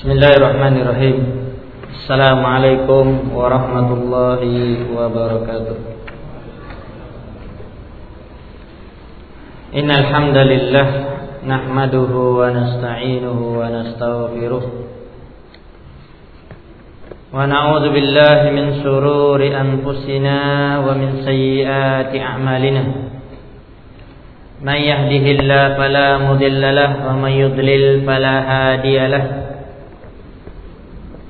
Bismillahirrahmanirrahim. Assalamualaikum warahmatullahi wabarakatuh. Innal hamdalillah nahmaduhu wa nasta'inuhu wa nastaghfiruh. Wa na'udzu billahi min shururi anfusina wa min sayyiati a'malina. من يهده الله فلا مضل له ومن يضلل فلا هادي له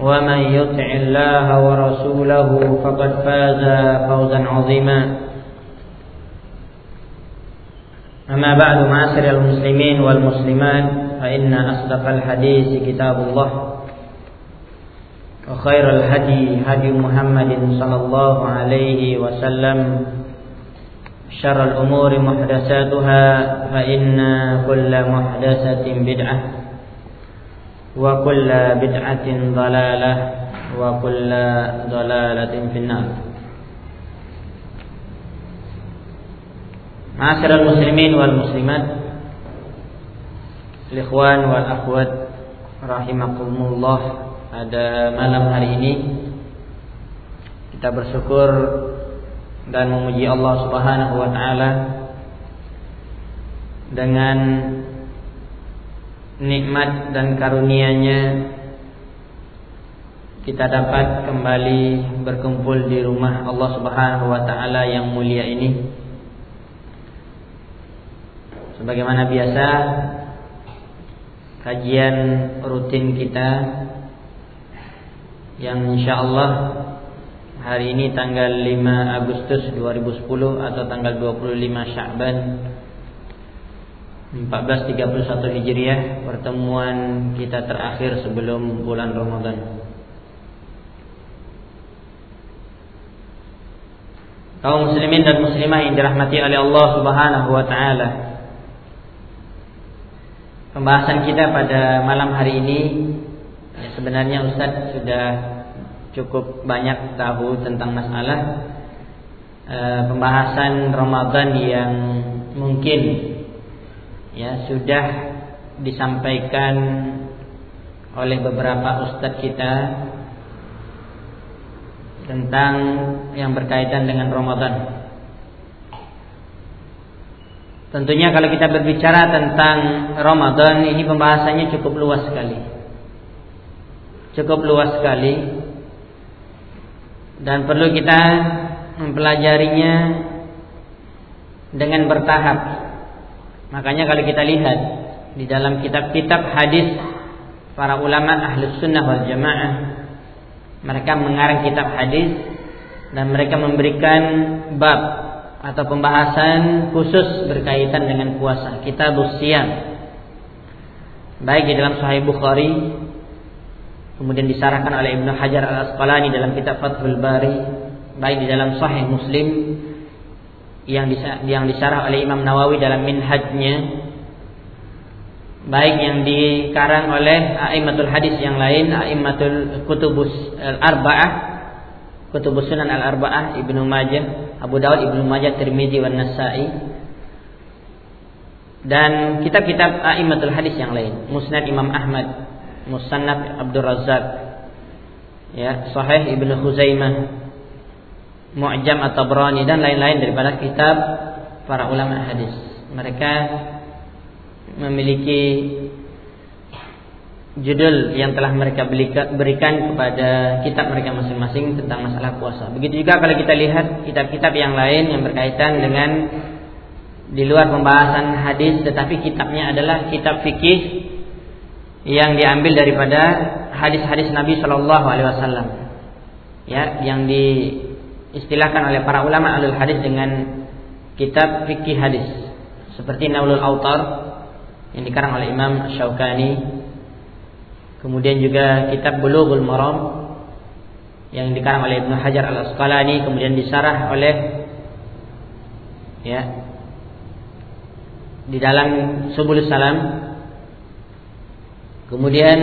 ومن يطع الله ورسوله فقد فاز فوزا عظيما. أما بعد معاشر المسلمين والمسلمات فإن أصدق الحديث كتاب الله وخير الهدي هدي محمد صلى الله عليه وسلم. شر الأمور محدثاتها فإن كل محدثة بدعة. وكل بدعة ضلالة وكل ضلالة في النار معاشر المسلمين والمسلمات الإخوان والأخوات rahimakumullah pada malam hari ini kita bersyukur dan memuji Allah Subhanahu wa taala dengan nikmat dan karunia-Nya kita dapat kembali berkumpul di rumah Allah Subhanahu wa taala yang mulia ini. Sebagaimana biasa kajian rutin kita yang insyaallah Hari ini tanggal 5 Agustus 2010 atau tanggal 25 Sya'ban 1431 Hijriah pertemuan kita terakhir sebelum bulan Ramadan. Kaum muslimin dan muslimah yang dirahmati oleh Allah Subhanahu wa taala. Pembahasan kita pada malam hari ini ya sebenarnya Ustadz sudah cukup banyak tahu tentang masalah e, pembahasan Ramadan yang mungkin ya sudah disampaikan oleh beberapa ustadz kita tentang yang berkaitan dengan Ramadan. Tentunya kalau kita berbicara tentang Ramadan ini pembahasannya cukup luas sekali. Cukup luas sekali dan perlu kita mempelajarinya dengan bertahap. Makanya kalau kita lihat di dalam kitab-kitab hadis para ulama ahli sunnah wal jamaah mereka mengarang kitab hadis dan mereka memberikan bab atau pembahasan khusus berkaitan dengan puasa kitab siam baik di dalam Sahih Bukhari kemudian disarahkan oleh Ibnu Hajar Al Asqalani dalam kitab Fathul Bari baik di dalam Sahih Muslim yang yang disarah oleh Imam Nawawi dalam Minhajnya. Baik yang dikarang oleh a'immatul hadis yang lain a'immatul kutubus al-arba'ah kutubus sunan al-arba'ah Ibnu Majah Abu Dawud Ibnu Majah Tirmizi dan Nasa'i. Dan kitab-kitab a'immatul hadis yang lain Musnad Imam Ahmad Musannaf Abdul Razak ya Sahih Ibnu Khuzaimah Mu'jam At-Tabrani dan lain-lain daripada kitab para ulama hadis. Mereka memiliki judul yang telah mereka berikan kepada kitab mereka masing-masing tentang masalah puasa. Begitu juga kalau kita lihat kitab-kitab yang lain yang berkaitan dengan di luar pembahasan hadis tetapi kitabnya adalah kitab fikih yang diambil daripada hadis-hadis Nabi Shallallahu alaihi wasallam. Ya, yang diistilahkan oleh para ulama alul hadis dengan kitab fikih hadis. Seperti Naulul Autar yang dikarang oleh Imam Syaukani. Kemudian juga kitab Bulughul Maram yang dikarang oleh Ibnu Hajar Al Asqalani kemudian disarah oleh ya di dalam Subul Salam. Kemudian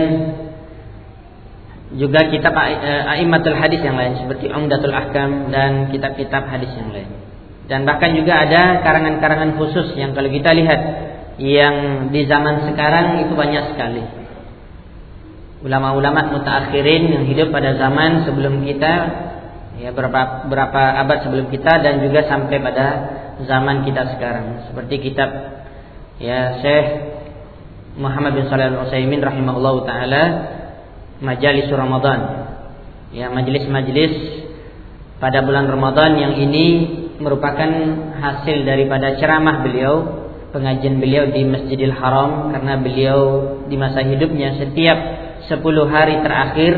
juga kitab eh, Aimatul Hadis yang lain seperti Umdatul Ahkam dan kitab-kitab hadis yang lain. Dan bahkan juga ada karangan-karangan khusus yang kalau kita lihat yang di zaman sekarang itu banyak sekali ulama-ulama mutaakhirin yang hidup pada zaman sebelum kita ya berapa berapa abad sebelum kita dan juga sampai pada zaman kita sekarang seperti kitab ya Syekh Muhammad bin Shalih Al Utsaimin rahimahullah taala Majalis Ramadan ya majelis-majelis pada bulan Ramadan yang ini merupakan hasil daripada ceramah beliau pengajian beliau di Masjidil Haram karena beliau di masa hidupnya setiap 10 hari terakhir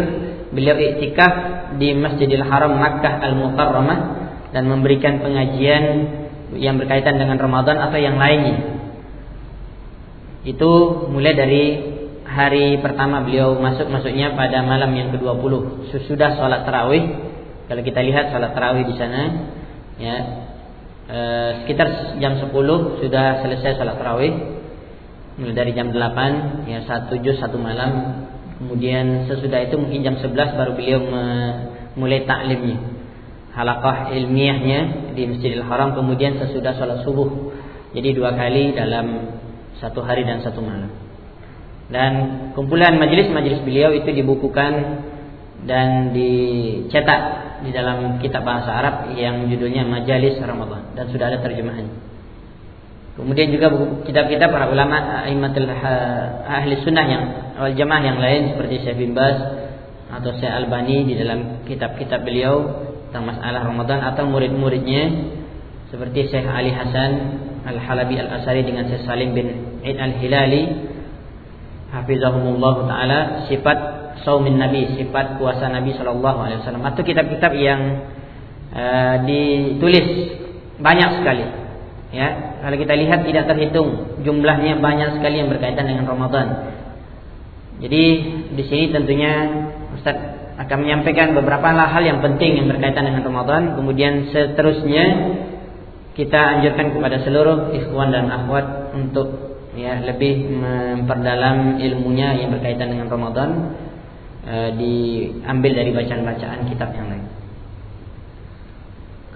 beliau iktikaf di Masjidil Haram Makkah Al-Mukarramah dan memberikan pengajian yang berkaitan dengan Ramadan atau yang lainnya. Itu mulai dari hari pertama beliau masuk masuknya pada malam yang ke-20 sesudah sholat tarawih. Kalau kita lihat sholat tarawih di sana ya e, sekitar jam 10 sudah selesai sholat tarawih mulai dari jam 8 ya satu juz satu malam Kemudian sesudah itu mungkin jam 11 baru beliau mulai taklimnya. Halakah ilmiahnya di Masjidil Haram kemudian sesudah sholat subuh. Jadi dua kali dalam satu hari dan satu malam. Dan kumpulan majelis-majelis beliau itu dibukukan dan dicetak di dalam kitab bahasa Arab yang judulnya Majalis Ramadan dan sudah ada terjemahannya. Kemudian juga kitab-kitab para ulama aimatul ahli sunnah yang wal jamaah yang lain seperti Syekh bin Baz atau Syekh Albani di dalam kitab-kitab beliau tentang masalah Ramadan atau murid-muridnya seperti Syekh Ali Hasan Al-Halabi Al-Asari dengan Syekh Salim bin Aid Al-Hilali hafizahumullah taala sifat saumin Nabi, sifat puasa Nabi sallallahu alaihi wasallam atau kitab-kitab yang uh, ditulis banyak sekali Ya, kalau kita lihat tidak terhitung jumlahnya banyak sekali yang berkaitan dengan Ramadan. Jadi di sini tentunya Ustaz akan menyampaikan beberapa hal yang penting yang berkaitan dengan Ramadan. Kemudian seterusnya kita anjurkan kepada seluruh ikhwan dan akhwat untuk ya lebih memperdalam ilmunya yang berkaitan dengan Ramadan e, diambil dari bacaan-bacaan kitab yang lain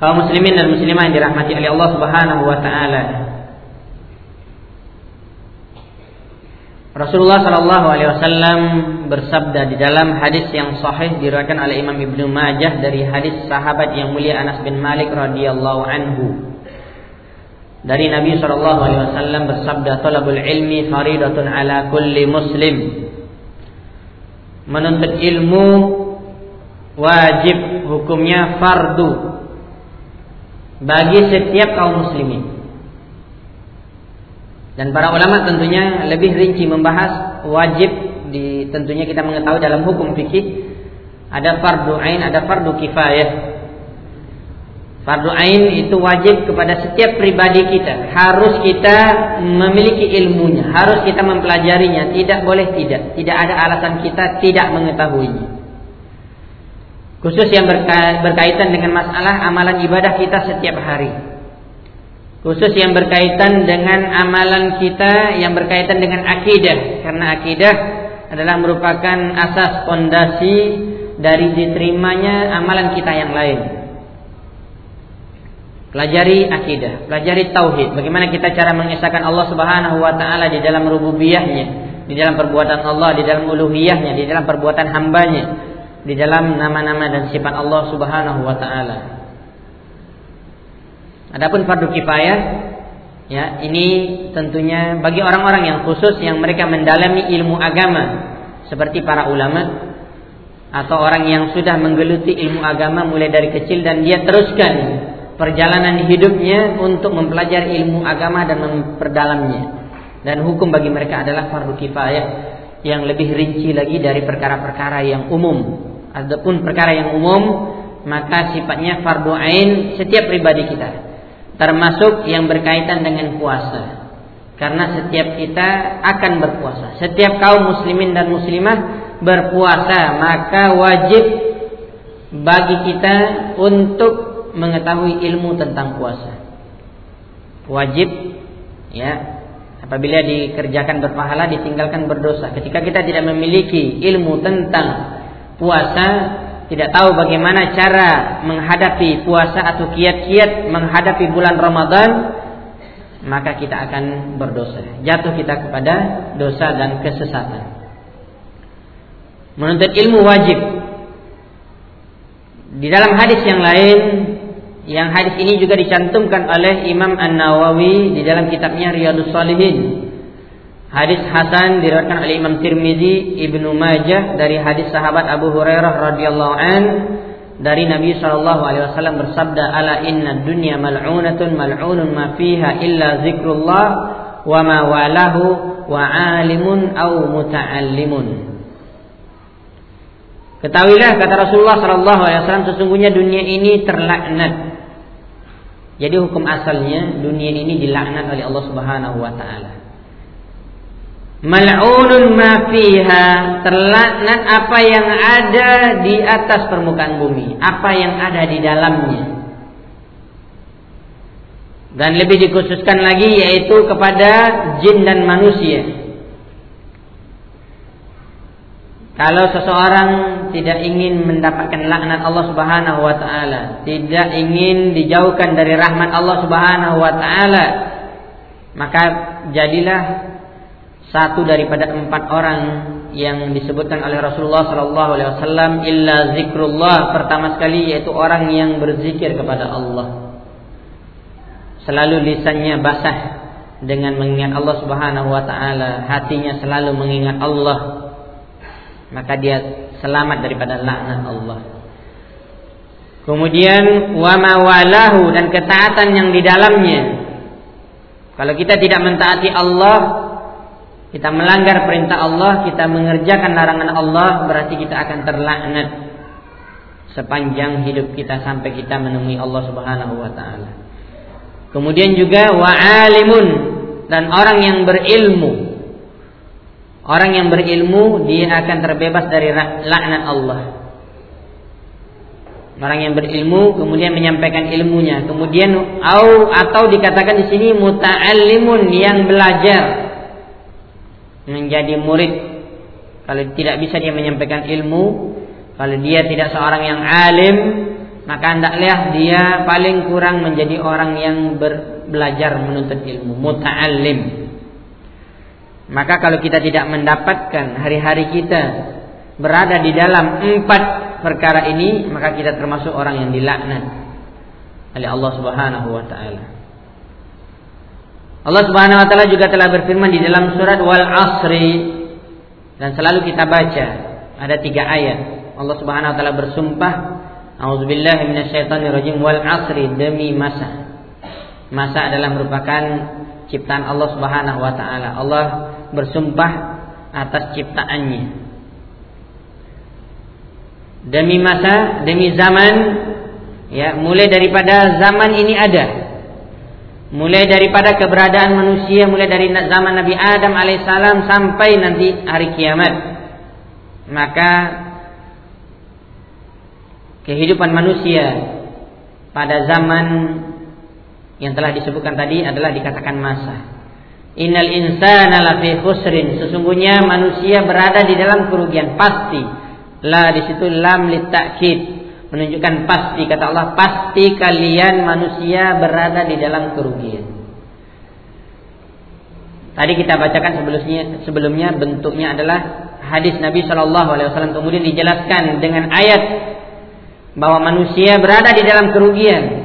kaum muslimin dan muslimah yang dirahmati oleh Allah Subhanahu wa taala. Rasulullah Shallallahu Alaihi Wasallam bersabda di dalam hadis yang sahih diriwayatkan oleh Imam Ibnu Majah dari hadis sahabat yang mulia Anas bin Malik radhiyallahu anhu. Dari Nabi Shallallahu Alaihi Wasallam bersabda, "Talabul ilmi faridatun ala kulli muslim." Menuntut ilmu wajib hukumnya fardu bagi setiap kaum muslimin. Dan para ulama tentunya lebih rinci membahas wajib di tentunya kita mengetahui dalam hukum fikih ada fardu ain, ada fardu kifayah. Fardu ain itu wajib kepada setiap pribadi kita. Harus kita memiliki ilmunya, harus kita mempelajarinya, tidak boleh tidak. Tidak ada alasan kita tidak mengetahuinya. Khusus yang berkaitan dengan masalah amalan ibadah kita setiap hari. Khusus yang berkaitan dengan amalan kita yang berkaitan dengan akidah. Karena akidah adalah merupakan asas fondasi dari diterimanya amalan kita yang lain. Pelajari akidah, pelajari tauhid. Bagaimana kita cara mengesahkan Allah Subhanahu wa taala di dalam rububiyahnya, di dalam perbuatan Allah, di dalam uluhiyahnya, di dalam perbuatan hambanya di dalam nama-nama dan sifat Allah Subhanahu wa taala. Adapun fardu kifayah ya ini tentunya bagi orang-orang yang khusus yang mereka mendalami ilmu agama seperti para ulama atau orang yang sudah menggeluti ilmu agama mulai dari kecil dan dia teruskan perjalanan hidupnya untuk mempelajari ilmu agama dan memperdalamnya. Dan hukum bagi mereka adalah fardu kifayah yang lebih rinci lagi dari perkara-perkara yang umum. Adapun perkara yang umum maka sifatnya fardu ain setiap pribadi kita. Termasuk yang berkaitan dengan puasa. Karena setiap kita akan berpuasa. Setiap kaum muslimin dan muslimah berpuasa, maka wajib bagi kita untuk mengetahui ilmu tentang puasa. Wajib ya. Apabila dikerjakan berpahala, ditinggalkan berdosa. Ketika kita tidak memiliki ilmu tentang puasa, tidak tahu bagaimana cara menghadapi puasa atau kiat-kiat menghadapi bulan Ramadan, maka kita akan berdosa. Jatuh kita kepada dosa dan kesesatan. Menuntut ilmu wajib. Di dalam hadis yang lain, yang hadis ini juga dicantumkan oleh Imam An-Nawawi di dalam kitabnya Riyadhus Shalihin. Hadis Hasan diriwayatkan oleh Imam Tirmizi, Ibnu Majah dari hadis sahabat Abu Hurairah radhiyallahu an dari Nabi Shallallahu Alaihi Wasallam bersabda ala inna dunya mal'unatun mal'unun ma fiha illa zikrullah wa ma walahu wa alimun au muta'allimun Ketahuilah kata Rasulullah Shallallahu Alaihi Wasallam sesungguhnya dunia ini terlaknat. Jadi hukum asalnya dunia ini dilaknat oleh Allah Subhanahu Wa Taala. Mal'unun ma fiha terlaknat apa yang ada di atas permukaan bumi, apa yang ada di dalamnya. Dan lebih dikhususkan lagi yaitu kepada jin dan manusia. Kalau seseorang tidak ingin mendapatkan laknat Allah Subhanahu wa taala, tidak ingin dijauhkan dari rahmat Allah Subhanahu wa taala, maka jadilah satu daripada empat orang yang disebutkan oleh Rasulullah Sallallahu Alaihi Wasallam illa zikrullah. Pertama sekali yaitu orang yang berzikir kepada Allah. Selalu lisannya basah dengan mengingat Allah Subhanahu Wa Taala. Hatinya selalu mengingat Allah maka dia selamat daripada laknat Allah kemudian wa mawalahu dan ketaatan yang di dalamnya kalau kita tidak mentaati Allah kita melanggar perintah Allah, kita mengerjakan larangan Allah, berarti kita akan terlaknat sepanjang hidup kita sampai kita menemui Allah Subhanahu wa taala. Kemudian juga wa'alimun dan orang yang berilmu. Orang yang berilmu dia akan terbebas dari laknat Allah. Orang yang berilmu kemudian menyampaikan ilmunya, kemudian au atau dikatakan di sini muta'allimun yang belajar. Menjadi murid. Kalau tidak bisa dia menyampaikan ilmu kalau dia tidak seorang yang alim maka hendaklah dia paling kurang menjadi orang yang belajar menuntut ilmu. Muta'allim maka kalau kita tidak mendapatkan hari-hari kita berada di dalam empat perkara ini maka kita termasuk orang yang dilaknat oleh Allah Subhanahu wa taala Allah Subhanahu wa taala juga telah berfirman di dalam surat Wal Asri dan selalu kita baca ada tiga ayat. Allah Subhanahu wa taala bersumpah, A'udzubillahi minasyaitonirrajim wal asri demi masa. Masa adalah merupakan ciptaan Allah Subhanahu wa taala. Allah bersumpah atas ciptaannya. Demi masa, demi zaman ya, mulai daripada zaman ini ada. Mulai daripada keberadaan manusia mulai dari zaman Nabi Adam alaihissalam sampai nanti hari kiamat. Maka kehidupan manusia pada zaman yang telah disebutkan tadi adalah dikatakan masa Innal insana lafi khusrin sesungguhnya manusia berada di dalam kerugian pasti la di situ lam litakid menunjukkan pasti kata Allah pasti kalian manusia berada di dalam kerugian. Tadi kita bacakan sebelumnya sebelumnya bentuknya adalah hadis Nabi Shallallahu Alaihi Wasallam kemudian dijelaskan dengan ayat bahwa manusia berada di dalam kerugian.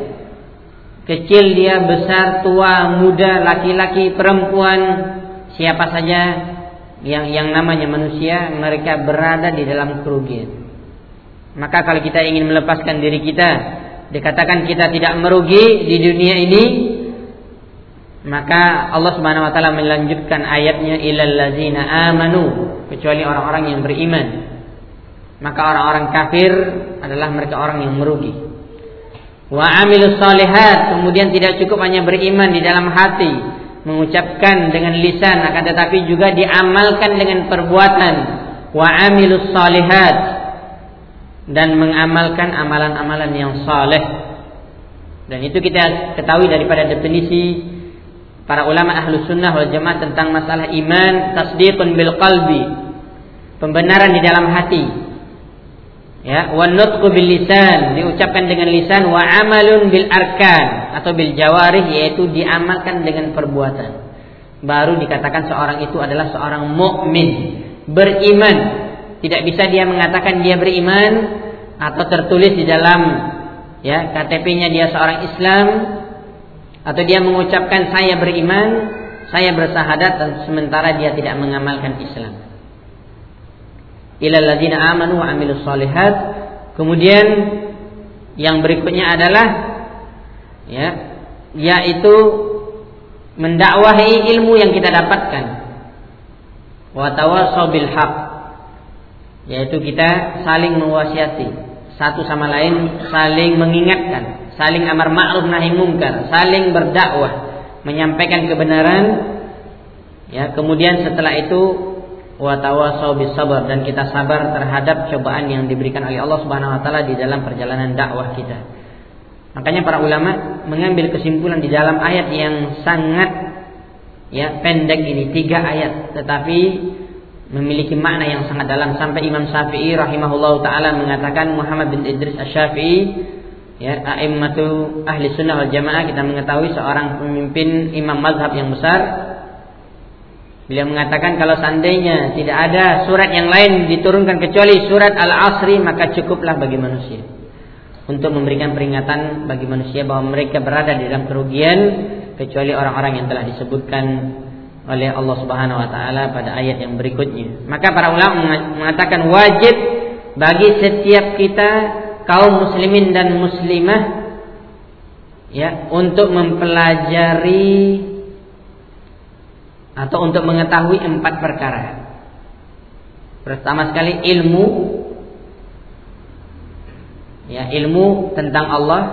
Kecil dia, besar, tua, muda, laki-laki, perempuan, siapa saja yang yang namanya manusia mereka berada di dalam kerugian. Maka kalau kita ingin melepaskan diri kita dikatakan kita tidak merugi di dunia ini maka Allah Subhanahu wa taala melanjutkan ayatnya ilal ladzina amanu kecuali orang-orang yang beriman. Maka orang-orang kafir adalah mereka orang yang merugi. Wa amilus solihat kemudian tidak cukup hanya beriman di dalam hati, mengucapkan dengan lisan akan tetapi juga diamalkan dengan perbuatan. Wa amilus solihat dan mengamalkan amalan-amalan yang saleh. Dan itu kita ketahui daripada definisi para ulama ahlu sunnah wal jamaah tentang masalah iman tasdiqun bil qalbi pembenaran di dalam hati ya wa nutqu bil lisan diucapkan dengan lisan wa amalun bil arkan atau bil jawarih yaitu diamalkan dengan perbuatan baru dikatakan seorang itu adalah seorang mukmin beriman tidak bisa dia mengatakan dia beriman atau tertulis di dalam ya KTP-nya dia seorang Islam atau dia mengucapkan saya beriman, saya bersahadat dan sementara dia tidak mengamalkan Islam. Ilal ladzina amanu amilus solihat. Kemudian yang berikutnya adalah ya yaitu mendakwahi ilmu yang kita dapatkan. Wa tawassaw bil. Yaitu kita saling mewasiati satu sama lain, saling mengingatkan saling amar ma'ruf nahi mungkar, saling berdakwah, menyampaikan kebenaran. Ya, kemudian setelah itu sabar dan kita sabar terhadap cobaan yang diberikan oleh Allah Subhanahu wa taala di dalam perjalanan dakwah kita. Makanya para ulama mengambil kesimpulan di dalam ayat yang sangat ya pendek ini tiga ayat tetapi memiliki makna yang sangat dalam sampai Imam Syafi'i rahimahullah taala mengatakan Muhammad bin Idris Asy-Syafi'i ya a'immatu ahli sunnah wal jamaah kita mengetahui seorang pemimpin imam mazhab yang besar beliau mengatakan kalau seandainya tidak ada surat yang lain diturunkan kecuali surat al-asri maka cukuplah bagi manusia untuk memberikan peringatan bagi manusia bahwa mereka berada di dalam kerugian kecuali orang-orang yang telah disebutkan oleh Allah Subhanahu wa taala pada ayat yang berikutnya. Maka para ulama mengatakan wajib bagi setiap kita kaum muslimin dan muslimah ya untuk mempelajari atau untuk mengetahui empat perkara. Pertama sekali ilmu ya ilmu tentang Allah,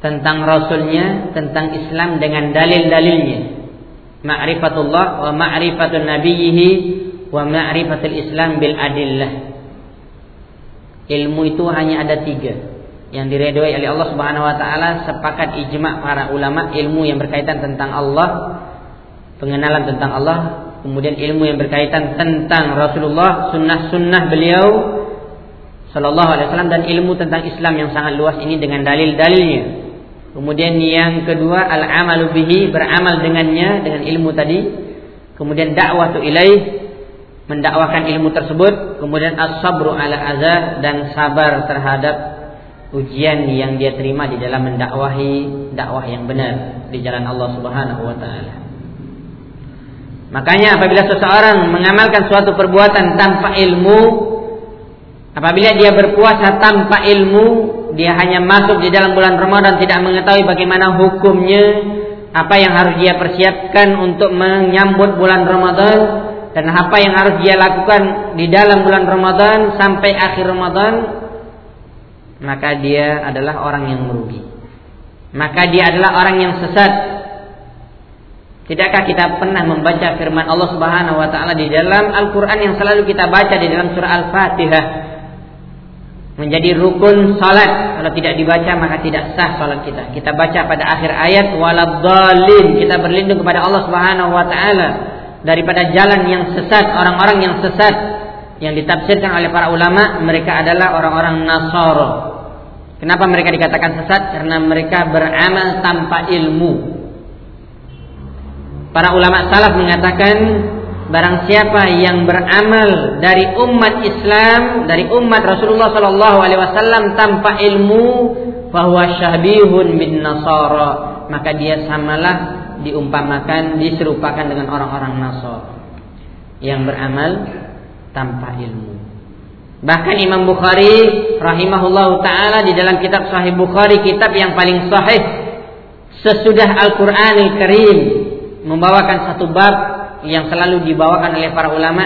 tentang Rasulnya, tentang Islam dengan dalil-dalilnya. Ma'rifatullah wa ma'rifatun nabiyhi wa ma'rifatul Islam bil adillah ilmu itu hanya ada tiga yang diredoi oleh Allah Subhanahu Wa Taala sepakat ijma para ulama ilmu yang berkaitan tentang Allah pengenalan tentang Allah kemudian ilmu yang berkaitan tentang Rasulullah sunnah-sunnah beliau Sallallahu Alaihi Wasallam dan ilmu tentang Islam yang sangat luas ini dengan dalil-dalilnya. Kemudian yang kedua al-amalu bihi beramal dengannya dengan ilmu tadi. Kemudian dakwah tu ilaih mendakwakan ilmu tersebut, kemudian as-sabru ala azab dan sabar terhadap ujian yang dia terima di dalam mendakwahi dakwah yang benar di jalan Allah Subhanahu wa taala. Makanya apabila seseorang mengamalkan suatu perbuatan tanpa ilmu, apabila dia berpuasa tanpa ilmu, dia hanya masuk di dalam bulan Ramadan tidak mengetahui bagaimana hukumnya, apa yang harus dia persiapkan untuk menyambut bulan Ramadan, dan apa yang harus dia lakukan di dalam bulan Ramadan sampai akhir Ramadan maka dia adalah orang yang merugi. Maka dia adalah orang yang sesat tidakkah kita pernah membaca firman Allah Subhanahu wa taala di dalam Al-Qur'an yang selalu kita baca di dalam surah Al-Fatihah menjadi rukun salat kalau tidak dibaca maka tidak sah salat kita kita baca pada akhir ayat waladhdallin kita berlindung kepada Allah Subhanahu wa taala daripada jalan yang sesat, orang-orang yang sesat yang ditafsirkan oleh para ulama, mereka adalah orang-orang Nasara. Kenapa mereka dikatakan sesat? Karena mereka beramal tanpa ilmu. Para ulama salaf mengatakan barang siapa yang beramal dari umat Islam, dari umat Rasulullah sallallahu alaihi wasallam tanpa ilmu, bahwa syabihun bin Nasara, maka dia samalah diumpamakan diserupakan dengan orang-orang Nasr. yang beramal tanpa ilmu. Bahkan Imam Bukhari rahimahullahu taala di dalam kitab Sahih Bukhari kitab yang paling sahih sesudah Al-Qur'anil Karim membawakan satu bab yang selalu dibawakan oleh para ulama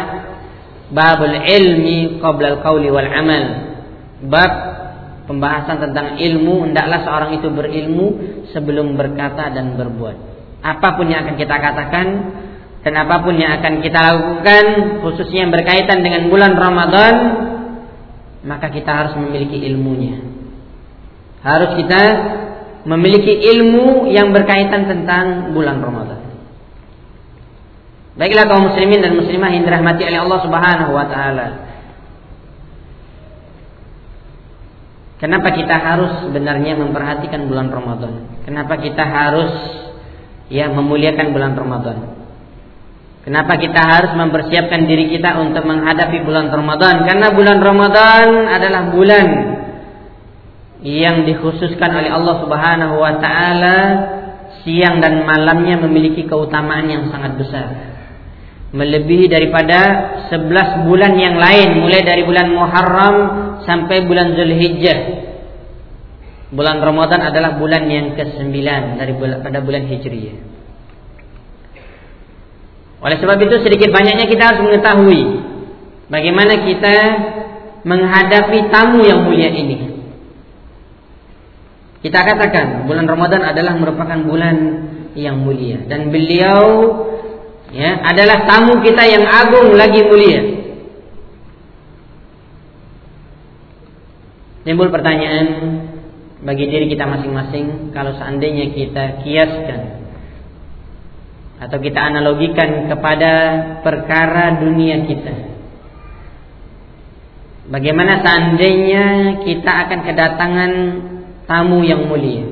babul ilmi qabla al-qauli wal amal. Bab pembahasan tentang ilmu hendaklah seorang itu berilmu sebelum berkata dan berbuat. Apa pun yang akan kita katakan dan apa pun yang akan kita lakukan khususnya yang berkaitan dengan bulan Ramadan maka kita harus memiliki ilmunya. Harus kita memiliki ilmu yang berkaitan tentang bulan Ramadan. Baiklah kaum muslimin dan muslimah yang dirahmati oleh Allah Subhanahu wa taala. Kenapa kita harus sebenarnya memperhatikan bulan Ramadan? Kenapa kita harus ya memuliakan bulan Ramadan? Kenapa kita harus mempersiapkan diri kita untuk menghadapi bulan Ramadan? Karena bulan Ramadan adalah bulan yang dikhususkan oleh Allah Subhanahu wa taala siang dan malamnya memiliki keutamaan yang sangat besar. Melebihi daripada 11 bulan yang lain mulai dari bulan Muharram sampai bulan Zulhijjah. Bulan Ramadan adalah bulan yang ke-9 daripada bulan Hijriah. Oleh sebab itu sedikit banyaknya kita harus mengetahui bagaimana kita menghadapi tamu yang mulia ini. Kita katakan bulan Ramadan adalah merupakan bulan yang mulia dan beliau ya adalah tamu kita yang agung lagi mulia. Timbul pertanyaan bagi diri kita masing-masing kalau seandainya kita kiaskan atau kita analogikan kepada perkara dunia kita. Bagaimana seandainya kita akan kedatangan tamu yang mulia?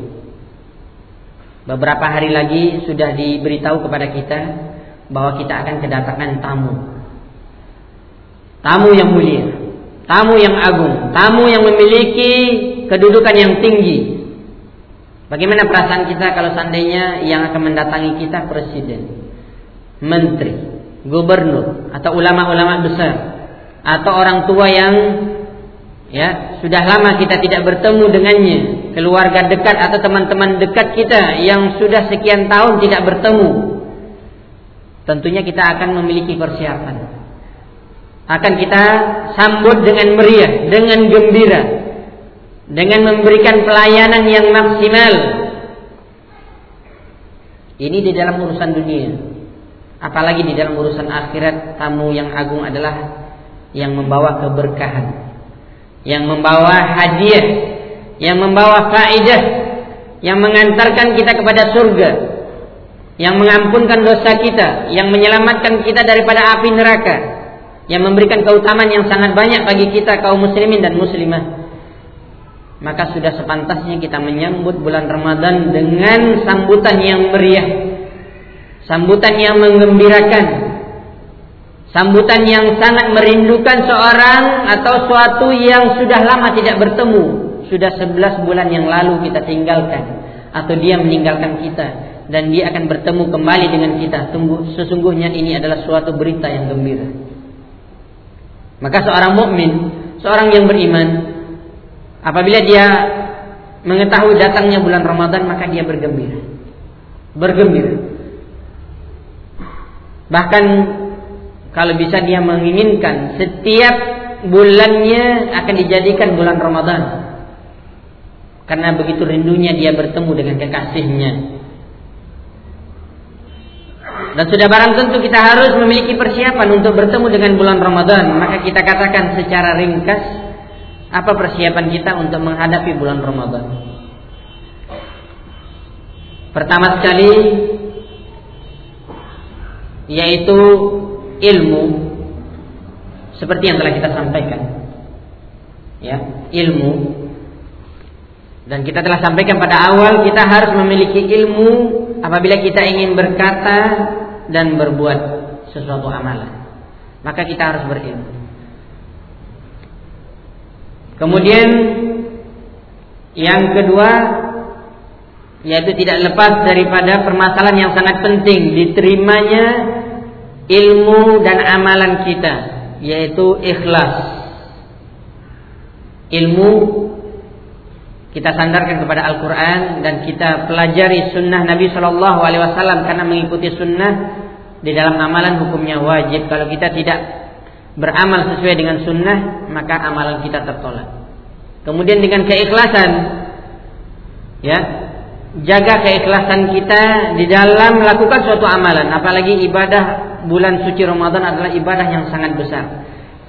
Beberapa hari lagi sudah diberitahu kepada kita bahwa kita akan kedatangan tamu. Tamu yang mulia, tamu yang agung, tamu yang memiliki kedudukan yang tinggi, Bagaimana perasaan kita kalau seandainya yang akan mendatangi kita presiden, menteri, gubernur atau ulama-ulama besar atau orang tua yang ya sudah lama kita tidak bertemu dengannya, keluarga dekat atau teman-teman dekat kita yang sudah sekian tahun tidak bertemu. Tentunya kita akan memiliki persiapan. Akan kita sambut dengan meriah, dengan gembira, dengan memberikan pelayanan yang maksimal. Ini di dalam urusan dunia. Apalagi di dalam urusan akhirat, tamu yang agung adalah yang membawa keberkahan, yang membawa hadiah, yang membawa faidah, yang mengantarkan kita kepada surga, yang mengampunkan dosa kita, yang menyelamatkan kita daripada api neraka, yang memberikan keutamaan yang sangat banyak bagi kita kaum muslimin dan muslimah. Maka sudah sepantasnya kita menyambut bulan Ramadan dengan sambutan yang meriah, sambutan yang menggembirakan, sambutan yang sangat merindukan seorang atau suatu yang sudah lama tidak bertemu, sudah 11 bulan yang lalu kita tinggalkan atau dia meninggalkan kita dan dia akan bertemu kembali dengan kita. Sesungguhnya ini adalah suatu berita yang gembira. Maka seorang mukmin, seorang yang beriman Apabila dia mengetahui datangnya bulan Ramadan maka dia bergembira. Bergembira. Bahkan kalau bisa dia menginginkan setiap bulannya akan dijadikan bulan Ramadan. Karena begitu rindunya dia bertemu dengan kekasihnya. Dan sudah barang tentu kita harus memiliki persiapan untuk bertemu dengan bulan Ramadan. Maka kita katakan secara ringkas apa persiapan kita untuk menghadapi bulan Ramadan? Pertama sekali yaitu ilmu seperti yang telah kita sampaikan. Ya, ilmu dan kita telah sampaikan pada awal kita harus memiliki ilmu apabila kita ingin berkata dan berbuat sesuatu amalan. Maka kita harus berilmu. Kemudian yang kedua yaitu tidak lepas daripada permasalahan yang sangat penting diterimanya ilmu dan amalan kita yaitu ikhlas. Ilmu kita sandarkan kepada Al-Quran dan kita pelajari sunnah Nabi Shallallahu Alaihi Wasallam karena mengikuti sunnah di dalam amalan hukumnya wajib. Kalau kita tidak beramal sesuai dengan sunnah maka amalan kita tertolak. Kemudian dengan keikhlasan, ya jaga keikhlasan kita di dalam melakukan suatu amalan, apalagi ibadah bulan suci Ramadan adalah ibadah yang sangat besar.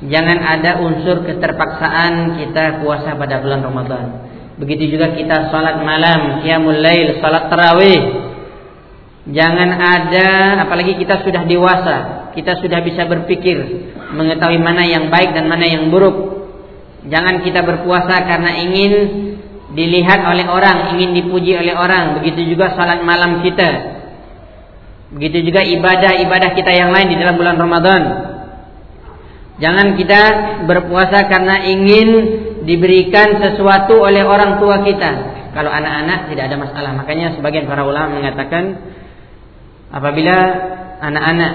Jangan ada unsur keterpaksaan kita puasa pada bulan Ramadan. Begitu juga kita salat malam, qiyamul lail, salat tarawih. Jangan ada apalagi kita sudah dewasa, kita sudah bisa berpikir, mengetahui mana yang baik dan mana yang buruk. Jangan kita berpuasa karena ingin dilihat oleh orang, ingin dipuji oleh orang. Begitu juga salat malam kita. Begitu juga ibadah-ibadah kita yang lain di dalam bulan Ramadan. Jangan kita berpuasa karena ingin diberikan sesuatu oleh orang tua kita. Kalau anak-anak tidak ada masalah. Makanya sebagian para ulama mengatakan apabila anak-anak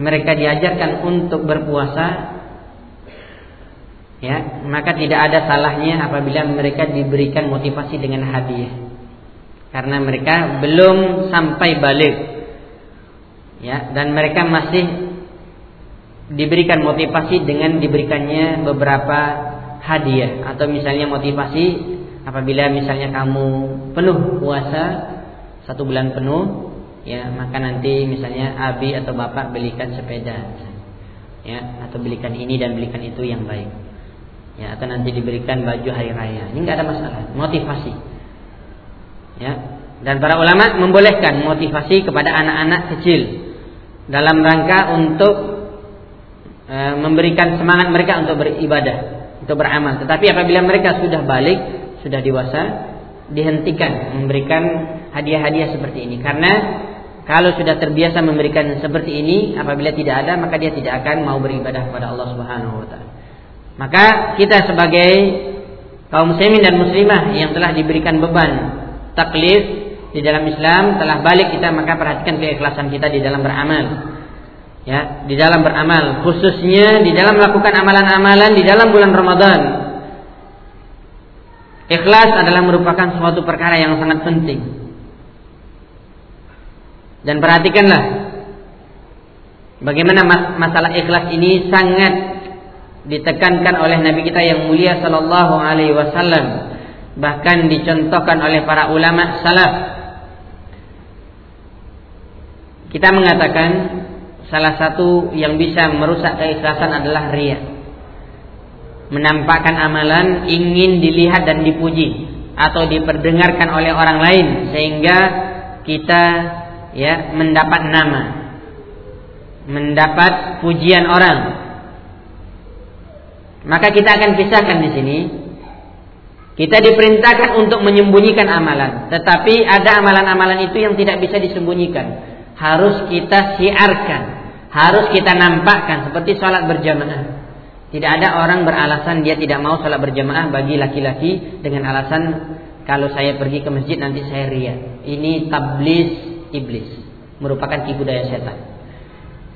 mereka diajarkan untuk berpuasa ya, maka tidak ada salahnya apabila mereka diberikan motivasi dengan hadiah. Karena mereka belum sampai balik ya dan mereka masih diberikan motivasi dengan diberikannya beberapa hadiah. Atau misalnya motivasi apabila misalnya kamu penuh puasa satu bulan penuh ya maka nanti misalnya abi atau bapak belikan sepeda ya atau belikan ini dan belikan itu yang baik ya atau nanti diberikan baju hari raya. Ini nggak ada masalah. Motivasi ya. Dan para ulama membolehkan motivasi kepada anak-anak kecil dalam rangka untuk memberikan semangat mereka untuk beribadah, untuk beramal. Tetapi apabila mereka sudah balik, sudah dewasa, dihentikan memberikan hadiah-hadiah seperti ini karena kalau sudah terbiasa memberikan seperti ini, apabila tidak ada maka dia tidak akan mau beribadah kepada Allah Subhanahu wa. Maka kita sebagai kaum muslimin dan muslimah yang telah diberikan beban taklif di dalam Islam telah balik kita maka perhatikan keikhlasan kita di dalam beramal. Ya, di dalam beramal, khususnya di dalam melakukan amalan-amalan di dalam bulan Ramadan. Ikhlas adalah merupakan suatu perkara yang sangat penting. Dan perhatikanlah bagaimana masalah ikhlas ini sangat ditekankan oleh Nabi kita yang mulia sallallahu alaihi wasallam bahkan dicontohkan oleh para ulama salaf kita mengatakan salah satu yang bisa merusak keikhlasan adalah ria. Menampakkan amalan ingin dilihat dan dipuji atau diperdengarkan oleh orang lain sehingga kita ya mendapat nama, mendapat pujian orang. Maka kita akan pisahkan di sini. Kita diperintahkan untuk menyembunyikan amalan, tetapi ada amalan-amalan itu yang tidak bisa disembunyikan harus kita siarkan, harus kita nampakkan seperti sholat berjamaah. Tidak ada orang beralasan dia tidak mau sholat berjamaah bagi laki-laki dengan alasan kalau saya pergi ke masjid nanti saya ria. Ini tablis iblis, merupakan tipu daya setan.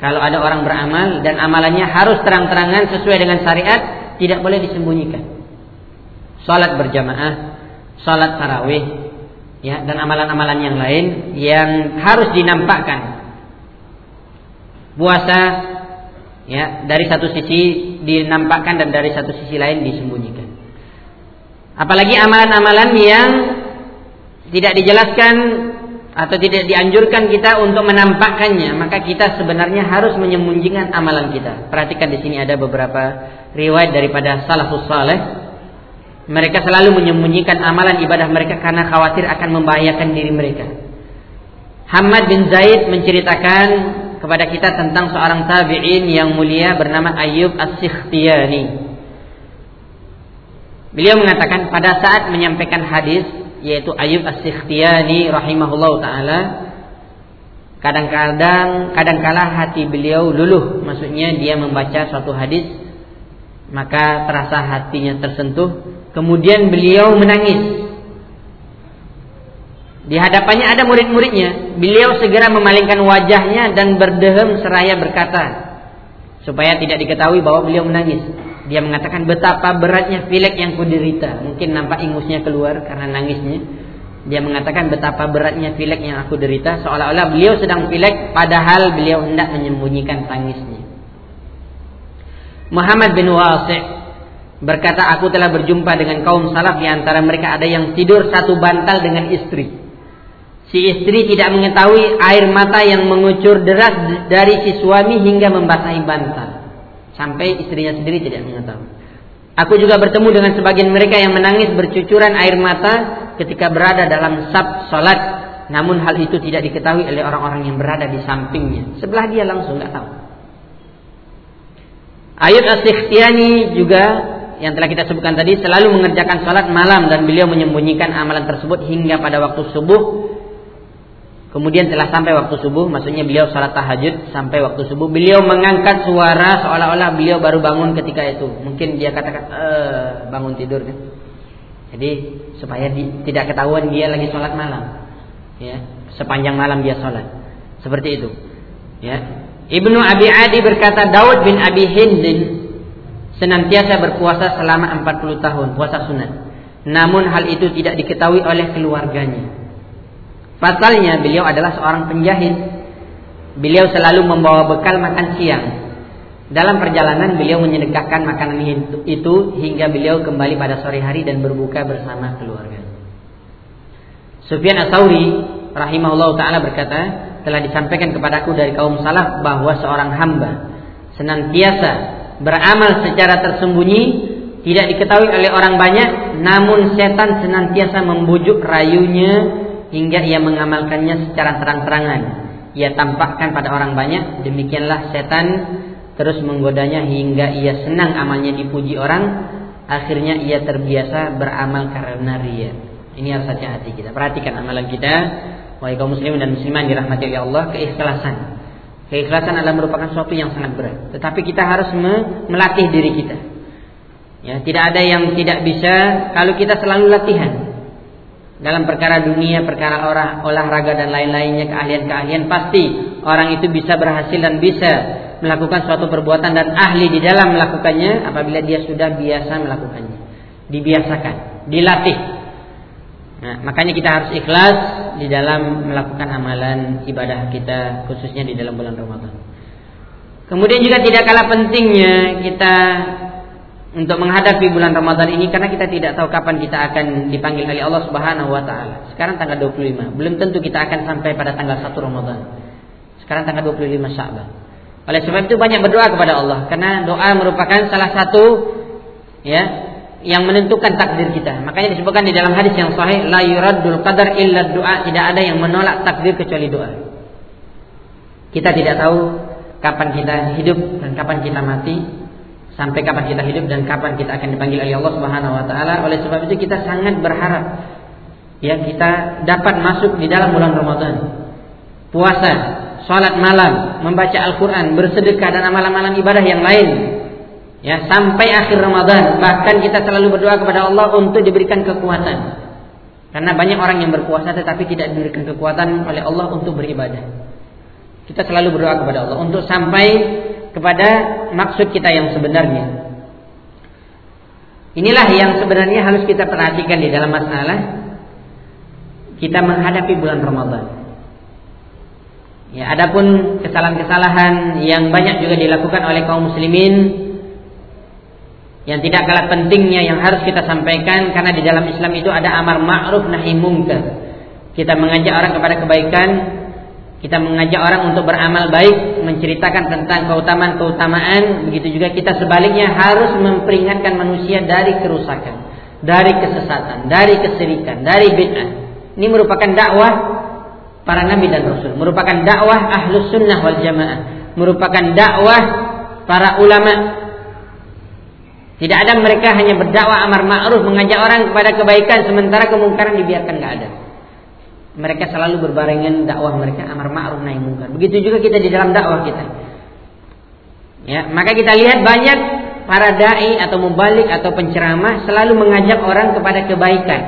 Kalau ada orang beramal dan amalannya harus terang-terangan sesuai dengan syariat, tidak boleh disembunyikan. Sholat berjamaah, sholat tarawih, ya dan amalan-amalan yang lain yang harus dinampakkan. Puasa ya dari satu sisi dinampakkan dan dari satu sisi lain disembunyikan. Apalagi amalan-amalan yang tidak dijelaskan atau tidak dianjurkan kita untuk menampakkannya, maka kita sebenarnya harus menyembunyikan amalan kita. Perhatikan di sini ada beberapa riwayat daripada salafus saleh mereka selalu menyembunyikan amalan ibadah mereka karena khawatir akan membahayakan diri mereka. Hamad bin Zaid menceritakan kepada kita tentang seorang tabi'in yang mulia bernama Ayub As-Sikhtiyani. Beliau mengatakan pada saat menyampaikan hadis yaitu Ayub As-Sikhtiyani rahimahullah taala kadang-kadang kadangkala hati beliau luluh maksudnya dia membaca suatu hadis maka terasa hatinya tersentuh Kemudian beliau menangis. Di hadapannya ada murid-muridnya. Beliau segera memalingkan wajahnya dan berdehem seraya berkata supaya tidak diketahui bahwa beliau menangis. Dia mengatakan betapa beratnya pilek yang kuderita. Mungkin nampak ingusnya keluar karena nangisnya. Dia mengatakan betapa beratnya pilek yang aku derita seolah-olah beliau sedang pilek padahal beliau hendak menyembunyikan tangisnya. Muhammad bin Wasi' berkata aku telah berjumpa dengan kaum salaf di antara mereka ada yang tidur satu bantal dengan istri. Si istri tidak mengetahui air mata yang mengucur deras dari si suami hingga membasahi bantal. Sampai istrinya sendiri tidak mengetahui. Aku juga bertemu dengan sebagian mereka yang menangis bercucuran air mata ketika berada dalam sab salat namun hal itu tidak diketahui oleh orang-orang yang berada di sampingnya sebelah dia langsung nggak tahu Ayat as juga yang telah kita sebutkan tadi selalu mengerjakan salat malam dan beliau menyembunyikan amalan tersebut hingga pada waktu subuh Kemudian telah sampai waktu subuh, maksudnya beliau salat tahajud sampai waktu subuh. Beliau mengangkat suara seolah-olah beliau baru bangun ketika itu. Mungkin dia katakan, eh, bangun tidur kan. Jadi supaya di, tidak ketahuan dia lagi sholat malam. Ya, sepanjang malam dia sholat. Seperti itu. Ya. Ibnu Abi Adi berkata Daud bin Abi Hindin senantiasa berpuasa selama 40 tahun puasa sunat. Namun hal itu tidak diketahui oleh keluarganya. Pasalnya beliau adalah seorang penjahit. Beliau selalu membawa bekal makan siang. Dalam perjalanan beliau menyedekahkan makanan itu hingga beliau kembali pada sore hari dan berbuka bersama keluarga. Sufyan Ats-Tsauri rahimahullah taala berkata, telah disampaikan kepadaku dari kaum salaf bahwa seorang hamba senantiasa beramal secara tersembunyi tidak diketahui oleh orang banyak namun setan senantiasa membujuk rayunya hingga ia mengamalkannya secara terang-terangan. Ia tampakkan pada orang banyak demikianlah setan terus menggodanya hingga ia senang amalnya dipuji orang akhirnya ia terbiasa beramal karena ria. Ini harus hati-hati kita. Perhatikan amalan kita wahai kaum muslimin dan musliman dirahmati oleh Allah keikhlasan keikhlasan adalah merupakan sesuatu yang sangat berat tetapi kita harus melatih diri kita ya tidak ada yang tidak bisa kalau kita selalu latihan dalam perkara dunia, perkara orang, olahraga dan lain-lainnya, keahlian-keahlian pasti orang itu bisa berhasil dan bisa melakukan suatu perbuatan dan ahli di dalam melakukannya apabila dia sudah biasa melakukannya. Dibiasakan, dilatih. Nah, makanya kita harus ikhlas di dalam melakukan amalan ibadah kita khususnya di dalam bulan Ramadan. Kemudian juga tidak kalah pentingnya kita untuk menghadapi bulan Ramadan ini karena kita tidak tahu kapan kita akan dipanggil oleh Allah Subhanahu wa taala. Sekarang tanggal 25, belum tentu kita akan sampai pada tanggal 1 Ramadan. Sekarang tanggal 25 Sya'ban. Oleh sebab itu banyak berdoa kepada Allah karena doa merupakan salah satu ya yang menentukan takdir kita. Makanya disebutkan di dalam hadis yang sahih la yuraddul qadar illa doa, tidak ada yang menolak takdir kecuali doa. Kita tidak tahu kapan kita hidup dan kapan kita mati, sampai kapan kita hidup dan kapan kita akan dipanggil oleh Allah Subhanahu wa taala. Oleh sebab itu kita sangat berharap ya kita dapat masuk di dalam bulan Ramadan. Puasa, salat malam, membaca Al-Qur'an, bersedekah dan amalan-amalan ibadah yang lain. Ya, sampai akhir Ramadan, bahkan kita selalu berdoa kepada Allah untuk diberikan kekuatan. Karena banyak orang yang berpuasa tetapi tidak diberikan kekuatan oleh Allah untuk beribadah. Kita selalu berdoa kepada Allah untuk sampai kepada maksud kita yang sebenarnya. Inilah yang sebenarnya harus kita perhatikan di dalam masalah kita menghadapi bulan Ramadan. Ya, adapun kesalahan-kesalahan yang banyak juga dilakukan oleh kaum muslimin yang tidak kalah pentingnya yang harus kita sampaikan karena di dalam Islam itu ada amar ma'ruf nahi munkar. Kita mengajak orang kepada kebaikan, kita mengajak orang untuk beramal baik, menceritakan tentang keutamaan-keutamaan, begitu juga kita sebaliknya harus memperingatkan manusia dari kerusakan, dari kesesatan, dari kesirikan, dari bid'ah. Ini merupakan dakwah para nabi dan rasul, merupakan dakwah ahlus sunnah wal jamaah, merupakan dakwah para ulama. Tidak ada mereka hanya berdakwah amar ma'ruf, mengajak orang kepada kebaikan sementara kemungkaran dibiarkan nggak ada mereka selalu berbarengan dakwah mereka amar ma'ruf nahi munkar. Begitu juga kita di dalam dakwah kita. Ya, maka kita lihat banyak para dai atau mubalik atau penceramah selalu mengajak orang kepada kebaikan.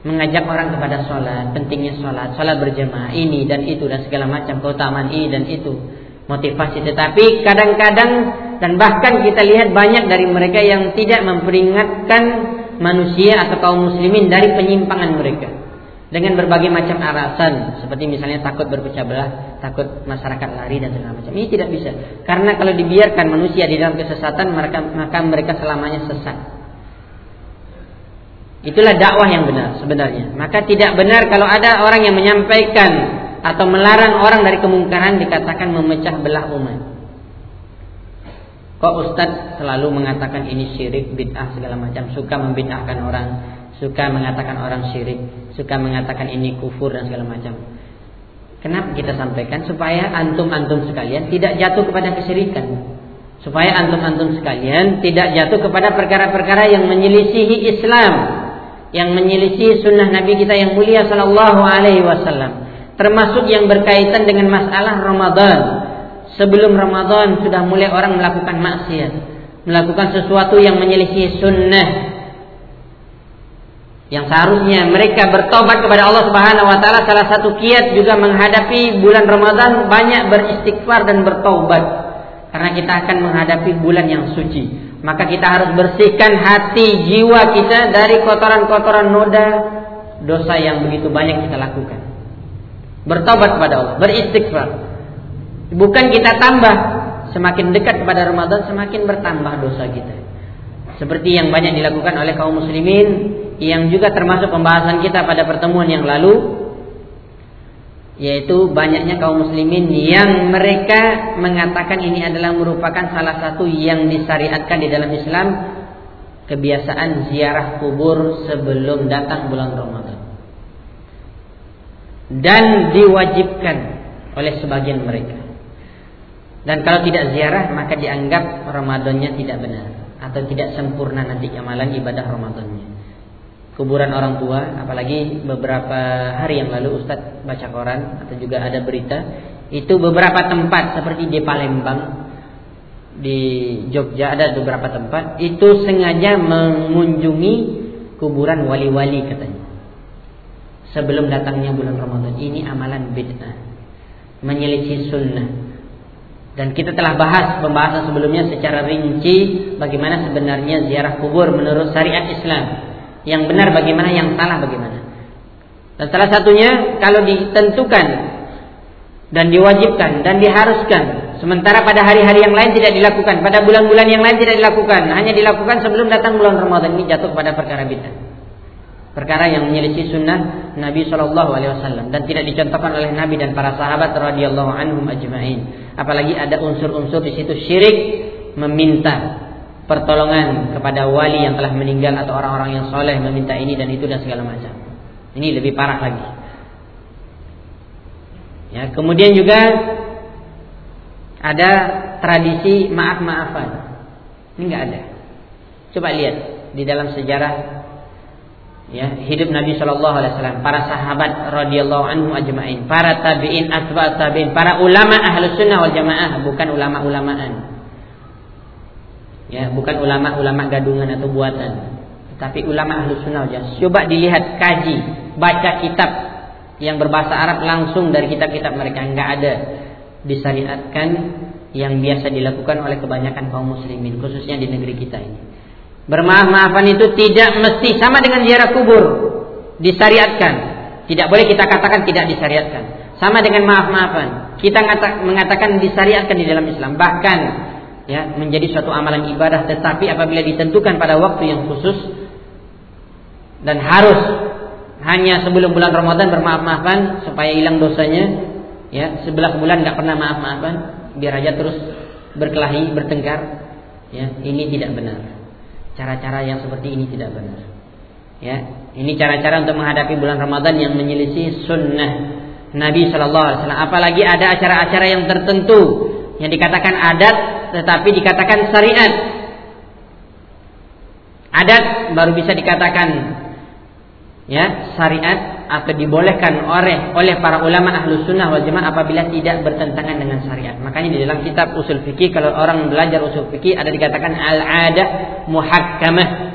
mengajak orang kepada sholat, pentingnya sholat, sholat berjamaah ini dan itu dan segala macam keutamaan ini dan itu motivasi. Tetapi kadang-kadang dan bahkan kita lihat banyak dari mereka yang tidak memperingatkan manusia atau kaum muslimin dari penyimpangan mereka dengan berbagai macam alasan seperti misalnya takut berpecah belah, takut masyarakat lari dan segala macam. Ini tidak bisa karena kalau dibiarkan manusia di dalam kesesatan maka maka mereka selamanya sesat. Itulah dakwah yang benar sebenarnya. Maka tidak benar kalau ada orang yang menyampaikan atau melarang orang dari kemungkaran dikatakan memecah belah umat. Kok Ustadz selalu mengatakan ini syirik, bid'ah segala macam, suka membid'ahkan orang, suka mengatakan orang syirik, suka mengatakan ini kufur dan segala macam. Kenapa kita sampaikan supaya antum-antum sekalian tidak jatuh kepada kesyirikan. Supaya antum-antum sekalian tidak jatuh kepada perkara-perkara yang menyelisihi Islam yang menyelisih sunnah Nabi kita yang mulia Sallallahu Alaihi Wasallam, termasuk yang berkaitan dengan masalah Ramadan. Sebelum Ramadan sudah mulai orang melakukan maksiat, melakukan sesuatu yang menyelisih sunnah. Yang seharusnya mereka bertobat kepada Allah Subhanahu wa taala salah satu kiat juga menghadapi bulan Ramadan banyak beristighfar dan bertobat. Karena kita akan menghadapi bulan yang suci. Maka kita harus bersihkan hati jiwa kita dari kotoran-kotoran noda dosa yang begitu banyak kita lakukan. Bertobat kepada Allah, beristighfar. Bukan kita tambah semakin dekat kepada Ramadan semakin bertambah dosa kita. Seperti yang banyak dilakukan oleh kaum muslimin yang juga termasuk pembahasan kita pada pertemuan yang lalu yaitu banyaknya kaum muslimin yang mereka mengatakan ini adalah merupakan salah satu yang disyariatkan di dalam Islam kebiasaan ziarah kubur sebelum datang bulan Ramadan dan diwajibkan oleh sebagian mereka dan kalau tidak ziarah maka dianggap Ramadannya tidak benar atau tidak sempurna nanti amalan ibadah Ramadannya kuburan orang tua, apalagi beberapa hari yang lalu Ustadz baca koran atau juga ada berita, itu beberapa tempat seperti di Palembang, di Jogja ada beberapa tempat itu sengaja mengunjungi kuburan wali-wali katanya. Sebelum datangnya bulan Ramadan ini amalan bid'ah, menyelisih sunnah. Dan kita telah bahas pembahasan sebelumnya secara rinci bagaimana sebenarnya ziarah kubur menurut syariat Islam yang benar bagaimana, yang salah bagaimana. Dan salah satunya kalau ditentukan dan diwajibkan dan diharuskan, sementara pada hari-hari yang lain tidak dilakukan, pada bulan-bulan yang lain tidak dilakukan, hanya dilakukan sebelum datang bulan Ramadan ini jatuh pada perkara bid'ah. Perkara yang menyelisih sunnah Nabi Shallallahu Alaihi Wasallam dan tidak dicontohkan oleh Nabi dan para sahabat radhiyallahu anhum ajma'in. Apalagi ada unsur-unsur di situ syirik meminta pertolongan kepada wali yang telah meninggal atau orang-orang yang soleh meminta ini dan itu dan segala macam. Ini lebih parah lagi. Ya, kemudian juga ada tradisi maaf-maafan. Ini enggak ada. Coba lihat di dalam sejarah ya hidup Nabi Shallallahu Alaihi Wasallam, para sahabat radhiyallahu anhu ajmain, para tabiin, asba tabiin, para ulama ahlus sunnah wal jamaah, bukan ulama-ulamaan. Ya bukan ulama-ulama gadungan atau buatan tapi ulama ahlu sunnah ya. coba dilihat kaji baca kitab yang berbahasa Arab langsung dari kitab-kitab mereka nggak ada. Disyariatkan yang biasa dilakukan oleh kebanyakan kaum muslimin khususnya di negeri kita ini bermaaf-maafan itu tidak mesti sama dengan ziarah kubur. Disyariatkan tidak boleh kita katakan tidak disyariatkan sama dengan maaf-maafan. Kita mengatakan disyariatkan di dalam Islam. Bahkan ya menjadi suatu amalan ibadah. Tetapi apabila ditentukan pada waktu yang khusus dan harus hanya sebelum bulan Ramadan bermaaf-maafan supaya hilang dosanya ya sebelah bulan nggak pernah maaf-maafan biar aja terus berkelahi bertengkar ya ini tidak benar cara-cara yang seperti ini tidak benar. Ya ini cara-cara untuk menghadapi bulan Ramadan yang menyelisih sunnah Nabi Shallallahu Alaihi Wasallam. Apalagi ada acara-acara yang tertentu yang dikatakan adat tetapi dikatakan syariat. Adat baru bisa dikatakan ya syariat atau dibolehkan oleh oleh para ulama ahlu sunnah wal jamaah apabila tidak bertentangan dengan syariat. Makanya di dalam kitab usul fikih kalau orang belajar usul fikih ada dikatakan al adat muhakkamah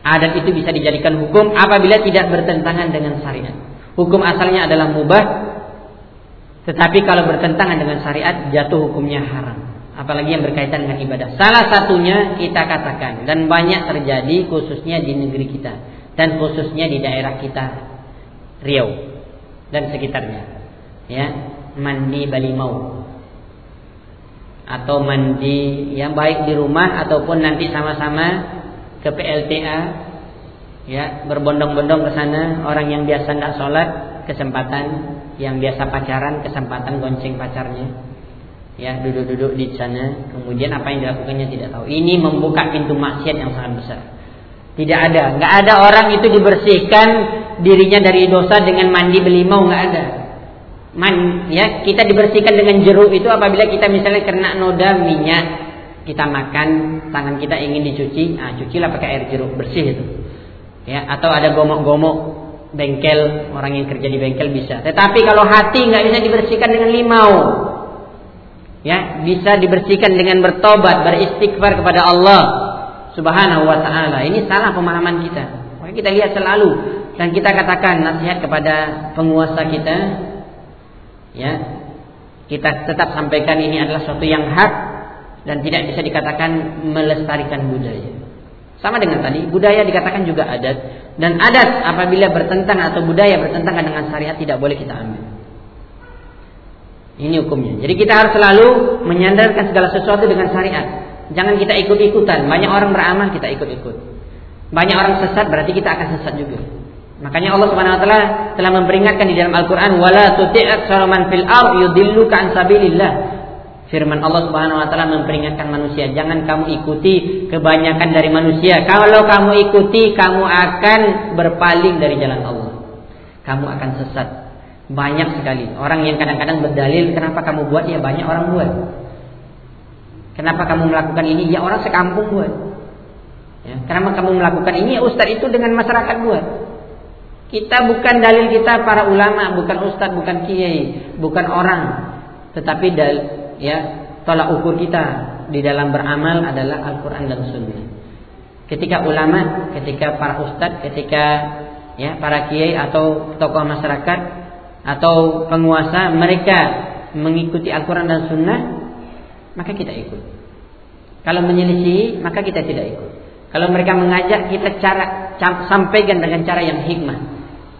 Adat itu bisa dijadikan hukum apabila tidak bertentangan dengan syariat. Hukum asalnya adalah mubah, tetapi kalau bertentangan dengan syariat jatuh hukumnya haram. Apalagi yang berkaitan dengan ibadah. Salah satunya kita katakan dan banyak terjadi khususnya di negeri kita dan khususnya di daerah kita Riau dan sekitarnya. Ya, mandi balimau atau mandi yang baik di rumah ataupun nanti sama-sama ke PLTA ya berbondong-bondong ke sana. Orang yang biasa tidak sholat kesempatan yang biasa pacaran kesempatan gonceng pacarnya. Ya duduk-duduk di sana. Kemudian apa yang dilakukannya tidak tahu. Ini membuka pintu maksiat yang sangat besar tidak ada nggak ada orang itu dibersihkan dirinya dari dosa dengan mandi belimau nggak ada Man, ya kita dibersihkan dengan jeruk itu apabila kita misalnya kena noda minyak kita makan, tangan kita ingin dicuci, nah cucilah pakai air jeruk bersih itu. Ya, atau ada gomok-gomok bengkel, orang yang kerja di bengkel bisa. Tetapi kalau hati nggak bisa dibersihkan dengan limau. Ya, bisa dibersihkan dengan bertobat, beristighfar kepada Allah Subhanahu wa taala. Ini salah pemahaman kita. Maka kita lihat selalu dan kita katakan nasihat kepada penguasa kita ya. Kita tetap sampaikan ini adalah sesuatu yang hak dan tidak bisa dikatakan melestarikan budaya. Sama dengan tadi, budaya dikatakan juga adat dan adat apabila bertentang atau budaya bertentangan dengan syariat tidak boleh kita ambil. Ini hukumnya. Jadi kita harus selalu menyandarkan segala sesuatu dengan syariat. Jangan kita ikut-ikutan. Banyak orang beramal kita ikut-ikut. Banyak orang sesat berarti kita akan sesat juga. Makanya Allah Subhanahu wa taala telah memperingatkan di dalam Al-Qur'an wala tuti'at man fil ard yudilluka an sabilillah. Firman Allah Subhanahu wa taala memperingatkan manusia, jangan kamu ikuti kebanyakan dari manusia. Kalau kamu ikuti, kamu akan berpaling dari jalan Allah. Kamu akan sesat. Banyak sekali orang yang kadang-kadang berdalil, kenapa kamu buat? Ya banyak orang buat. Kenapa kamu melakukan ini? Ya orang sekampung buat. Ya, kenapa kamu melakukan ini? Ya ustaz itu dengan masyarakat buat. Kita bukan dalil kita para ulama, bukan ustaz, bukan kiai, bukan orang, tetapi dalil ya tolak ukur kita di dalam beramal adalah Al-Quran dan Sunnah. Ketika ulama, ketika para ustadz, ketika ya para kiai atau tokoh masyarakat atau penguasa mereka mengikuti Al-Quran dan Sunnah, maka kita ikut. Kalau menyelisih, maka kita tidak ikut. Kalau mereka mengajak, kita cara sampaikan dengan cara yang hikmah.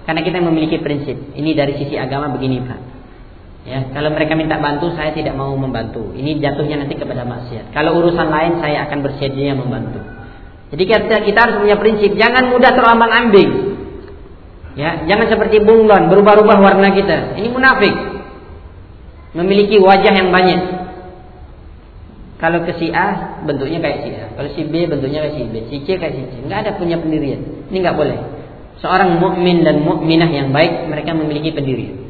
Karena kita memiliki prinsip. Ini dari sisi agama begini, Pak. Ya, kalau mereka minta bantu, saya tidak mau membantu. Ini jatuhnya nanti kepada maksiat. Kalau urusan lain, saya akan bersedia membantu. Jadi kita, kita harus punya prinsip, jangan mudah terombang ambing. Ya, jangan seperti bunglon, berubah-ubah warna kita. Ini munafik. Memiliki wajah yang banyak. Kalau ke si A bentuknya kayak si A, kalau si B bentuknya kayak si B, si C kayak si C. Enggak ada punya pendirian. Ini enggak boleh. Seorang mukmin dan mukminah yang baik mereka memiliki pendirian.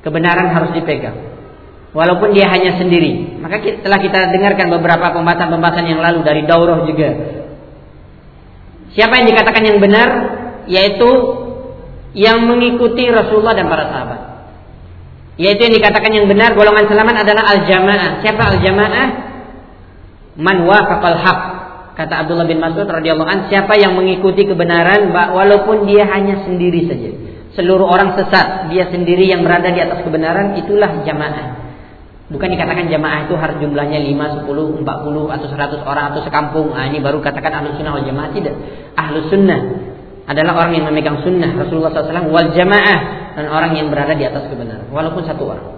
Kebenaran harus dipegang. Walaupun dia hanya sendiri. Maka setelah kita dengarkan beberapa pembahasan-pembahasan yang lalu dari daurah juga. Siapa yang dikatakan yang benar? Yaitu yang mengikuti Rasulullah dan para sahabat. Yaitu yang dikatakan yang benar golongan selamat adalah al-jamaah. Siapa al-jamaah? Man wafaqal haq. Kata Abdullah bin Mas'ud radhiyallahu an, siapa yang mengikuti kebenaran walaupun dia hanya sendiri saja seluruh orang sesat, dia sendiri yang berada di atas kebenaran, itulah jamaah. Bukan dikatakan jamaah itu harus jumlahnya 5, 10, 40 atau 100 orang atau sekampung. Ah, ini baru katakan ahlu sunnah wal jamaah tidak. Ahlu sunnah adalah orang yang memegang sunnah Rasulullah SAW wal jamaah dan orang yang berada di atas kebenaran walaupun satu orang.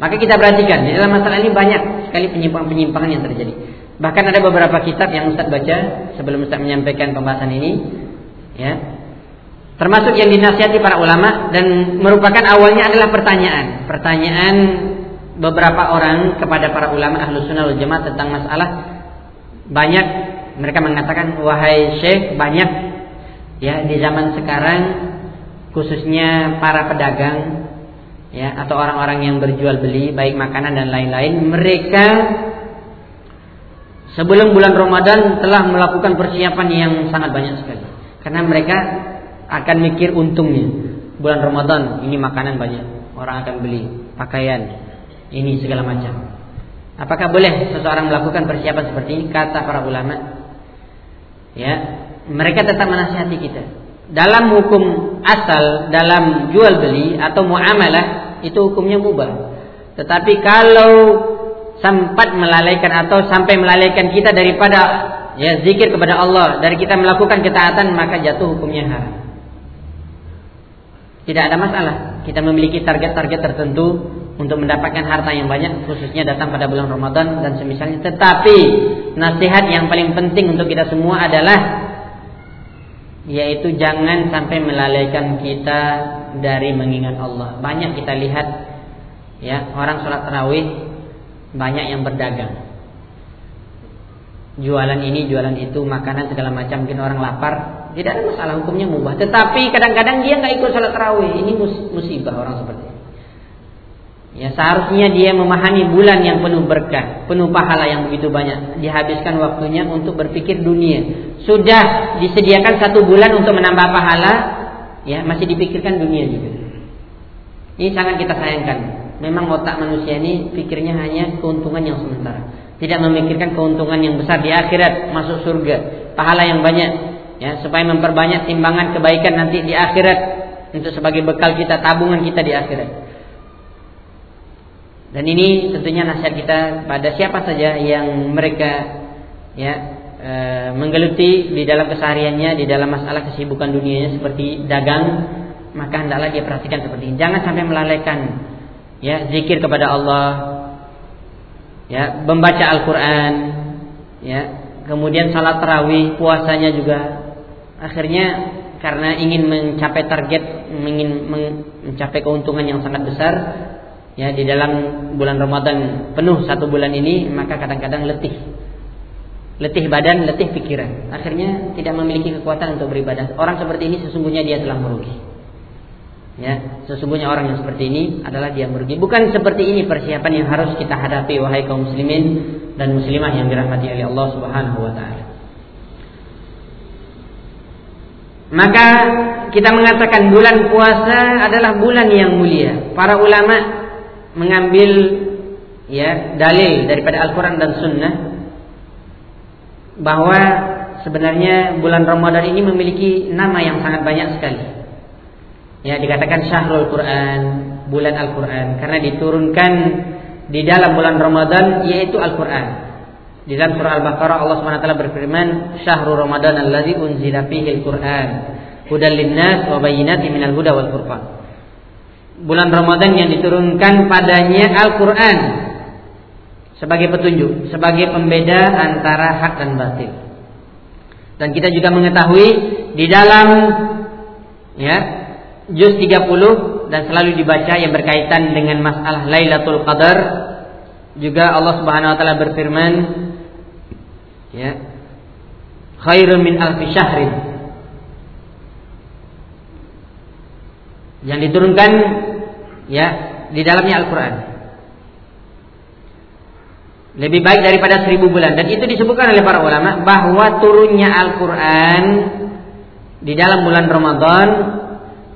Maka kita perhatikan di dalam masalah ini banyak sekali penyimpangan-penyimpangan yang terjadi. Bahkan ada beberapa kitab yang Ustaz baca sebelum Ustaz menyampaikan pembahasan ini, ya Termasuk yang dinasihati para ulama dan merupakan awalnya adalah pertanyaan. Pertanyaan beberapa orang kepada para ulama ahlu sunnah wal jamaah tentang masalah banyak mereka mengatakan wahai syekh banyak ya di zaman sekarang khususnya para pedagang ya atau orang-orang yang berjual beli baik makanan dan lain-lain mereka sebelum bulan Ramadan telah melakukan persiapan yang sangat banyak sekali karena mereka akan mikir untungnya. Bulan Ramadan ini makanan banyak, orang akan beli pakaian, ini segala macam. Apakah boleh seseorang melakukan persiapan seperti ini? Kata para ulama, ya mereka tetap menasihati kita dalam hukum asal dalam jual beli atau muamalah itu hukumnya mubah tetapi kalau sempat melalaikan atau sampai melalaikan kita daripada ya zikir kepada Allah dari kita melakukan ketaatan maka jatuh hukumnya haram. Tidak ada masalah. Kita memiliki target-target tertentu untuk mendapatkan harta yang banyak khususnya datang pada bulan Ramadan dan semisalnya. Tetapi nasihat yang paling penting untuk kita semua adalah yaitu jangan sampai melalaikan kita dari mengingat Allah. Banyak kita lihat ya orang sholat tarawih banyak yang berdagang. Jualan ini jualan itu makanan segala macam mungkin orang lapar tidak ada masalah hukumnya mubah. Tetapi kadang-kadang dia nggak ikut sholat tarawih. Ini musibah orang seperti ini Ya seharusnya dia memahami bulan yang penuh berkah, penuh pahala yang begitu banyak. Dihabiskan waktunya untuk berpikir dunia. Sudah disediakan satu bulan untuk menambah pahala, ya masih dipikirkan dunia juga. Ini sangat kita sayangkan. Memang otak manusia ini pikirnya hanya keuntungan yang sementara. Tidak memikirkan keuntungan yang besar di akhirat, masuk surga, pahala yang banyak. Ya, supaya memperbanyak timbangan kebaikan nanti di akhirat untuk sebagai bekal kita, tabungan kita di akhirat. Dan ini tentunya nasihat kita pada siapa saja yang mereka ya e, menggeluti di dalam kesehariannya, di dalam masalah kesibukan dunianya seperti dagang, maka hendaklah dia perhatikan seperti ini. Jangan sampai melalaikan ya zikir kepada Allah, ya membaca Al-Qur'an, ya kemudian salat tarawih, puasanya juga akhirnya karena ingin mencapai target, ingin mencapai keuntungan yang sangat besar, ya di dalam bulan Ramadan penuh satu bulan ini maka kadang-kadang letih. Letih badan letih pikiran. Akhirnya tidak memiliki kekuatan untuk beribadah. Orang seperti ini sesungguhnya dia telah merugi. Ya sesungguhnya orang yang seperti ini adalah dia merugi. Bukan seperti ini persiapan yang harus kita hadapi wahai kaum muslimin dan muslimah yang dirahmati oleh Allah Subhanahu wa taala. Maka kita mengatakan bulan puasa adalah bulan yang mulia. Para ulama mengambil ya dalil daripada Al-Qur'an dan Sunnah bahwa sebenarnya bulan Ramadan ini memiliki nama yang sangat banyak sekali. Ya, dikatakan Syahrul Quran, bulan Al-Qur'an karena diturunkan di dalam bulan Ramadan yaitu Al-Qur'an. Di dalam surah Al-Baqarah Allah SWT berfirman, "Syahrul Ramadan allazi unzila fihi Al-Qur'an, hudan lin-nas wa bayyinatin minal huda wal furqan." Bulan Ramadan yang diturunkan padanya Al-Quran sebagai petunjuk, sebagai pembeda antara hak dan batil. Dan kita juga mengetahui di dalam ya juz 30 dan selalu dibaca yang berkaitan dengan masalah Lailatul Qadar juga Allah Subhanahu wa taala berfirman ya khairun min alfi syahrin yang diturunkan ya di dalamnya Al-Quran. Lebih baik daripada seribu bulan dan itu disebutkan oleh para ulama bahwa turunnya Al-Quran di dalam bulan Ramadan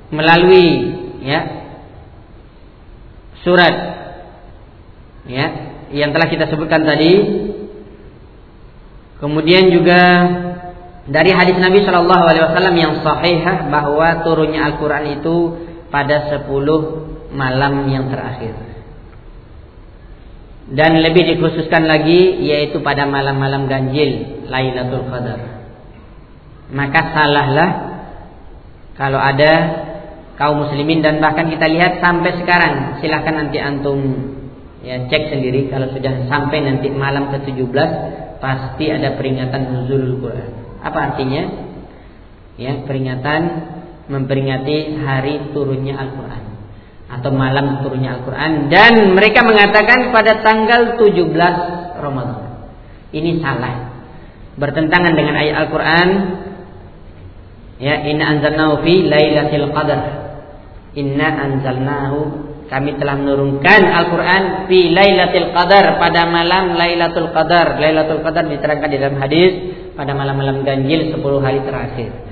melalui ya surat ya yang telah kita sebutkan tadi kemudian juga dari hadis Nabi Shallallahu Alaihi Wasallam yang sahih bahwa turunnya Al-Quran itu pada sepuluh malam yang terakhir. Dan lebih dikhususkan lagi yaitu pada malam-malam ganjil Lailatul Qadar. Maka salahlah kalau ada kaum muslimin dan bahkan kita lihat sampai sekarang silahkan nanti antum ya cek sendiri kalau sudah sampai nanti malam ke-17 pasti ada peringatan nuzulul Quran. Apa artinya? Ya, peringatan memperingati hari turunnya Al-Qur'an atau malam turunnya Al-Quran dan mereka mengatakan pada tanggal 17 Ramadan. Ini salah. Bertentangan dengan ayat Al-Quran. Ya, inna anzalnahu fi lailatul qadar. Inna anzalnahu kami telah menurunkan Al-Quran fi lailatul qadar pada malam lailatul qadar. Lailatul qadar diterangkan di dalam hadis pada malam-malam ganjil 10 hari terakhir.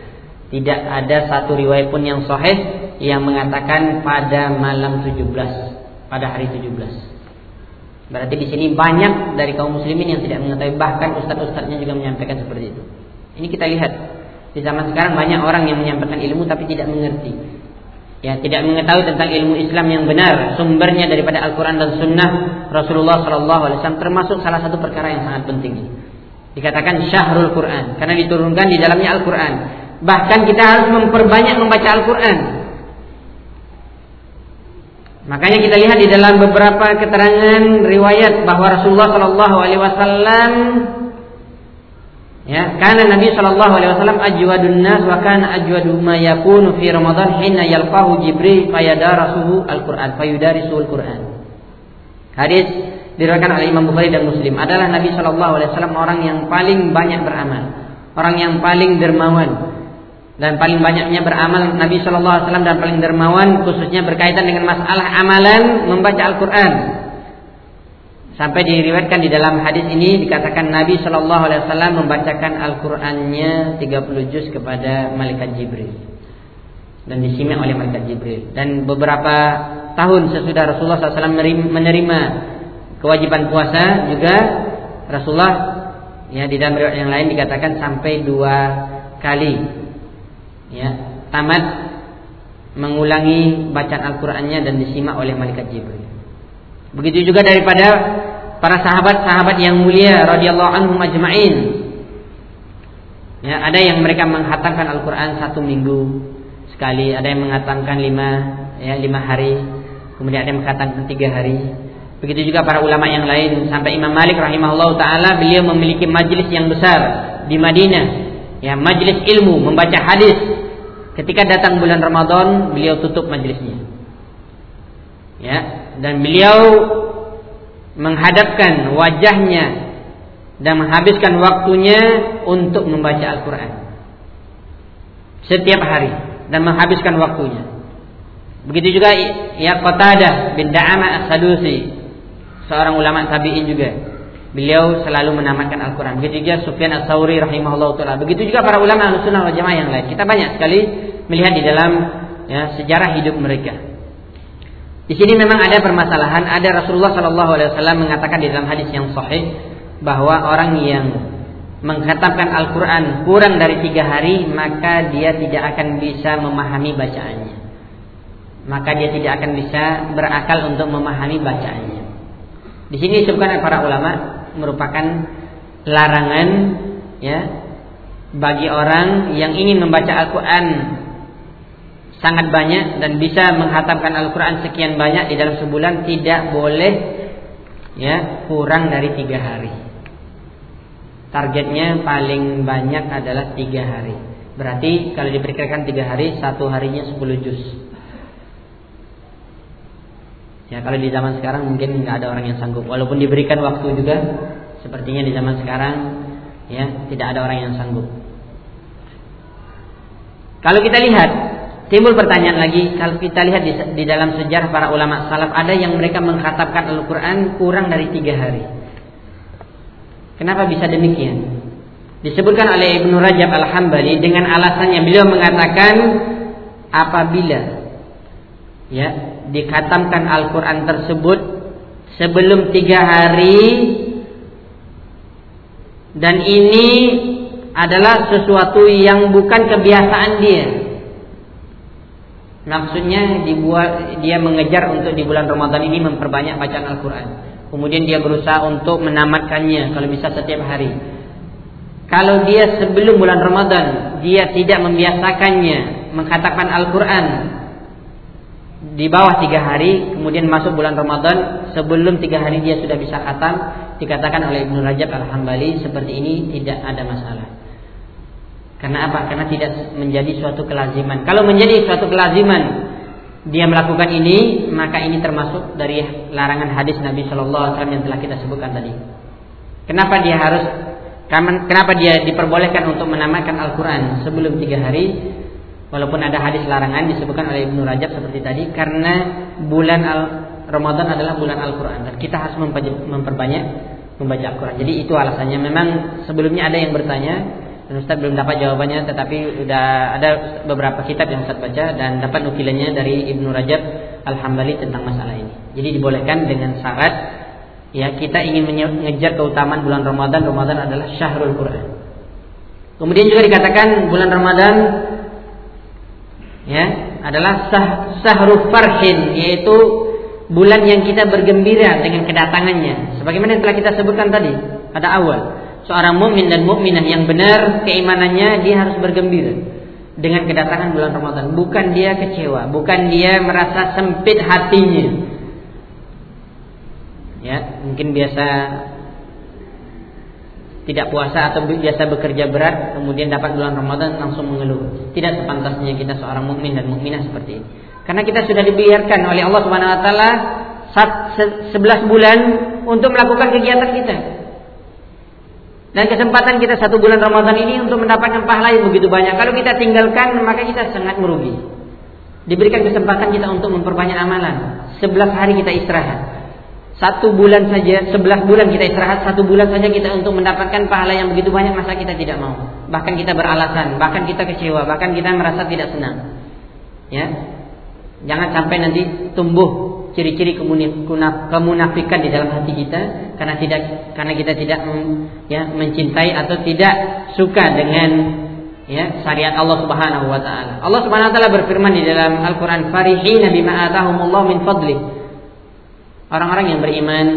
Tidak ada satu riwayat pun yang sahih yang mengatakan pada malam 17, pada hari 17. Berarti di sini banyak dari kaum muslimin yang tidak mengetahui bahkan ustaz-ustaznya juga menyampaikan seperti itu. Ini kita lihat di zaman sekarang banyak orang yang menyampaikan ilmu tapi tidak mengerti. Ya, tidak mengetahui tentang ilmu Islam yang benar, sumbernya daripada Al-Qur'an dan Sunnah Rasulullah sallallahu alaihi wasallam termasuk salah satu perkara yang sangat penting. Dikatakan syahrul Quran karena diturunkan di dalamnya Al-Qur'an. Bahkan kita harus memperbanyak membaca Al-Qur'an. Makanya kita lihat di dalam beberapa keterangan riwayat bahwa Rasulullah sallallahu alaihi wasallam Ya, karena Nabi Shallallahu Alaihi Wasallam ajwadun nas wa kana ajwadu ma yakunu fi Ramadan hina yalqahu Jibril fayadarasuhu al-Qur'an fayudarisuhu al-Qur'an. Hadis diriwayatkan oleh Imam Bukhari dan Muslim adalah Nabi Shallallahu Alaihi Wasallam orang yang paling banyak beramal, orang yang paling dermawan dan paling banyaknya beramal Nabi Shallallahu Alaihi Wasallam dan paling dermawan khususnya berkaitan dengan masalah amalan membaca Al-Quran. Sampai diriwayatkan di dalam hadis ini dikatakan Nabi Shallallahu Alaihi Wasallam membacakan Al-Qur'annya 30 juz kepada malaikat Jibril. Dan disimak oleh malaikat Jibril. Dan beberapa tahun sesudah Rasulullah SAW menerima kewajiban puasa juga Rasulullah ya di dalam riwayat yang lain dikatakan sampai dua kali ya tamat mengulangi bacaan Al-Qur'annya dan disimak oleh malaikat Jibril. Begitu juga daripada para sahabat-sahabat yang mulia radhiyallahu anhum ajma'in. Ya, ada yang mereka menghatamkan Al-Qur'an satu minggu sekali, ada yang menghatamkan lima ya lima hari, kemudian ada yang menghatamkan tiga hari. Begitu juga para ulama yang lain sampai Imam Malik rahimahullah taala beliau memiliki majelis yang besar di Madinah, ya majelis ilmu membaca hadis. Ketika datang bulan Ramadan, beliau tutup majelisnya. Ya, dan beliau menghadapkan wajahnya dan menghabiskan waktunya untuk membaca Al-Quran setiap hari dan menghabiskan waktunya. Begitu juga ya Qatadah bin Da'ama As-Sadusi, seorang ulama tabi'in juga. Beliau selalu menamatkan Al-Quran. Begitu juga Sufyan As-Sauri rahimahullah taala. Begitu juga para ulama Ahlussunnah wal Jamaah yang lain. Kita banyak sekali melihat di dalam ya, sejarah hidup mereka. Di sini memang ada permasalahan. Ada Rasulullah Shallallahu Alaihi Wasallam mengatakan di dalam hadis yang sahih bahwa orang yang mengkhatamkan Al-Quran kurang dari tiga hari maka dia tidak akan bisa memahami bacaannya. Maka dia tidak akan bisa berakal untuk memahami bacaannya. Di sini disebutkan para ulama merupakan larangan ya bagi orang yang ingin membaca Al-Quran sangat banyak dan bisa menghatamkan Al-Quran sekian banyak di dalam sebulan tidak boleh ya kurang dari tiga hari. Targetnya paling banyak adalah tiga hari. Berarti kalau diperkirakan tiga hari, satu harinya sepuluh juz. Ya kalau di zaman sekarang mungkin nggak ada orang yang sanggup. Walaupun diberikan waktu juga, sepertinya di zaman sekarang ya tidak ada orang yang sanggup. Kalau kita lihat Timbul pertanyaan lagi, kalau kita lihat di, di dalam sejarah para ulama salaf ada yang mereka mengkhatamkan Al-Quran kurang dari tiga hari. Kenapa bisa demikian? Disebutkan oleh Ibnu Rajab Al-Hambali dengan alasannya beliau mengatakan apabila ya dikhatamkan Al-Quran tersebut sebelum tiga hari dan ini adalah sesuatu yang bukan kebiasaan dia Maksudnya dibuat dia mengejar untuk di bulan Ramadan ini memperbanyak bacaan Al-Quran. Kemudian dia berusaha untuk menamatkannya kalau bisa setiap hari. Kalau dia sebelum bulan Ramadan dia tidak membiasakannya mengkatakan Al-Quran di bawah tiga hari, kemudian masuk bulan Ramadan sebelum tiga hari dia sudah bisa khatam, dikatakan oleh Ibnu Rajab Al-Hambali seperti ini tidak ada masalah. Karena apa? Karena tidak menjadi suatu kelaziman. Kalau menjadi suatu kelaziman dia melakukan ini, maka ini termasuk dari larangan hadis Nabi Shallallahu Alaihi Wasallam yang telah kita sebutkan tadi. Kenapa dia harus? Kenapa dia diperbolehkan untuk menamatkan Al-Quran sebelum tiga hari? Walaupun ada hadis larangan disebutkan oleh Ibnu Rajab seperti tadi, karena bulan Al Ramadan adalah bulan Al-Quran dan kita harus memperbanyak membaca Al-Quran. Jadi itu alasannya. Memang sebelumnya ada yang bertanya, dan Ustaz belum dapat jawabannya tetapi sudah ada beberapa kitab yang Ustaz baca dan dapat nukilannya dari Ibnu Rajab Al-Hambali tentang masalah ini. Jadi dibolehkan dengan syarat ya kita ingin mengejar keutamaan bulan Ramadan. Ramadan adalah syahrul Quran. Kemudian juga dikatakan bulan Ramadan ya adalah sah, sahru farhin yaitu bulan yang kita bergembira dengan kedatangannya. Sebagaimana yang telah kita sebutkan tadi pada awal, seorang mukmin dan mukminah yang benar keimanannya dia harus bergembira dengan kedatangan bulan Ramadan. Bukan dia kecewa, bukan dia merasa sempit hatinya. Ya, mungkin biasa tidak puasa atau biasa bekerja berat kemudian dapat bulan Ramadan langsung mengeluh. Tidak sepantasnya kita seorang mukmin dan mukminah seperti ini. Karena kita sudah dibiarkan oleh Allah Subhanahu wa taala 11 bulan untuk melakukan kegiatan kita. Dan kesempatan kita satu bulan Ramadan ini untuk mendapatkan pahala yang begitu banyak. Kalau kita tinggalkan maka kita sangat merugi. Diberikan kesempatan kita untuk memperbanyak amalan. 11 hari kita istirahat. Satu bulan saja, sebelas bulan kita istirahat, satu bulan saja kita untuk mendapatkan pahala yang begitu banyak, masa kita tidak mau. Bahkan kita beralasan, bahkan kita kecewa, bahkan kita merasa tidak senang. Ya, jangan sampai nanti tumbuh ciri-ciri kemunafikan di dalam hati kita karena tidak karena kita tidak ya mencintai atau tidak suka dengan ya syariat Allah Subhanahu wa taala. Allah Subhanahu wa taala berfirman di dalam Al-Qur'an farihina bima atahumullah min fadlih Orang-orang yang beriman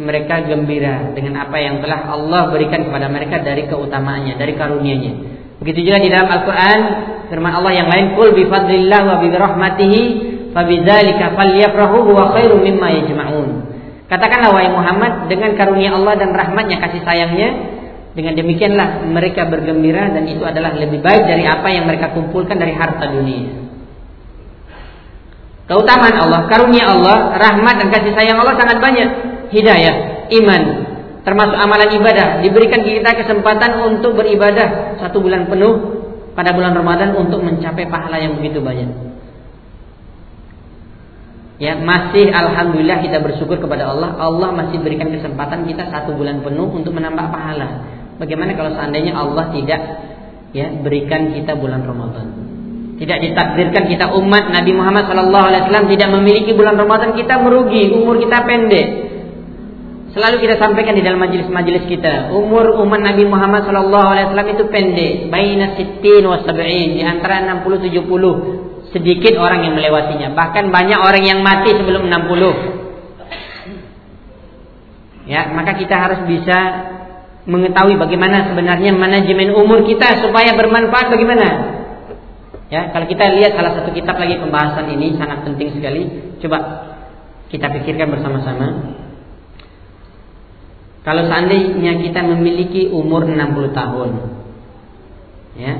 mereka gembira dengan apa yang telah Allah berikan kepada mereka dari keutamaannya, dari karunia-Nya. Begitu juga di dalam Al-Qur'an firman Allah yang lain, "Qul bi fadlillah wa bi rahmatihi fabidzalika falyafrahu huwa khairum mimma yajma'un." Katakanlah wahai Muhammad dengan karunia Allah dan rahmatnya kasih sayangnya dengan demikianlah mereka bergembira dan itu adalah lebih baik dari apa yang mereka kumpulkan dari harta dunia. Keutamaan Allah, karunia Allah, rahmat dan kasih sayang Allah sangat banyak. Hidayah, iman, termasuk amalan ibadah. Diberikan kita kesempatan untuk beribadah satu bulan penuh pada bulan Ramadan untuk mencapai pahala yang begitu banyak. Ya, masih alhamdulillah kita bersyukur kepada Allah. Allah masih berikan kesempatan kita satu bulan penuh untuk menambah pahala. Bagaimana kalau seandainya Allah tidak ya berikan kita bulan Ramadan? Tidak ditakdirkan kita umat Nabi Muhammad SAW tidak memiliki bulan Ramadan kita merugi, umur kita pendek. Selalu kita sampaikan di dalam majelis-majelis kita, umur umat Nabi Muhammad SAW itu pendek, baina sittin wa sab'in, di antara 60 70. Sedikit orang yang melewatinya, bahkan banyak orang yang mati sebelum 60. Ya, maka kita harus bisa mengetahui bagaimana sebenarnya manajemen umur kita supaya bermanfaat bagaimana? Ya, kalau kita lihat salah satu kitab lagi pembahasan ini sangat penting sekali. Coba kita pikirkan bersama-sama. Kalau seandainya kita memiliki umur 60 tahun. Ya.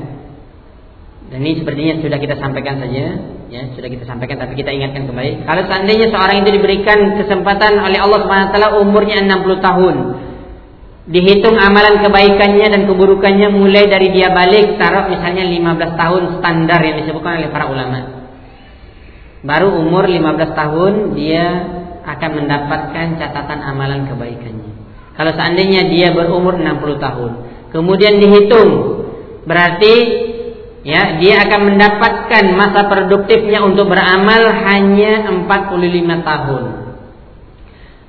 Dan ini sepertinya sudah kita sampaikan saja, ya, sudah kita sampaikan tapi kita ingatkan kembali. Kalau seandainya seorang itu diberikan kesempatan oleh Allah Subhanahu wa taala umurnya 60 tahun, Dihitung amalan kebaikannya dan keburukannya mulai dari dia balik taruh misalnya 15 tahun standar yang disebutkan oleh para ulama. Baru umur 15 tahun dia akan mendapatkan catatan amalan kebaikannya. Kalau seandainya dia berumur 60 tahun, kemudian dihitung berarti ya dia akan mendapatkan masa produktifnya untuk beramal hanya 45 tahun.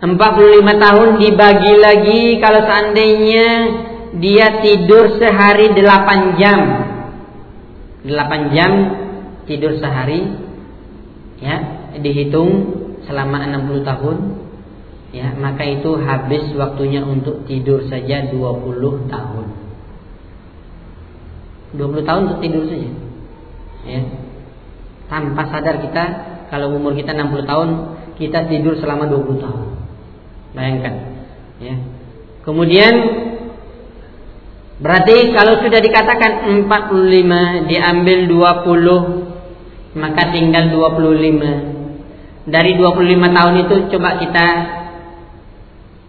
45 tahun dibagi lagi kalau seandainya dia tidur sehari 8 jam. 8 jam tidur sehari ya, dihitung selama 60 tahun. Ya, maka itu habis waktunya untuk tidur saja 20 tahun. 20 tahun untuk tidur saja. Ya. Tanpa sadar kita kalau umur kita 60 tahun, kita tidur selama 20 tahun. Bayangkan. Ya. Kemudian berarti kalau sudah dikatakan 45 diambil 20 maka tinggal 25. Dari 25 tahun itu coba kita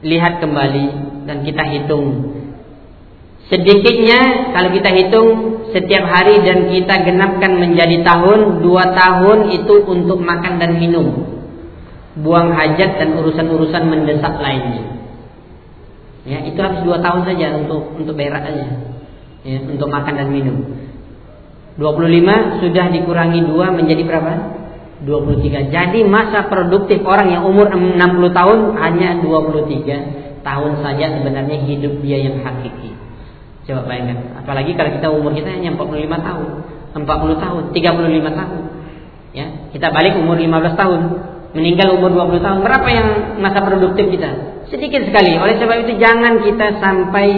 lihat kembali dan kita hitung. Sedikitnya kalau kita hitung setiap hari dan kita genapkan menjadi tahun, dua tahun itu untuk makan dan minum buang hajat dan urusan-urusan mendesak lainnya. Ya, itu habis dua tahun saja untuk untuk berak. Ya, untuk makan dan minum. 25 sudah dikurangi dua menjadi berapa? 23. Jadi masa produktif orang yang umur 60 tahun hanya 23 tahun saja sebenarnya hidup dia yang hakiki. Coba bayangkan, apalagi kalau kita umur kita hanya 45 tahun, 40 tahun, 35 tahun. Ya, kita balik umur 15 tahun, meninggal umur 20 tahun. Berapa yang masa produktif kita? Sedikit sekali. Oleh sebab itu jangan kita sampai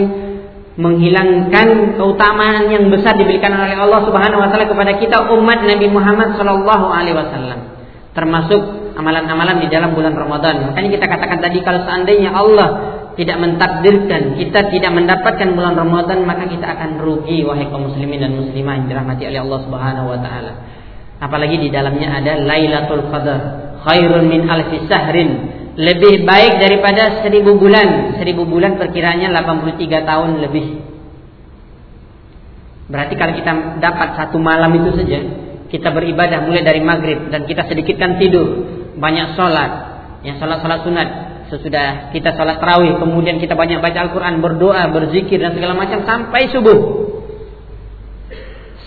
menghilangkan keutamaan yang besar diberikan oleh Allah Subhanahu wa taala kepada kita umat Nabi Muhammad sallallahu alaihi wasallam. Termasuk amalan-amalan di dalam bulan Ramadan. Makanya kita katakan tadi kalau seandainya Allah tidak mentakdirkan kita tidak mendapatkan bulan Ramadan maka kita akan rugi wahai kaum muslimin dan muslimah yang dirahmati oleh Allah Subhanahu wa taala. Apalagi di dalamnya ada Lailatul Qadar, khairun min alfi sahrin. Lebih baik daripada seribu bulan. Seribu bulan perkiranya 83 tahun lebih. Berarti kalau kita dapat satu malam itu saja, kita beribadah mulai dari maghrib dan kita sedikitkan tidur, banyak sholat, yang sholat-sholat sunat, sesudah kita sholat tarawih, kemudian kita banyak baca Al-Quran, berdoa, berzikir dan segala macam sampai subuh.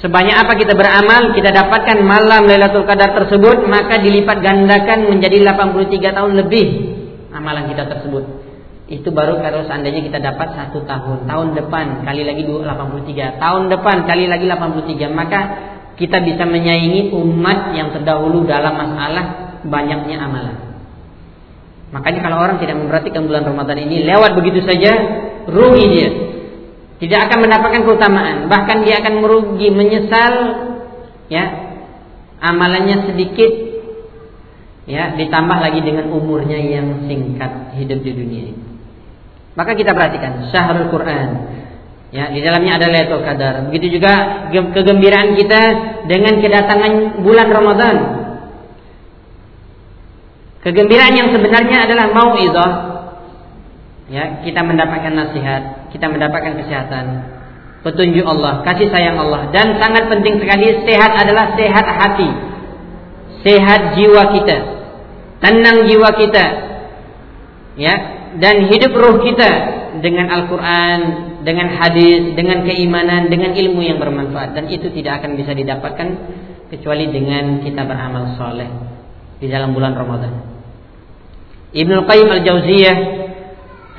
Sebanyak apa kita beramal, kita dapatkan malam Lailatul Qadar tersebut, maka dilipat gandakan menjadi 83 tahun lebih amalan kita tersebut. Itu baru kalau seandainya kita dapat satu tahun. Tahun depan kali lagi 83. Tahun depan kali lagi 83. Maka kita bisa menyaingi umat yang terdahulu dalam masalah banyaknya amalan. Makanya kalau orang tidak memperhatikan bulan Ramadan ini lewat begitu saja, rugi dia. Tidak akan mendapatkan keutamaan, bahkan dia akan merugi, menyesal ya. Amalannya sedikit ya, ditambah lagi dengan umurnya yang singkat hidup di dunia ini. Maka kita perhatikan Syahrul Quran. Ya, di dalamnya ada Lailatul Qadar. Begitu juga kegembiraan kita dengan kedatangan bulan Ramadan. Kegembiraan yang sebenarnya adalah mau'izah. Ya, kita mendapatkan nasihat, kita mendapatkan kesehatan, petunjuk Allah, kasih sayang Allah dan sangat penting sekali sehat adalah sehat hati. Sehat jiwa kita. Tenang jiwa kita. Ya, dan hidup ruh kita dengan Al-Qur'an, dengan hadis, dengan keimanan, dengan ilmu yang bermanfaat dan itu tidak akan bisa didapatkan kecuali dengan kita beramal soleh di dalam bulan Ramadan. Ibnu Qayyim Al-Jauziyah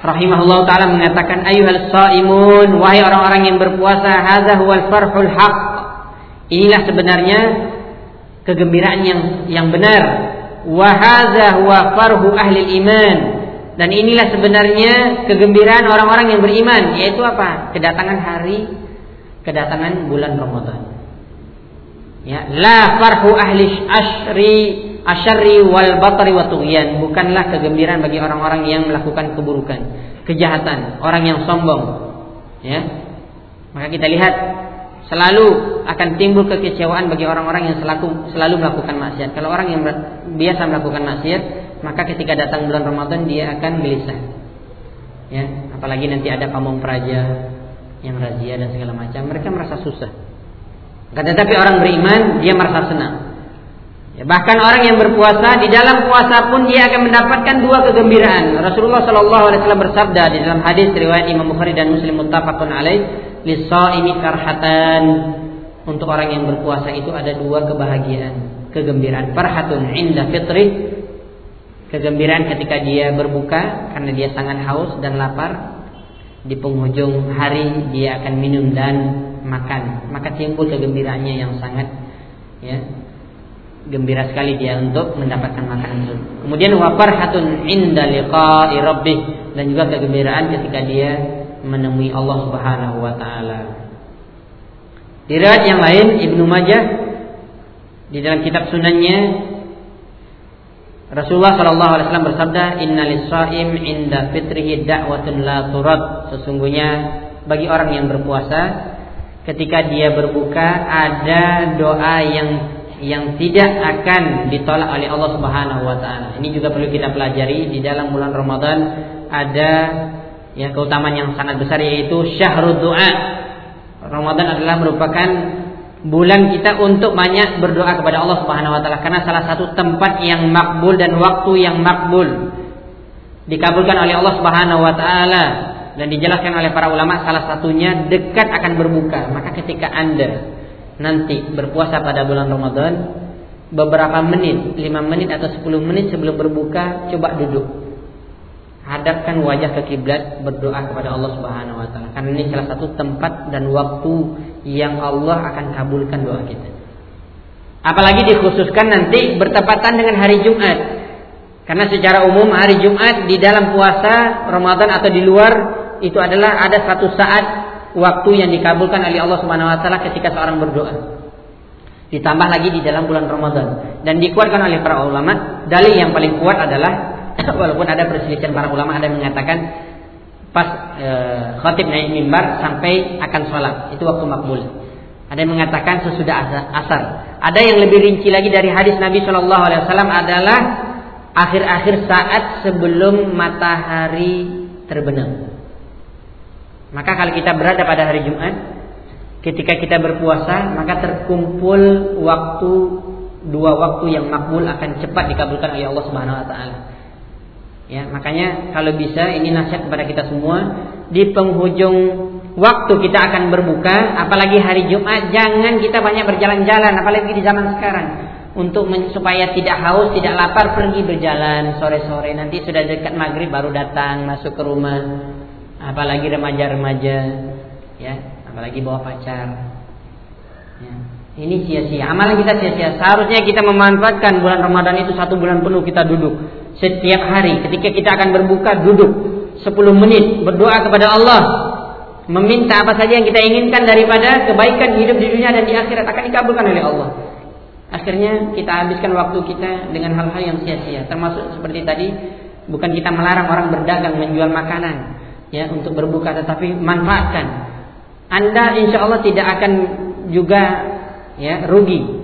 rahimahullah taala mengatakan ayyuhal shaimun wahai orang-orang yang berpuasa hadza huwal farhul haq. Inilah sebenarnya kegembiraan yang yang benar. Wa hadza huwa farhu ahli iman. Dan inilah sebenarnya kegembiraan orang-orang yang beriman yaitu apa? Kedatangan hari kedatangan bulan Ramadan. Ya, la farhu ahli ashri asyari wal batari wa tughyan bukanlah kegembiraan bagi orang-orang yang melakukan keburukan, kejahatan, orang yang sombong. Ya. Maka kita lihat selalu akan timbul kekecewaan bagi orang-orang yang selalu selalu melakukan maksiat. Kalau orang yang biasa melakukan maksiat, maka ketika datang bulan Ramadan dia akan gelisah. Ya, apalagi nanti ada pamong praja yang razia dan segala macam, mereka merasa susah. Tetapi orang beriman dia merasa senang. Ya, bahkan orang yang berpuasa di dalam puasa pun dia akan mendapatkan dua kegembiraan. Rasulullah Shallallahu Alaihi Wasallam bersabda di dalam hadis riwayat Imam Bukhari dan Muslim muttafaqun alaih, lisaimi karhatan untuk orang yang berpuasa itu ada dua kebahagiaan, kegembiraan. Farhatun inda fitri, kegembiraan ketika dia berbuka karena dia sangat haus dan lapar. Di penghujung hari dia akan minum dan makan, maka timbul kegembiraannya yang sangat ya gembira sekali dia untuk mendapatkan makanan itu. Kemudian wafar hatun inda liqa'i rabbih dan juga kegembiraan ketika dia menemui Allah Subhanahu wa taala. Di riwayat yang lain Ibnu Majah di dalam kitab sunannya Rasulullah Shallallahu Alaihi Wasallam bersabda, Inna lisaim inda fitrihi da'watun la turad. Sesungguhnya bagi orang yang berpuasa, ketika dia berbuka ada doa yang yang tidak akan ditolak oleh Allah Subhanahu wa taala. Ini juga perlu kita pelajari di dalam bulan Ramadan ada ya keutamaan yang sangat besar yaitu syahrul doa. Ramadan adalah merupakan bulan kita untuk banyak berdoa kepada Allah Subhanahu wa taala karena salah satu tempat yang makbul dan waktu yang makbul dikabulkan oleh Allah Subhanahu wa taala dan dijelaskan oleh para ulama salah satunya dekat akan berbuka. Maka ketika Anda nanti berpuasa pada bulan Ramadan beberapa menit, 5 menit atau 10 menit sebelum berbuka coba duduk. hadapkan wajah ke kiblat berdoa kepada Allah Subhanahu wa taala. Karena ini salah satu tempat dan waktu yang Allah akan kabulkan doa kita. Apalagi dikhususkan nanti bertepatan dengan hari Jumat. Karena secara umum hari Jumat di dalam puasa Ramadan atau di luar itu adalah ada satu saat waktu yang dikabulkan oleh Allah Subhanahu wa taala ketika seorang berdoa. Ditambah lagi di dalam bulan Ramadan. Dan dikuatkan oleh para ulama, dalil yang paling kuat adalah walaupun ada perselisihan para ulama ada yang mengatakan pas e, khatib naik mimbar sampai akan sholat itu waktu makbul. Ada yang mengatakan sesudah asar. Ada yang lebih rinci lagi dari hadis Nabi Shallallahu Alaihi Wasallam adalah akhir-akhir saat sebelum matahari terbenam maka kalau kita berada pada hari Jumat ketika kita berpuasa maka terkumpul waktu dua waktu yang makbul akan cepat dikabulkan oleh Allah Subhanahu wa taala. Ya, makanya kalau bisa ini nasihat kepada kita semua di penghujung waktu kita akan berbuka, apalagi hari Jumat, jangan kita banyak berjalan-jalan, apalagi di zaman sekarang. Untuk supaya tidak haus, tidak lapar, pergi berjalan sore-sore. Nanti sudah dekat maghrib baru datang masuk ke rumah. Apalagi remaja-remaja, ya, apalagi bawa pacar. Ya. Ini sia-sia. Amalan kita sia-sia. Seharusnya kita memanfaatkan bulan Ramadan itu satu bulan penuh kita duduk setiap hari ketika kita akan berbuka duduk 10 menit berdoa kepada Allah meminta apa saja yang kita inginkan daripada kebaikan hidup di dunia dan di akhirat akan dikabulkan oleh Allah. Akhirnya kita habiskan waktu kita dengan hal-hal yang sia-sia termasuk seperti tadi bukan kita melarang orang berdagang menjual makanan ya untuk berbuka tetapi manfaatkan. Anda insya Allah tidak akan juga ya rugi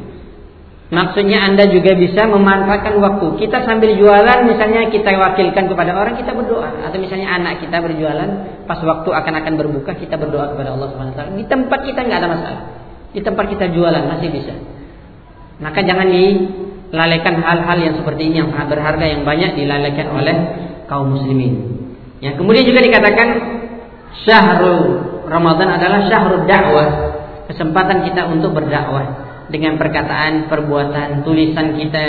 Maksudnya Anda juga bisa memanfaatkan waktu. Kita sambil jualan misalnya kita wakilkan kepada orang kita berdoa atau misalnya anak kita berjualan pas waktu akan akan berbuka kita berdoa kepada Allah Subhanahu. Di tempat kita nggak ada masalah. Di tempat kita jualan masih bisa. Maka jangan dilalaikan hal-hal yang seperti ini yang sangat berharga yang banyak dilalaikan oleh kaum muslimin. Yang kemudian juga dikatakan syahrul Ramadan adalah syahrul dakwah, kesempatan kita untuk berdakwah dengan perkataan, perbuatan, tulisan kita,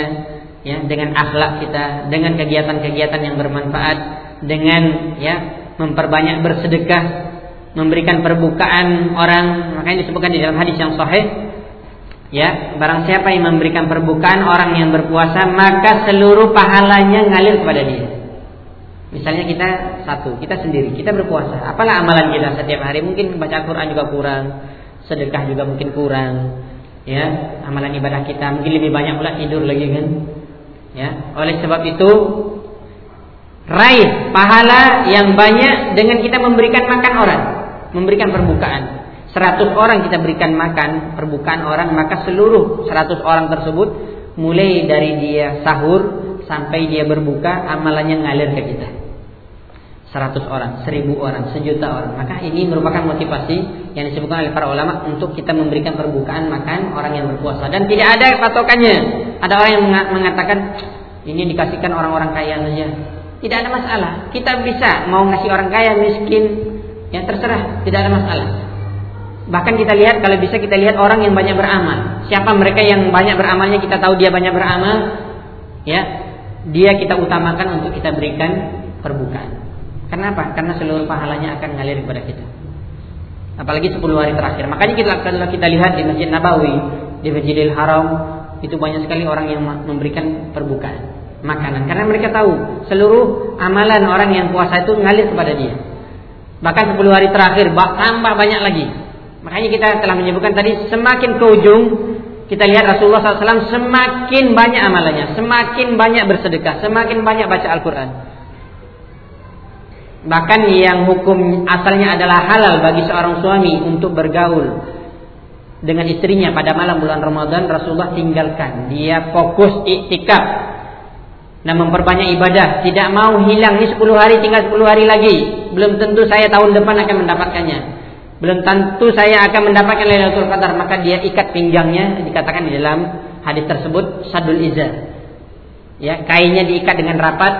ya, dengan akhlak kita, dengan kegiatan-kegiatan yang bermanfaat, dengan ya memperbanyak bersedekah, memberikan perbukaan orang, makanya disebutkan di dalam hadis yang sahih, ya, barang siapa yang memberikan perbukaan orang yang berpuasa, maka seluruh pahalanya ngalir kepada dia. Misalnya kita satu, kita sendiri, kita berpuasa. Apalah amalan kita setiap hari? Mungkin baca Quran juga kurang, sedekah juga mungkin kurang, ya amalan ibadah kita mungkin lebih banyak pula tidur lagi kan ya oleh sebab itu raih pahala yang banyak dengan kita memberikan makan orang memberikan perbukaan 100 orang kita berikan makan perbukaan orang maka seluruh 100 orang tersebut mulai dari dia sahur sampai dia berbuka amalannya ngalir ke kita 100 orang, 1000 orang, sejuta orang. Maka ini merupakan motivasi yang disebutkan oleh para ulama untuk kita memberikan perbukaan makan orang yang berpuasa dan tidak ada patokannya. Ada orang yang mengatakan ini dikasihkan orang-orang kaya saja. Tidak ada masalah. Kita bisa mau ngasih orang kaya, miskin, ya terserah, tidak ada masalah. Bahkan kita lihat kalau bisa kita lihat orang yang banyak beramal. Siapa mereka yang banyak beramalnya kita tahu dia banyak beramal, ya. Dia kita utamakan untuk kita berikan perbukaan. Kenapa? Karena seluruh pahalanya akan ngalir kepada kita. Apalagi 10 hari terakhir. Makanya kita kalau kita lihat di Masjid Nabawi, di Masjidil Haram, itu banyak sekali orang yang memberikan perbukaan makanan karena mereka tahu seluruh amalan orang yang puasa itu ngalir kepada dia. Bahkan 10 hari terakhir tambah banyak lagi. Makanya kita telah menyebutkan tadi semakin ke ujung kita lihat Rasulullah SAW semakin banyak amalannya, semakin banyak bersedekah, semakin banyak baca Al-Quran. Bahkan yang hukum asalnya adalah halal bagi seorang suami untuk bergaul dengan istrinya pada malam bulan Ramadan Rasulullah tinggalkan. Dia fokus iktikaf dan memperbanyak ibadah. Tidak mau hilang ini 10 hari tinggal 10 hari lagi. Belum tentu saya tahun depan akan mendapatkannya. Belum tentu saya akan mendapatkan Lailatul Qadar. Maka dia ikat pinggangnya dikatakan di dalam hadis tersebut sadul izar. Ya, kainnya diikat dengan rapat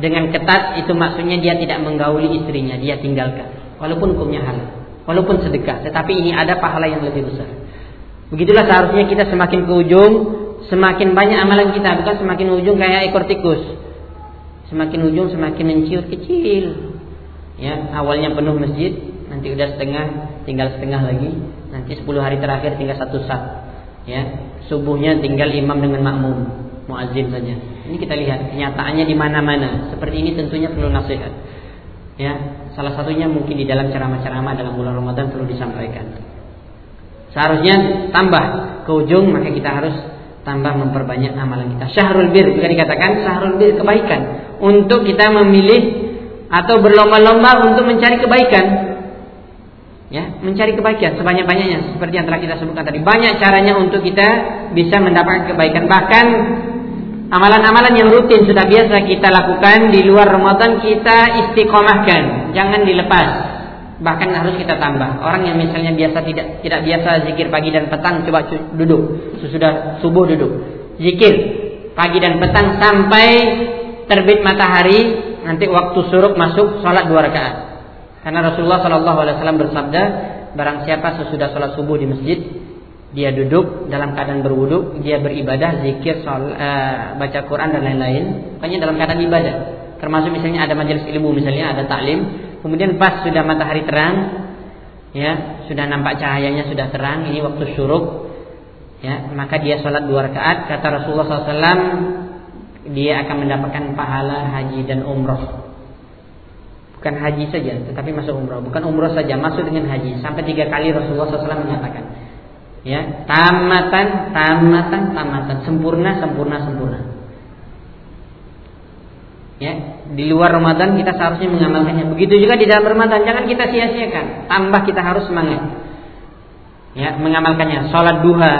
dengan ketat itu maksudnya dia tidak menggauli istrinya, dia tinggalkan. Walaupun hukumnya halal, walaupun sedekah, tetapi ini ada pahala yang lebih besar. Begitulah seharusnya kita semakin ke ujung, semakin banyak amalan kita, bukan semakin ujung kayak ekor tikus. Semakin ujung semakin menciut kecil. Ya, awalnya penuh masjid, nanti udah setengah, tinggal setengah lagi, nanti 10 hari terakhir tinggal satu sat. Ya, subuhnya tinggal imam dengan makmum, muazin saja. Ini kita lihat kenyataannya di mana-mana. Seperti ini tentunya perlu nasihat. Ya, salah satunya mungkin di dalam ceramah-ceramah dalam bulan Ramadan perlu disampaikan. Seharusnya tambah ke ujung maka kita harus tambah memperbanyak amalan kita. Syahrul bir juga dikatakan syahrul bir kebaikan untuk kita memilih atau berlomba-lomba untuk mencari kebaikan. Ya, mencari kebaikan sebanyak-banyaknya seperti yang telah kita sebutkan tadi. Banyak caranya untuk kita bisa mendapatkan kebaikan. Bahkan amalan-amalan yang rutin sudah biasa kita lakukan di luar Ramadan kita istiqomahkan, jangan dilepas bahkan harus kita tambah. Orang yang misalnya biasa tidak tidak biasa zikir pagi dan petang coba duduk sesudah subuh duduk. Zikir pagi dan petang sampai terbit matahari nanti waktu suruk masuk salat dua rakaat. Karena Rasulullah Shallallahu alaihi wasallam bersabda, barang siapa sesudah salat subuh di masjid dia duduk dalam keadaan berwudhu, dia beribadah, zikir, sol, uh, baca Quran dan lain-lain. Pokoknya dalam keadaan ibadah. Termasuk misalnya ada majelis ilmu, misalnya ada taklim, Kemudian pas sudah matahari terang, ya sudah nampak cahayanya sudah terang, ini waktu syuruk, ya maka dia sholat dua rakaat. Kata Rasulullah SAW, dia akan mendapatkan pahala haji dan umroh. Bukan haji saja, tetapi masuk umroh. Bukan umroh saja, masuk dengan haji. Sampai tiga kali Rasulullah SAW menyatakan, ya tamatan, tamatan, tamatan, sempurna, sempurna, sempurna. Ya, di luar Ramadan kita seharusnya mengamalkannya. Begitu juga di dalam Ramadan, jangan kita sia-siakan. Tambah kita harus semangat. Ya, mengamalkannya. Salat duha,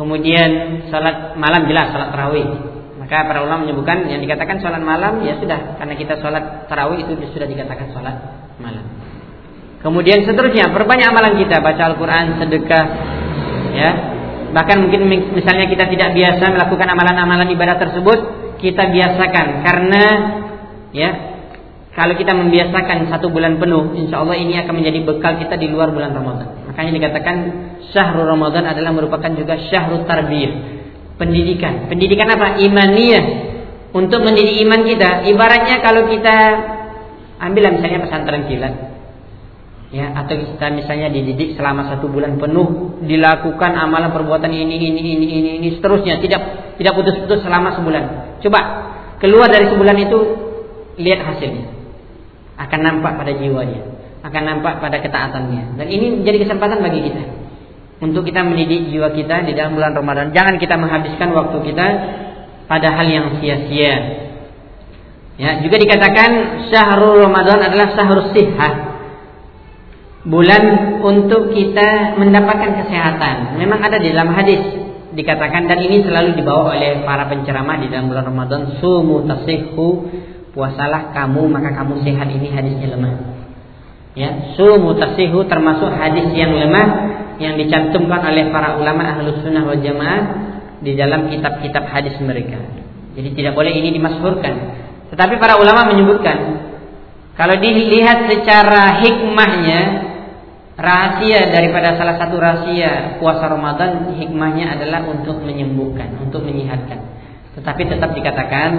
kemudian salat malam jelas salat tarawih. Maka para ulama menyebutkan yang dikatakan salat malam ya sudah karena kita salat tarawih itu sudah dikatakan salat malam. Kemudian seterusnya perbanyak amalan kita baca Al-Qur'an, sedekah ya. Bahkan mungkin misalnya kita tidak biasa melakukan amalan-amalan ibadah tersebut, kita biasakan karena ya kalau kita membiasakan satu bulan penuh, insya Allah ini akan menjadi bekal kita di luar bulan Ramadan. Makanya dikatakan syahrul Ramadan adalah merupakan juga syahrul tarbiyah, pendidikan. Pendidikan apa? Imaniyah. Untuk mendidik iman kita, ibaratnya kalau kita ambil misalnya pesantren kilat, ya atau kita misalnya dididik selama satu bulan penuh dilakukan amalan perbuatan ini ini ini ini ini seterusnya tidak tidak putus-putus selama sebulan coba keluar dari sebulan itu lihat hasilnya. Akan nampak pada jiwanya, akan nampak pada ketaatannya. Dan ini menjadi kesempatan bagi kita untuk kita mendidik jiwa kita di dalam bulan Ramadan. Jangan kita menghabiskan waktu kita pada hal yang sia-sia. Ya, juga dikatakan syahrul Ramadan adalah syahrul sihah. Bulan untuk kita mendapatkan kesehatan. Memang ada di dalam hadis dikatakan dan ini selalu dibawa oleh para penceramah di dalam bulan Ramadan sumu tasihhu puasalah kamu maka kamu sehat ini hadisnya lemah. Ya, sumu tasihu termasuk hadis yang lemah yang dicantumkan oleh para ulama ahlus sunnah wal jamaah di dalam kitab-kitab hadis mereka. Jadi tidak boleh ini dimasyhurkan. Tetapi para ulama menyebutkan kalau dilihat secara hikmahnya rahasia daripada salah satu rahasia puasa Ramadan hikmahnya adalah untuk menyembuhkan, untuk menyehatkan. Tetapi tetap dikatakan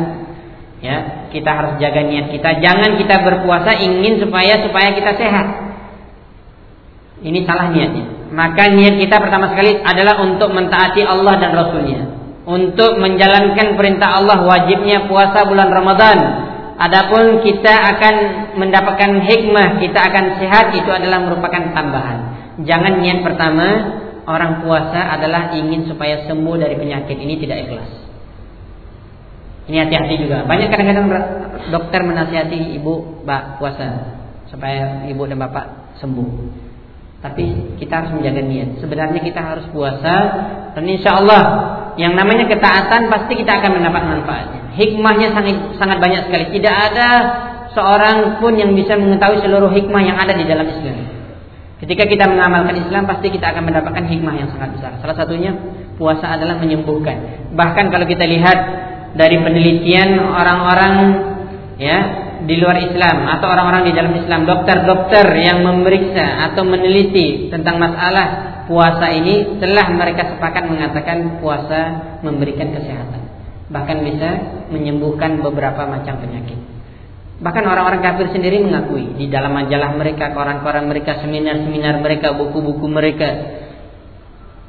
Ya, kita harus jaga niat kita. Jangan kita berpuasa ingin supaya supaya kita sehat. Ini salah niatnya. Maka niat kita pertama sekali adalah untuk mentaati Allah dan Rasulnya. Untuk menjalankan perintah Allah wajibnya puasa bulan Ramadan. Adapun kita akan mendapatkan hikmah, kita akan sehat itu adalah merupakan tambahan. Jangan niat pertama orang puasa adalah ingin supaya sembuh dari penyakit ini tidak ikhlas. Ini hati-hati juga. Banyak kadang-kadang dokter menasihati ibu bak puasa supaya ibu dan bapak sembuh. Tapi kita harus menjaga niat. Sebenarnya kita harus puasa dan insya Allah yang namanya ketaatan pasti kita akan mendapat manfaatnya. Hikmahnya sangat sangat banyak sekali. Tidak ada seorang pun yang bisa mengetahui seluruh hikmah yang ada di dalam Islam. Ketika kita mengamalkan Islam pasti kita akan mendapatkan hikmah yang sangat besar. Salah satunya puasa adalah menyembuhkan. Bahkan kalau kita lihat dari penelitian orang-orang ya di luar Islam atau orang-orang di dalam Islam, dokter-dokter yang memeriksa atau meneliti tentang masalah puasa ini telah mereka sepakat mengatakan puasa memberikan kesehatan. bahkan bisa menyembuhkan beberapa macam penyakit. Bahkan orang-orang kafir sendiri mengakui di dalam majalah mereka, koran-koran mereka, seminar-seminar mereka, buku-buku mereka.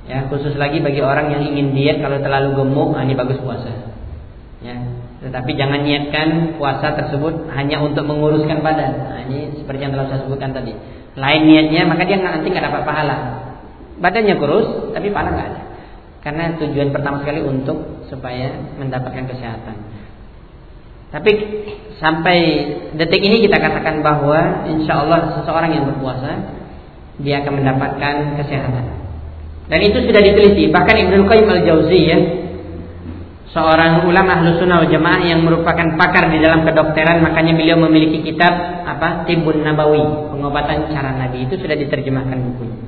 Ya, khusus lagi bagi orang yang ingin diet kalau terlalu gemuk, nah ini bagus puasa. Ya, tetapi jangan niatkan puasa tersebut hanya untuk menguruskan badan. Nah, ini seperti yang telah saya sebutkan tadi. Lain niatnya, maka dia nanti nggak dapat pahala. Badannya kurus, tapi pahala nggak ada. Karena tujuan pertama sekali untuk supaya mendapatkan kesehatan. Tapi sampai detik ini kita katakan bahwa insya Allah seseorang yang berpuasa dia akan mendapatkan kesehatan. Dan itu sudah diteliti. Bahkan Ibnu Qayyim al Jauziyah seorang ulama ahlu sunnah jamaah yang merupakan pakar di dalam kedokteran makanya beliau memiliki kitab apa Tibbun Nabawi pengobatan cara Nabi itu sudah diterjemahkan bukunya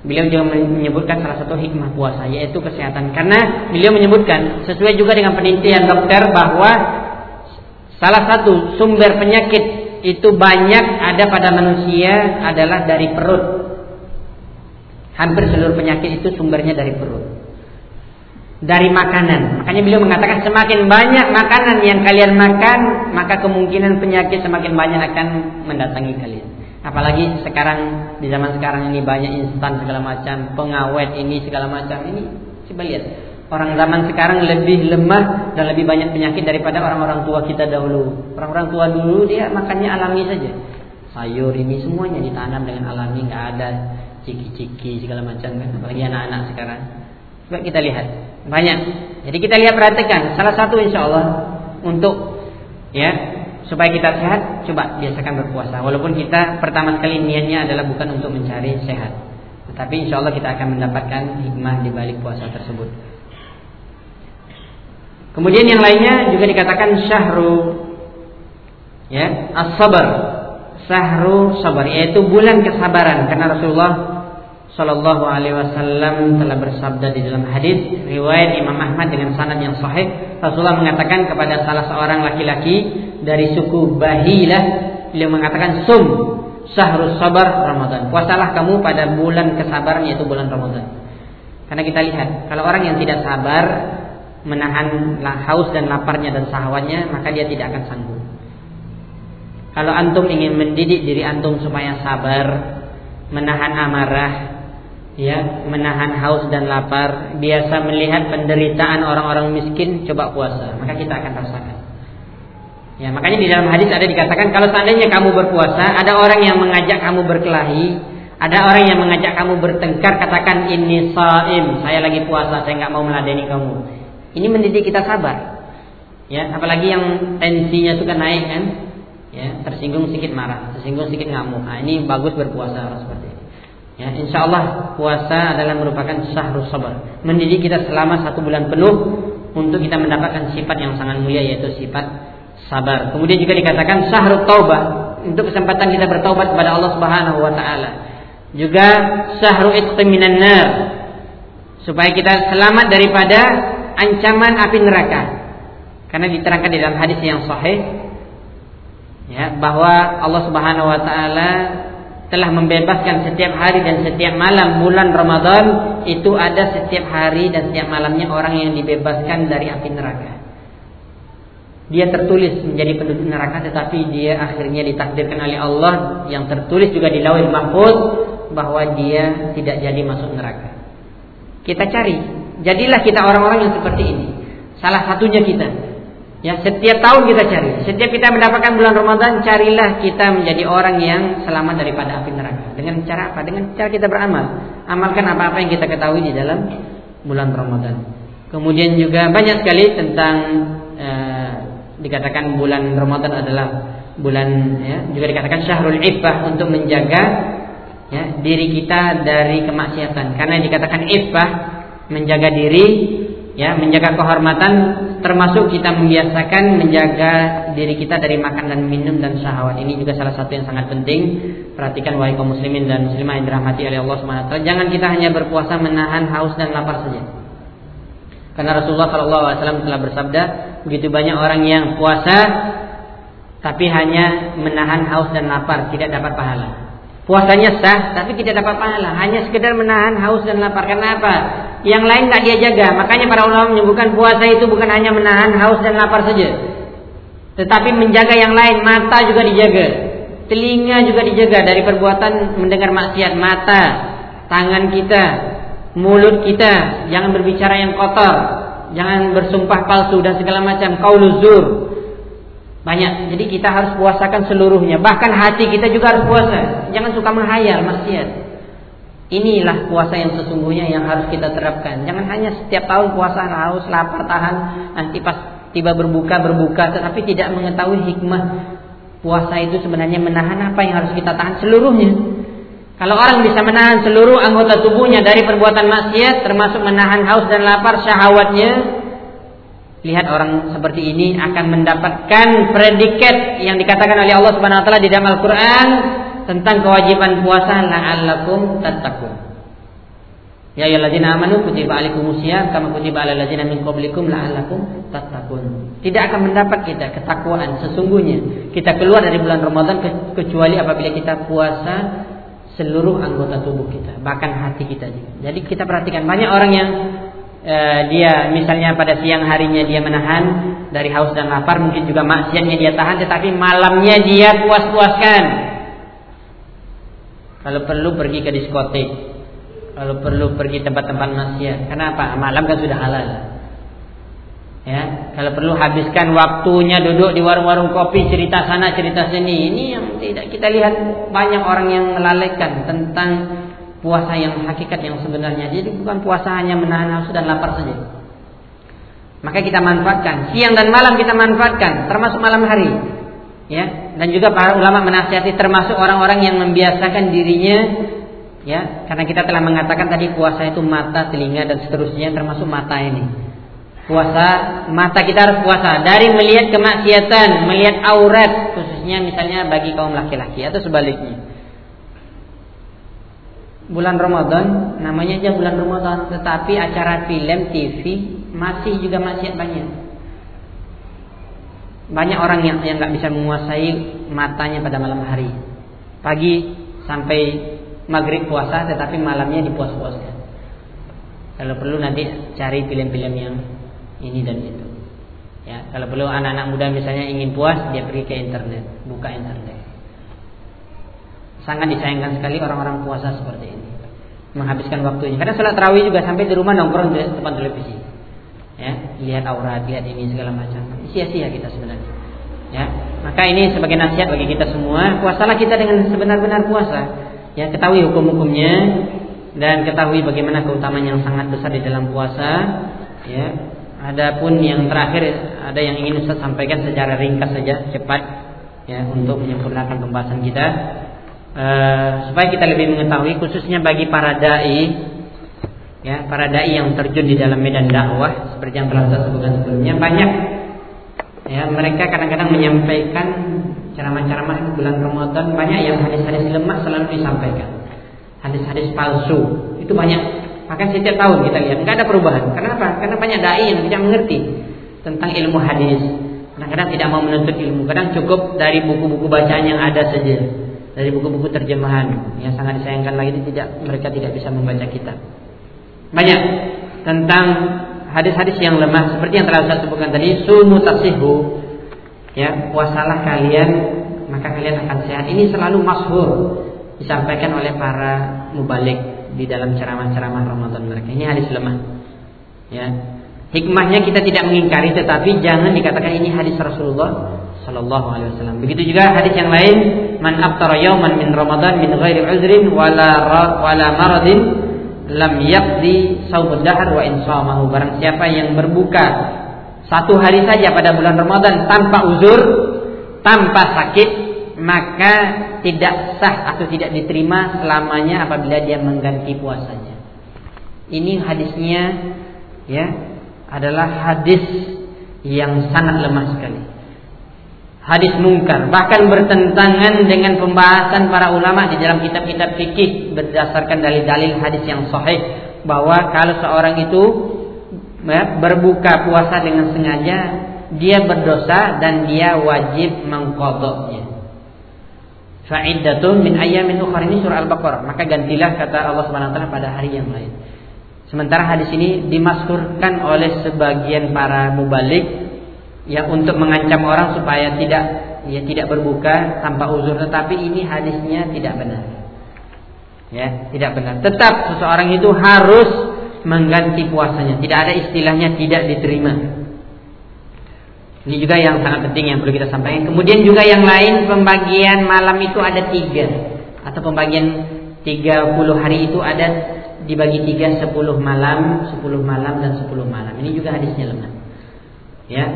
beliau juga menyebutkan salah satu hikmah puasa yaitu kesehatan karena beliau menyebutkan sesuai juga dengan penelitian dokter bahwa Salah satu sumber penyakit itu banyak ada pada manusia adalah dari perut. Hampir seluruh penyakit itu sumbernya dari perut. Dari makanan. Makanya beliau mengatakan semakin banyak makanan yang kalian makan, maka kemungkinan penyakit semakin banyak akan mendatangi kalian. Apalagi sekarang di zaman sekarang ini banyak instan segala macam, pengawet ini segala macam ini. Coba lihat Orang zaman sekarang lebih lemah dan lebih banyak penyakit daripada orang-orang tua kita dahulu. Orang-orang tua dulu dia makannya alami saja. Sayur ini semuanya ditanam dengan alami, nggak ada ciki-ciki segala macam kan. Apalagi anak-anak sekarang. Coba kita lihat banyak. Jadi kita lihat perhatikan salah satu insya Allah untuk ya supaya kita sehat coba biasakan berpuasa. Walaupun kita pertama sekali niatnya adalah bukan untuk mencari sehat. Tetapi insya Allah kita akan mendapatkan hikmah di balik puasa tersebut. Kemudian yang lainnya juga dikatakan syahru ya, as-sabar. Syahru sabar yaitu bulan kesabaran karena Rasulullah Shallallahu alaihi wasallam telah bersabda di dalam hadis riwayat Imam Ahmad dengan sanad yang sahih Rasulullah mengatakan kepada salah seorang laki-laki dari suku Bahilah beliau mengatakan sum syahrus sabar Ramadan puasalah kamu pada bulan kesabaran yaitu bulan Ramadan karena kita lihat kalau orang yang tidak sabar menahan haus dan laparnya dan sahwatnya, maka dia tidak akan sanggup. Kalau antum ingin mendidik diri antum supaya sabar, menahan amarah, ya, menahan haus dan lapar, biasa melihat penderitaan orang-orang miskin, coba puasa, maka kita akan rasakan. Ya, makanya di dalam hadis ada dikatakan kalau seandainya kamu berpuasa, ada orang yang mengajak kamu berkelahi, ada orang yang mengajak kamu bertengkar, katakan ini saim, saya lagi puasa, saya nggak mau meladeni kamu. Ini mendidik kita sabar. Ya, apalagi yang tensinya suka naik kan? Ya, tersinggung sedikit marah, tersinggung sedikit ngamuk. Nah, ini bagus berpuasa. Ya, insya Allah puasa adalah merupakan syahrul sabar. Mendidik kita selama satu bulan penuh untuk kita mendapatkan sifat yang sangat mulia yaitu sifat sabar. Kemudian juga dikatakan syahrul taubah untuk kesempatan kita bertaubat kepada Allah Subhanahu wa taala. Juga syahrul itqiminan nar supaya kita selamat daripada ancaman api neraka. Karena diterangkan di dalam hadis yang sahih ya bahwa Allah Subhanahu wa taala telah membebaskan setiap hari dan setiap malam bulan Ramadan itu ada setiap hari dan setiap malamnya orang yang dibebaskan dari api neraka. Dia tertulis menjadi penduduk neraka tetapi dia akhirnya ditakdirkan oleh Allah yang tertulis juga di Lauhul Mahfuz bahwa dia tidak jadi masuk neraka. Kita cari Jadilah kita orang-orang yang seperti ini. Salah satunya kita. Ya, setiap tahun kita cari. Setiap kita mendapatkan bulan Ramadan, carilah kita menjadi orang yang selamat daripada api neraka. Dengan cara apa? Dengan cara kita beramal. Amalkan apa-apa yang kita ketahui di dalam bulan Ramadan. Kemudian juga banyak sekali tentang eh, dikatakan bulan Ramadan adalah bulan ya, juga dikatakan syahrul iffah untuk menjaga ya, diri kita dari kemaksiatan. Karena dikatakan iffah menjaga diri, ya, menjaga kehormatan, termasuk kita membiasakan menjaga diri kita dari makan dan minum dan syahwat. Ini juga salah satu yang sangat penting. Perhatikan wahai kaum muslimin dan muslimah yang dirahmati oleh Allah Subhanahu Jangan kita hanya berpuasa menahan haus dan lapar saja. Karena Rasulullah SAW telah bersabda, begitu banyak orang yang puasa tapi hanya menahan haus dan lapar, tidak dapat pahala. Puasanya sah tapi tidak dapat pahala, hanya sekedar menahan haus dan lapar. Karena? Yang lain tak dia jaga. Makanya para ulama menyebutkan puasa itu bukan hanya menahan haus dan lapar saja. Tetapi menjaga yang lain, mata juga dijaga. Telinga juga dijaga dari perbuatan mendengar maksiat mata, tangan kita, mulut kita, jangan berbicara yang kotor, jangan bersumpah palsu dan segala macam, kauluzur. Banyak. Jadi kita harus puasakan seluruhnya. Bahkan hati kita juga harus puasa. Jangan suka menghayal maksiat. Inilah puasa yang sesungguhnya yang harus kita terapkan. Jangan hanya setiap tahun puasa harus lapar tahan nanti pas tiba berbuka berbuka tetapi tidak mengetahui hikmah puasa itu sebenarnya menahan apa yang harus kita tahan seluruhnya. Kalau orang bisa menahan seluruh anggota tubuhnya dari perbuatan maksiat termasuk menahan haus dan lapar syahwatnya lihat orang seperti ini akan mendapatkan predikat yang dikatakan oleh Allah Subhanahu wa taala di dalam Al-Qur'an tentang kewajiban puasa la'allakum tattaqun. Ya ayyuhalladzina amanu kutiba alaikumusiyam kama kutiba alal ladzina min qablikum la'allakum tattaqun. Tidak akan mendapat kita ketakwaan sesungguhnya kita keluar dari bulan Ramadan kecuali apabila kita puasa seluruh anggota tubuh kita, bahkan hati kita juga. Jadi kita perhatikan banyak orang yang eh, dia misalnya pada siang harinya dia menahan dari haus dan lapar, mungkin juga maksiatnya dia tahan, tetapi malamnya dia puas-puaskan kalau perlu pergi ke diskotik. Kalau perlu pergi tempat-tempat maksiat. Kenapa? Malam kan sudah halal. Ya, kalau perlu habiskan waktunya duduk di warung-warung kopi cerita sana cerita sini. Ini yang tidak kita lihat banyak orang yang melalaikan tentang puasa yang hakikat yang sebenarnya. Jadi bukan puasa hanya menahan nafsu dan lapar saja. Maka kita manfaatkan siang dan malam kita manfaatkan termasuk malam hari ya. Dan juga para ulama menasihati termasuk orang-orang yang membiasakan dirinya ya. Karena kita telah mengatakan tadi puasa itu mata telinga dan seterusnya termasuk mata ini. Puasa mata kita harus puasa. Dari melihat kemaksiatan melihat aurat khususnya misalnya bagi kaum laki-laki atau sebaliknya. Bulan Ramadan namanya aja bulan Ramadan. Tetapi acara film TV masih juga maksiat banyak banyak orang yang yang nggak bisa menguasai matanya pada malam hari. Pagi sampai maghrib puasa, tetapi malamnya dipuas-puaskan. Kalau perlu nanti cari film-film yang ini dan itu. Ya, kalau perlu anak-anak muda misalnya ingin puas, dia pergi ke internet, buka internet. Sangat disayangkan sekali orang-orang puasa seperti ini. Menghabiskan waktunya. Karena sholat tarawih juga sampai di rumah nongkrong di depan televisi ya lihat aurat lihat ini segala macam sia-sia kita sebenarnya ya maka ini sebagai nasihat bagi kita semua puasalah kita dengan sebenar-benar puasa. Ya ketahui hukum-hukumnya dan ketahui bagaimana keutamaan yang sangat besar di dalam puasa. Ya adapun yang terakhir ada yang ingin saya sampaikan secara ringkas saja cepat ya untuk menyempurnakan pembahasan kita. Uh, supaya kita lebih mengetahui khususnya bagi para dai ya para dai yang terjun di dalam medan dakwah seperti yang telah saya sebutkan sebelumnya banyak ya mereka kadang-kadang menyampaikan ceramah-ceramah di bulan Ramadan banyak yang hadis-hadis lemah selalu disampaikan. Hadis-hadis palsu itu banyak. Maka setiap tahun kita lihat nggak ada perubahan. Kenapa karena banyak dai yang tidak mengerti tentang ilmu hadis. Kadang-kadang tidak mau menuntut ilmu kadang cukup dari buku-buku bacaan yang ada saja dari buku-buku terjemahan yang sangat disayangkan lagi tidak mereka tidak bisa membaca kitab. Banyak tentang hadis-hadis yang lemah seperti yang telah saya sebutkan tadi sumu tasihu ya puasalah kalian maka kalian akan sehat. Ini selalu masyhur disampaikan oleh para mubalik di dalam ceramah-ceramah Ramadan mereka. Ini hadis lemah. Ya. Hikmahnya kita tidak mengingkari tetapi jangan dikatakan ini hadis Rasulullah Sallallahu Alaihi Wasallam. Begitu juga hadis yang lain, man aftara yawman min Ramadan min ghairi uzrin wala wala maradin lam yaqdi saumud dahar wa insamahu barang siapa yang berbuka satu hari saja pada bulan Ramadan tanpa uzur tanpa sakit maka tidak sah atau tidak diterima selamanya apabila dia mengganti puasanya. Ini hadisnya ya adalah hadis yang sangat lemah sekali hadis mungkar bahkan bertentangan dengan pembahasan para ulama di dalam kitab-kitab fikih berdasarkan dalil-dalil hadis yang sahih bahwa kalau seorang itu ya, berbuka puasa dengan sengaja dia berdosa dan dia wajib mengkodoknya. Fa'iddatun min ayyamin ukhra ini surah Al-Baqarah. Maka gantilah kata Allah taala pada hari yang lain. Sementara hadis ini dimaskurkan oleh sebagian para mubalik yang untuk mengancam orang supaya tidak ya tidak berbuka tanpa uzur tetapi ini hadisnya tidak benar. Ya, tidak benar. Tetap seseorang itu harus mengganti puasanya. Tidak ada istilahnya tidak diterima. Ini juga yang sangat penting yang perlu kita sampaikan. Kemudian juga yang lain pembagian malam itu ada tiga atau pembagian 30 hari itu ada dibagi tiga 10 malam, 10 malam dan 10 malam. Ini juga hadisnya lemah. Ya,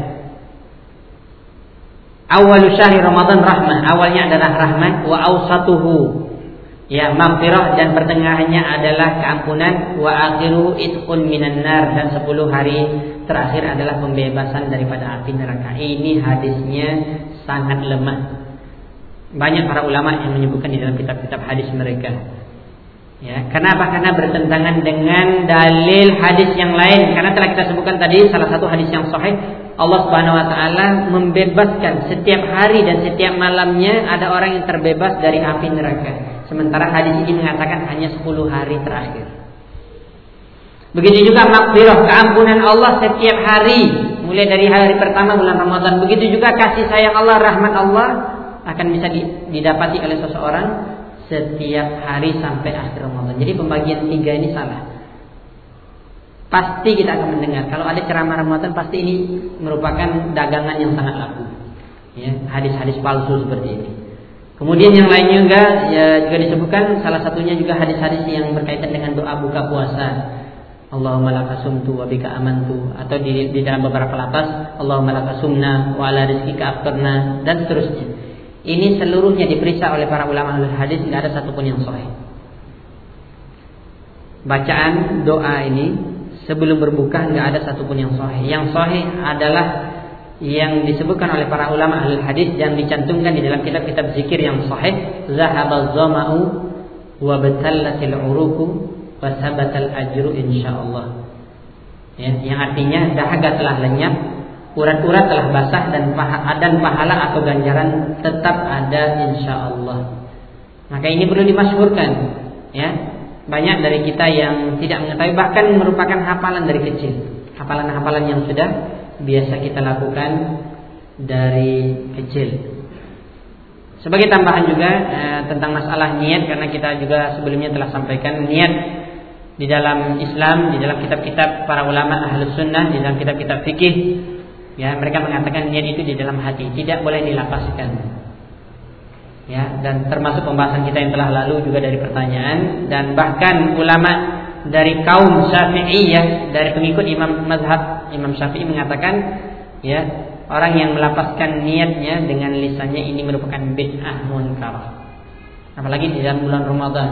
Awal syahri Ramadan rahmah. Awalnya adalah rahmat wa awsatuhu ya maghfirah dan pertengahannya adalah keampunan wa akhiru itqun minan nar dan 10 hari terakhir adalah pembebasan daripada api neraka. Ini hadisnya sangat lemah. Banyak para ulama yang menyebutkan di dalam kitab-kitab hadis mereka. Ya, kenapa? Karena bertentangan dengan dalil hadis yang lain. Karena telah kita sebutkan tadi salah satu hadis yang sahih Allah Subhanahu wa taala membebaskan setiap hari dan setiap malamnya ada orang yang terbebas dari api neraka. Sementara hadis ini mengatakan hanya 10 hari terakhir. Begitu juga makfirah, keampunan Allah setiap hari, mulai dari hari pertama bulan Ramadan. Begitu juga kasih sayang Allah, rahmat Allah akan bisa didapati oleh seseorang setiap hari sampai akhir Ramadan. Jadi pembagian tiga ini salah. Pasti kita akan mendengar. Kalau ada ceramah Ramadan pasti ini merupakan dagangan yang sangat laku. Ya, hadis-hadis palsu seperti ini. Kemudian yang lain juga ya juga disebutkan salah satunya juga hadis-hadis yang berkaitan dengan doa buka puasa. Allahumma lakasumtu wa bika amantu atau di, di dalam beberapa lapas Allahumma lakasumna wa ala rizqika aftarna dan seterusnya. Ini seluruhnya diperiksa oleh para ulama ahli hadis tidak ada satupun yang sahih. Bacaan doa ini sebelum berbuka nggak ada satupun yang sahih. Yang sahih adalah yang disebutkan oleh para ulama ahli hadis dan dicantumkan di dalam kitab-kitab zikir yang sahih. Zahaba zama'u wa batallatil uruku wa sabatal ajru insyaallah. Ya, yang artinya dahaga telah lenyap, urat-urat telah basah dan paha, dan pahala atau ganjaran tetap ada insyaallah. Maka ini perlu dimasyhurkan, ya banyak dari kita yang tidak mengetahui bahkan merupakan hafalan dari kecil. Hafalan-hafalan yang sudah biasa kita lakukan dari kecil. Sebagai tambahan juga eh, tentang masalah niat karena kita juga sebelumnya telah sampaikan niat di dalam Islam di dalam kitab-kitab para ulama ahlus sunnah di dalam kitab-kitab fikih ya mereka mengatakan niat itu di dalam hati tidak boleh dilapaskan ya dan termasuk pembahasan kita yang telah lalu juga dari pertanyaan dan bahkan ulama dari kaum Syafi'iyah dari pengikut Imam Mazhab Imam Syafi'i mengatakan ya orang yang melapaskan niatnya dengan lisannya ini merupakan bid'ah munkar apalagi di dalam bulan Ramadan.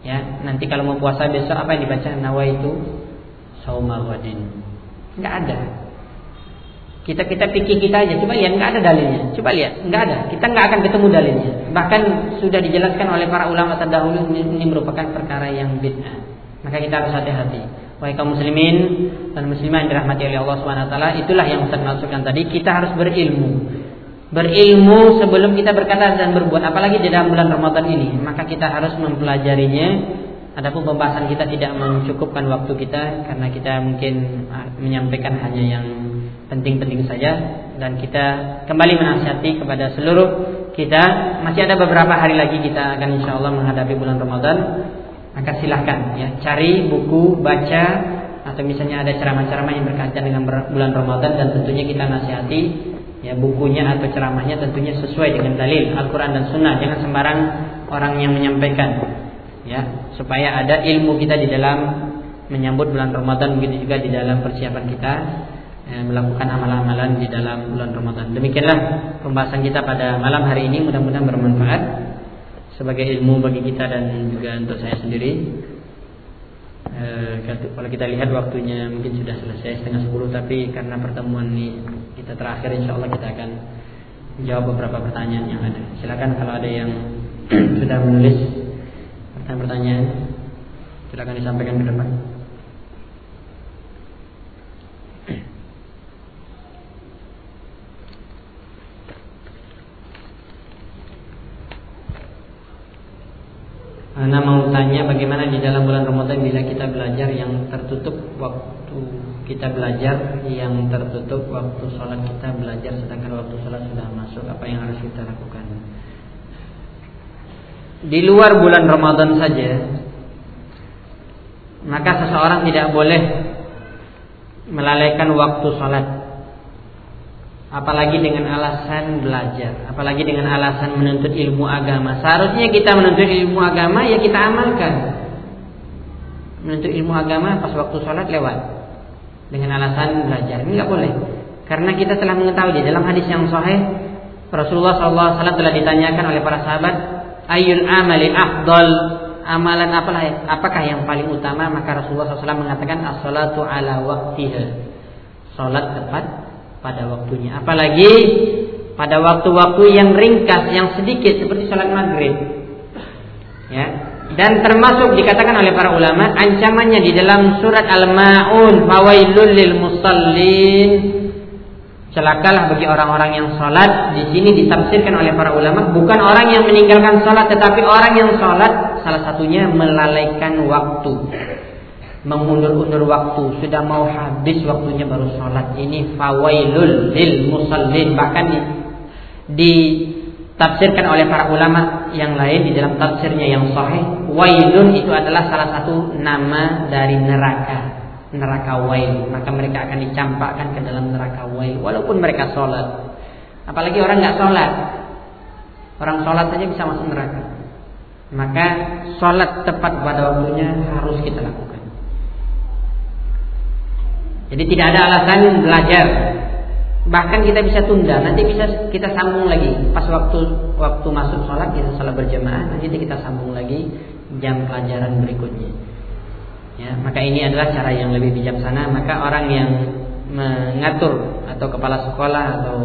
Ya nanti kalau mau puasa besok apa yang dibaca? Nawaitu sauma ghadin enggak ada kita kita pikir kita aja, coba lihat nggak ada dalilnya. Coba lihat, nggak ada. Kita nggak akan ketemu dalilnya. Bahkan sudah dijelaskan oleh para ulama terdahulu ini, merupakan perkara yang bid'ah. Maka kita harus hati-hati. Wahai kaum muslimin dan muslimah yang dirahmati oleh Allah Subhanahu itulah yang Ustaz maksudkan tadi, kita harus berilmu. Berilmu sebelum kita berkata dan berbuat, apalagi di dalam bulan Ramadan ini, maka kita harus mempelajarinya. Adapun pembahasan kita tidak mencukupkan waktu kita karena kita mungkin ah, menyampaikan hanya yang penting-penting saja dan kita kembali menasihati kepada seluruh kita. Masih ada beberapa hari lagi kita akan insya Allah menghadapi bulan Ramadan. Maka silahkan ya cari buku baca atau misalnya ada ceramah-ceramah yang berkaitan dengan bulan Ramadan dan tentunya kita nasihati ya bukunya atau ceramahnya tentunya sesuai dengan dalil Al-Quran dan Sunnah. Jangan sembarang orang yang menyampaikan ya supaya ada ilmu kita di dalam menyambut bulan Ramadan begitu juga di dalam persiapan kita melakukan amalan-amalan di dalam bulan Ramadan. Demikianlah pembahasan kita pada malam hari ini mudah-mudahan bermanfaat sebagai ilmu bagi kita dan juga untuk saya sendiri. E, kalau kita lihat waktunya mungkin sudah selesai setengah sepuluh tapi karena pertemuan ini kita terakhir insya Allah kita akan jawab beberapa pertanyaan yang ada. Silakan kalau ada yang sudah menulis pertanyaan-pertanyaan silakan disampaikan ke depan. Anda mau tanya bagaimana di dalam bulan Ramadan bila kita belajar yang tertutup waktu kita belajar yang tertutup waktu sholat kita belajar sedangkan waktu sholat sudah masuk apa yang harus kita lakukan? Di luar bulan Ramadan saja maka seseorang tidak boleh melalaikan waktu sholat apalagi dengan alasan belajar, apalagi dengan alasan menuntut ilmu agama. Seharusnya kita menuntut ilmu agama ya kita amalkan. Menuntut ilmu agama pas waktu sholat lewat. Dengan alasan belajar ini nggak boleh, karena kita telah mengetahui di dalam hadis yang sahih Rasulullah SAW telah ditanyakan oleh para sahabat, ayul amali afdal? Amalan apalah apakah yang paling utama? Maka Rasulullah SAW mengatakan as-salatu ala waktiha salat tepat pada waktunya. Apalagi pada waktu-waktu yang ringkas, yang sedikit seperti sholat maghrib. Ya. Dan termasuk dikatakan oleh para ulama ancamannya di dalam surat Al-Maun, fawailul lil musallin. Celakalah bagi orang-orang yang sholat. Di sini ditafsirkan oleh para ulama bukan orang yang meninggalkan sholat, tetapi orang yang sholat salah satunya melalaikan waktu mengundur-undur waktu. Sudah mau habis waktunya baru sholat. Ini fawailul lil musallin. Bahkan ditafsirkan oleh para ulama yang lain di dalam tafsirnya yang sahih. Wailun itu adalah salah satu nama dari neraka. Neraka wail. Maka mereka akan dicampakkan ke dalam neraka wail. Walaupun mereka sholat. Apalagi orang nggak sholat. Orang sholat saja bisa masuk neraka. Maka sholat tepat pada waktunya harus kita lakukan jadi tidak ada alasan belajar. Bahkan kita bisa tunda, nanti bisa kita sambung lagi. Pas waktu waktu masuk sholat kita sholat berjamaah, nanti kita sambung lagi jam pelajaran berikutnya. Ya, maka ini adalah cara yang lebih bijaksana. Maka orang yang mengatur atau kepala sekolah atau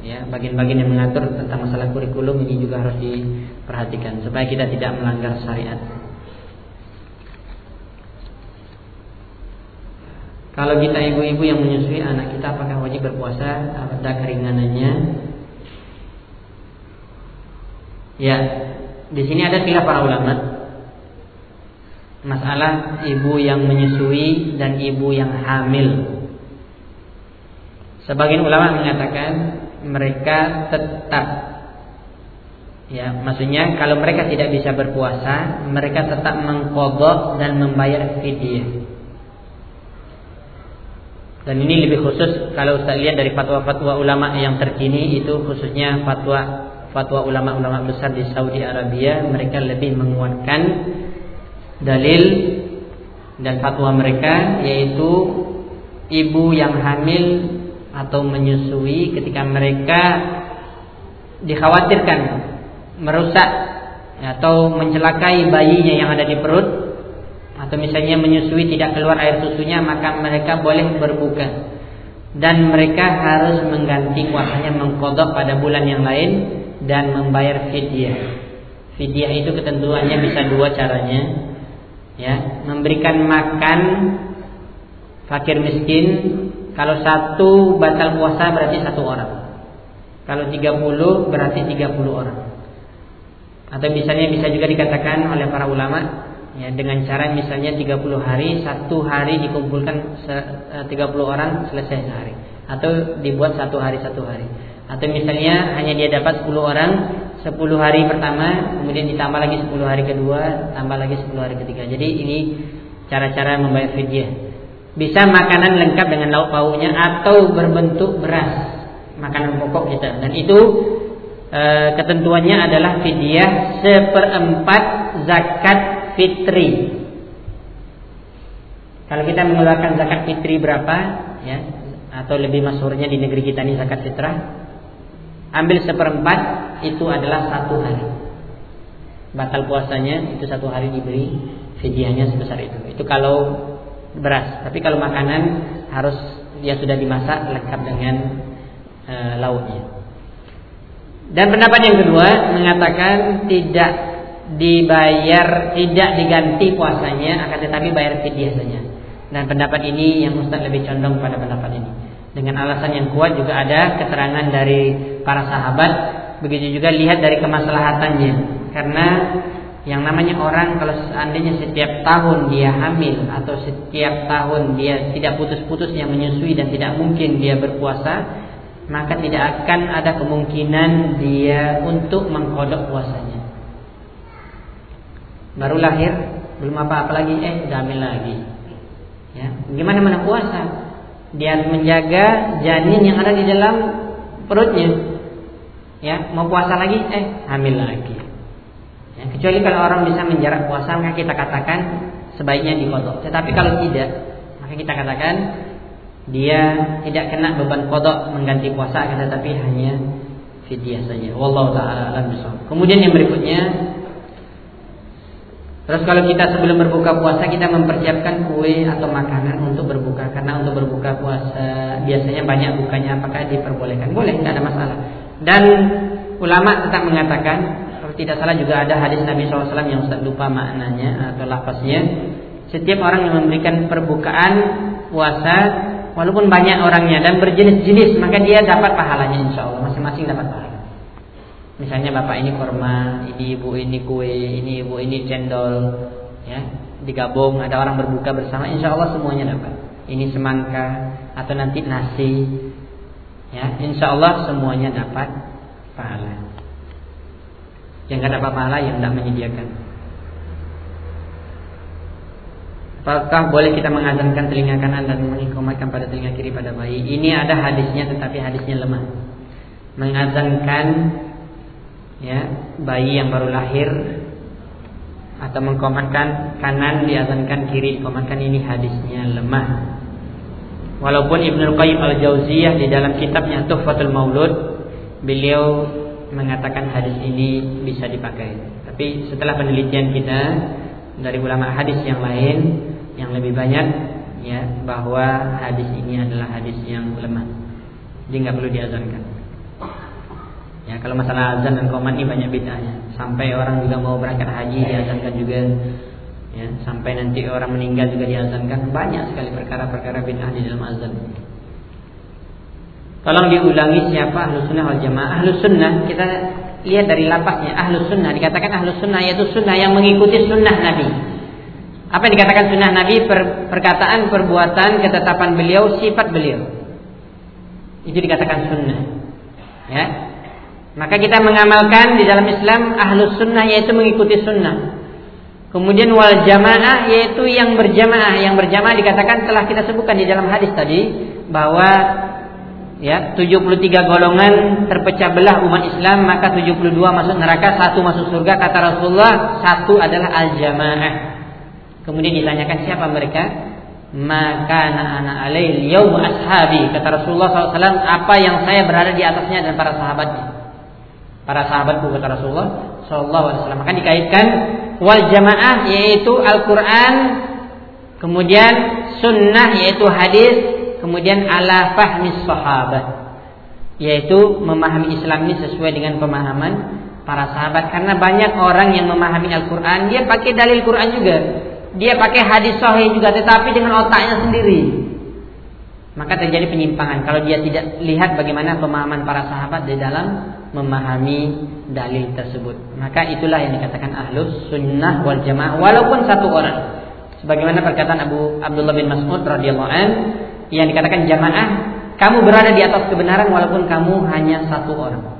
ya bagian-bagian yang mengatur tentang masalah kurikulum ini juga harus diperhatikan supaya kita tidak melanggar syariat. Kalau kita ibu-ibu yang menyusui anak kita apakah wajib berpuasa? Ada keringanannya? Ya, di sini ada tiga para ulama. Masalah ibu yang menyusui dan ibu yang hamil. Sebagian ulama mengatakan mereka tetap Ya, maksudnya kalau mereka tidak bisa berpuasa, mereka tetap mengkodok dan membayar fidyah. Dan ini lebih khusus kalau Ustaz lihat dari fatwa-fatwa ulama yang terkini itu khususnya fatwa fatwa ulama-ulama besar di Saudi Arabia mereka lebih menguatkan dalil dan fatwa mereka yaitu ibu yang hamil atau menyusui ketika mereka dikhawatirkan merusak atau mencelakai bayinya yang ada di perut atau misalnya menyusui tidak keluar air susunya maka mereka boleh berbuka dan mereka harus mengganti puasanya mengkodok pada bulan yang lain dan membayar fidyah. Fidyah itu ketentuannya bisa dua caranya, ya memberikan makan fakir miskin. Kalau satu batal puasa berarti satu orang. Kalau 30 berarti 30 orang. Atau misalnya bisa juga dikatakan oleh para ulama ya dengan cara misalnya 30 hari satu hari dikumpulkan 30 eh, orang selesai sehari. Atau dibuat satu hari satu hari. Atau misalnya hanya dia dapat 10 orang 10 hari pertama kemudian ditambah lagi 10 hari kedua tambah lagi 10 hari ketiga. Jadi ini cara-cara membayar fidyah. Bisa makanan lengkap dengan lauk pauknya atau berbentuk beras makanan pokok kita. Dan itu e, ketentuannya adalah fidyah seperempat zakat fitri. Kalau kita mengeluarkan zakat fitri berapa, ya, atau lebih masyurnya di negeri kita ini zakat fitrah, ambil seperempat itu adalah satu hari. Batal puasanya itu satu hari diberi fidyahnya sebesar itu. Itu kalau beras. Tapi kalau makanan harus dia sudah dimasak lengkap dengan e, lauknya. Dan pendapat yang kedua mengatakan tidak dibayar tidak diganti puasanya akan tetapi bayar fidyah saja. Dan pendapat ini yang Ustaz lebih condong pada pendapat ini. Dengan alasan yang kuat juga ada keterangan dari para sahabat, begitu juga lihat dari kemaslahatannya. Karena yang namanya orang kalau seandainya setiap tahun dia hamil atau setiap tahun dia tidak putus-putus yang menyusui dan tidak mungkin dia berpuasa, maka tidak akan ada kemungkinan dia untuk mengkodok puasanya. Baru lahir, belum apa-apa lagi, eh udah hamil lagi. Ya, gimana mana puasa? Dia menjaga janin yang ada di dalam perutnya. Ya, mau puasa lagi, eh hamil lagi. Ya, kecuali kalau orang bisa menjarak puasa maka kita katakan sebaiknya dikodok. Tetapi kalau tidak, maka kita katakan dia tidak kena beban kodok mengganti puasa, tetapi hanya fidyah saja. Wallahu taala Kemudian yang berikutnya Terus kalau kita sebelum berbuka puasa kita mempersiapkan kue atau makanan untuk berbuka karena untuk berbuka puasa biasanya banyak bukanya apakah diperbolehkan? Boleh, tidak ada masalah. Dan ulama tetap mengatakan tidak salah juga ada hadis Nabi SAW yang Ustaz lupa maknanya atau lafaznya. Setiap orang yang memberikan perbukaan puasa walaupun banyak orangnya dan berjenis-jenis maka dia dapat pahalanya insya Allah masing-masing dapat pahala. Misalnya bapak ini kurma, ini ibu ini kue, ini ibu ini cendol, ya digabung ada orang berbuka bersama insya Allah semuanya dapat. Ini semangka atau nanti nasi, ya insya Allah semuanya dapat pahala yang gak dapat pahala yang tidak menyediakan. Apakah boleh kita mengazankan telinga kanan dan mengikomatkan pada telinga kiri pada bayi? Ini ada hadisnya tetapi hadisnya lemah. Mengazankan ya bayi yang baru lahir atau mengkomatkan kanan diazankan kiri dikomatkan ini hadisnya lemah. Walaupun Ibnu Qayyim Al-Jauziyah di dalam kitabnya Tuhfatul Maulud beliau mengatakan hadis ini bisa dipakai. Tapi setelah penelitian kita dari ulama hadis yang lain yang lebih banyak ya bahwa hadis ini adalah hadis yang lemah. Jadi nggak perlu diazankan. Ya kalau masalah azan dan komat ini banyak bid'ahnya. Sampai orang juga mau berangkat haji diazankan juga. Ya, sampai nanti orang meninggal juga diazankan. Banyak sekali perkara-perkara bid'ah di dalam azan. Tolong diulangi siapa ahlu sunnah wal jamaah. Ahlu sunnah kita lihat dari lapasnya. Ahlu sunnah dikatakan ahlu sunnah yaitu sunnah yang mengikuti sunnah Nabi. Apa yang dikatakan sunnah Nabi? Per, perkataan, perbuatan, ketetapan beliau, sifat beliau. Itu dikatakan sunnah. Ya. Maka kita mengamalkan di dalam Islam ahlu sunnah yaitu mengikuti sunnah. Kemudian wal jamaah yaitu yang berjamaah. Yang berjamaah dikatakan telah kita sebutkan di dalam hadis tadi bahwa ya 73 golongan terpecah belah umat Islam maka 72 masuk neraka satu masuk surga kata Rasulullah satu adalah al-jamaah kemudian ditanyakan siapa mereka maka anak-anak alail yaum ashabi kata Rasulullah SAW apa yang saya berada di atasnya dan para sahabatnya para sahabatku kata Rasulullah SAW maka dikaitkan wal jamaah yaitu Al-Quran kemudian sunnah yaitu hadis kemudian ala fahmi sahabat yaitu memahami Islam ini sesuai dengan pemahaman para sahabat. Karena banyak orang yang memahami Al-Qur'an dia pakai dalil Quran juga. Dia pakai hadis sahih juga tetapi dengan otaknya sendiri maka terjadi penyimpangan. Kalau dia tidak lihat bagaimana pemahaman para sahabat di dalam memahami dalil tersebut. Maka itulah yang dikatakan ahlus sunnah wal jamaah walaupun satu orang. Sebagaimana perkataan Abu Abdullah bin Mas'ud radhiyallahu an yang dikatakan jamaah, kamu berada di atas kebenaran walaupun kamu hanya satu orang.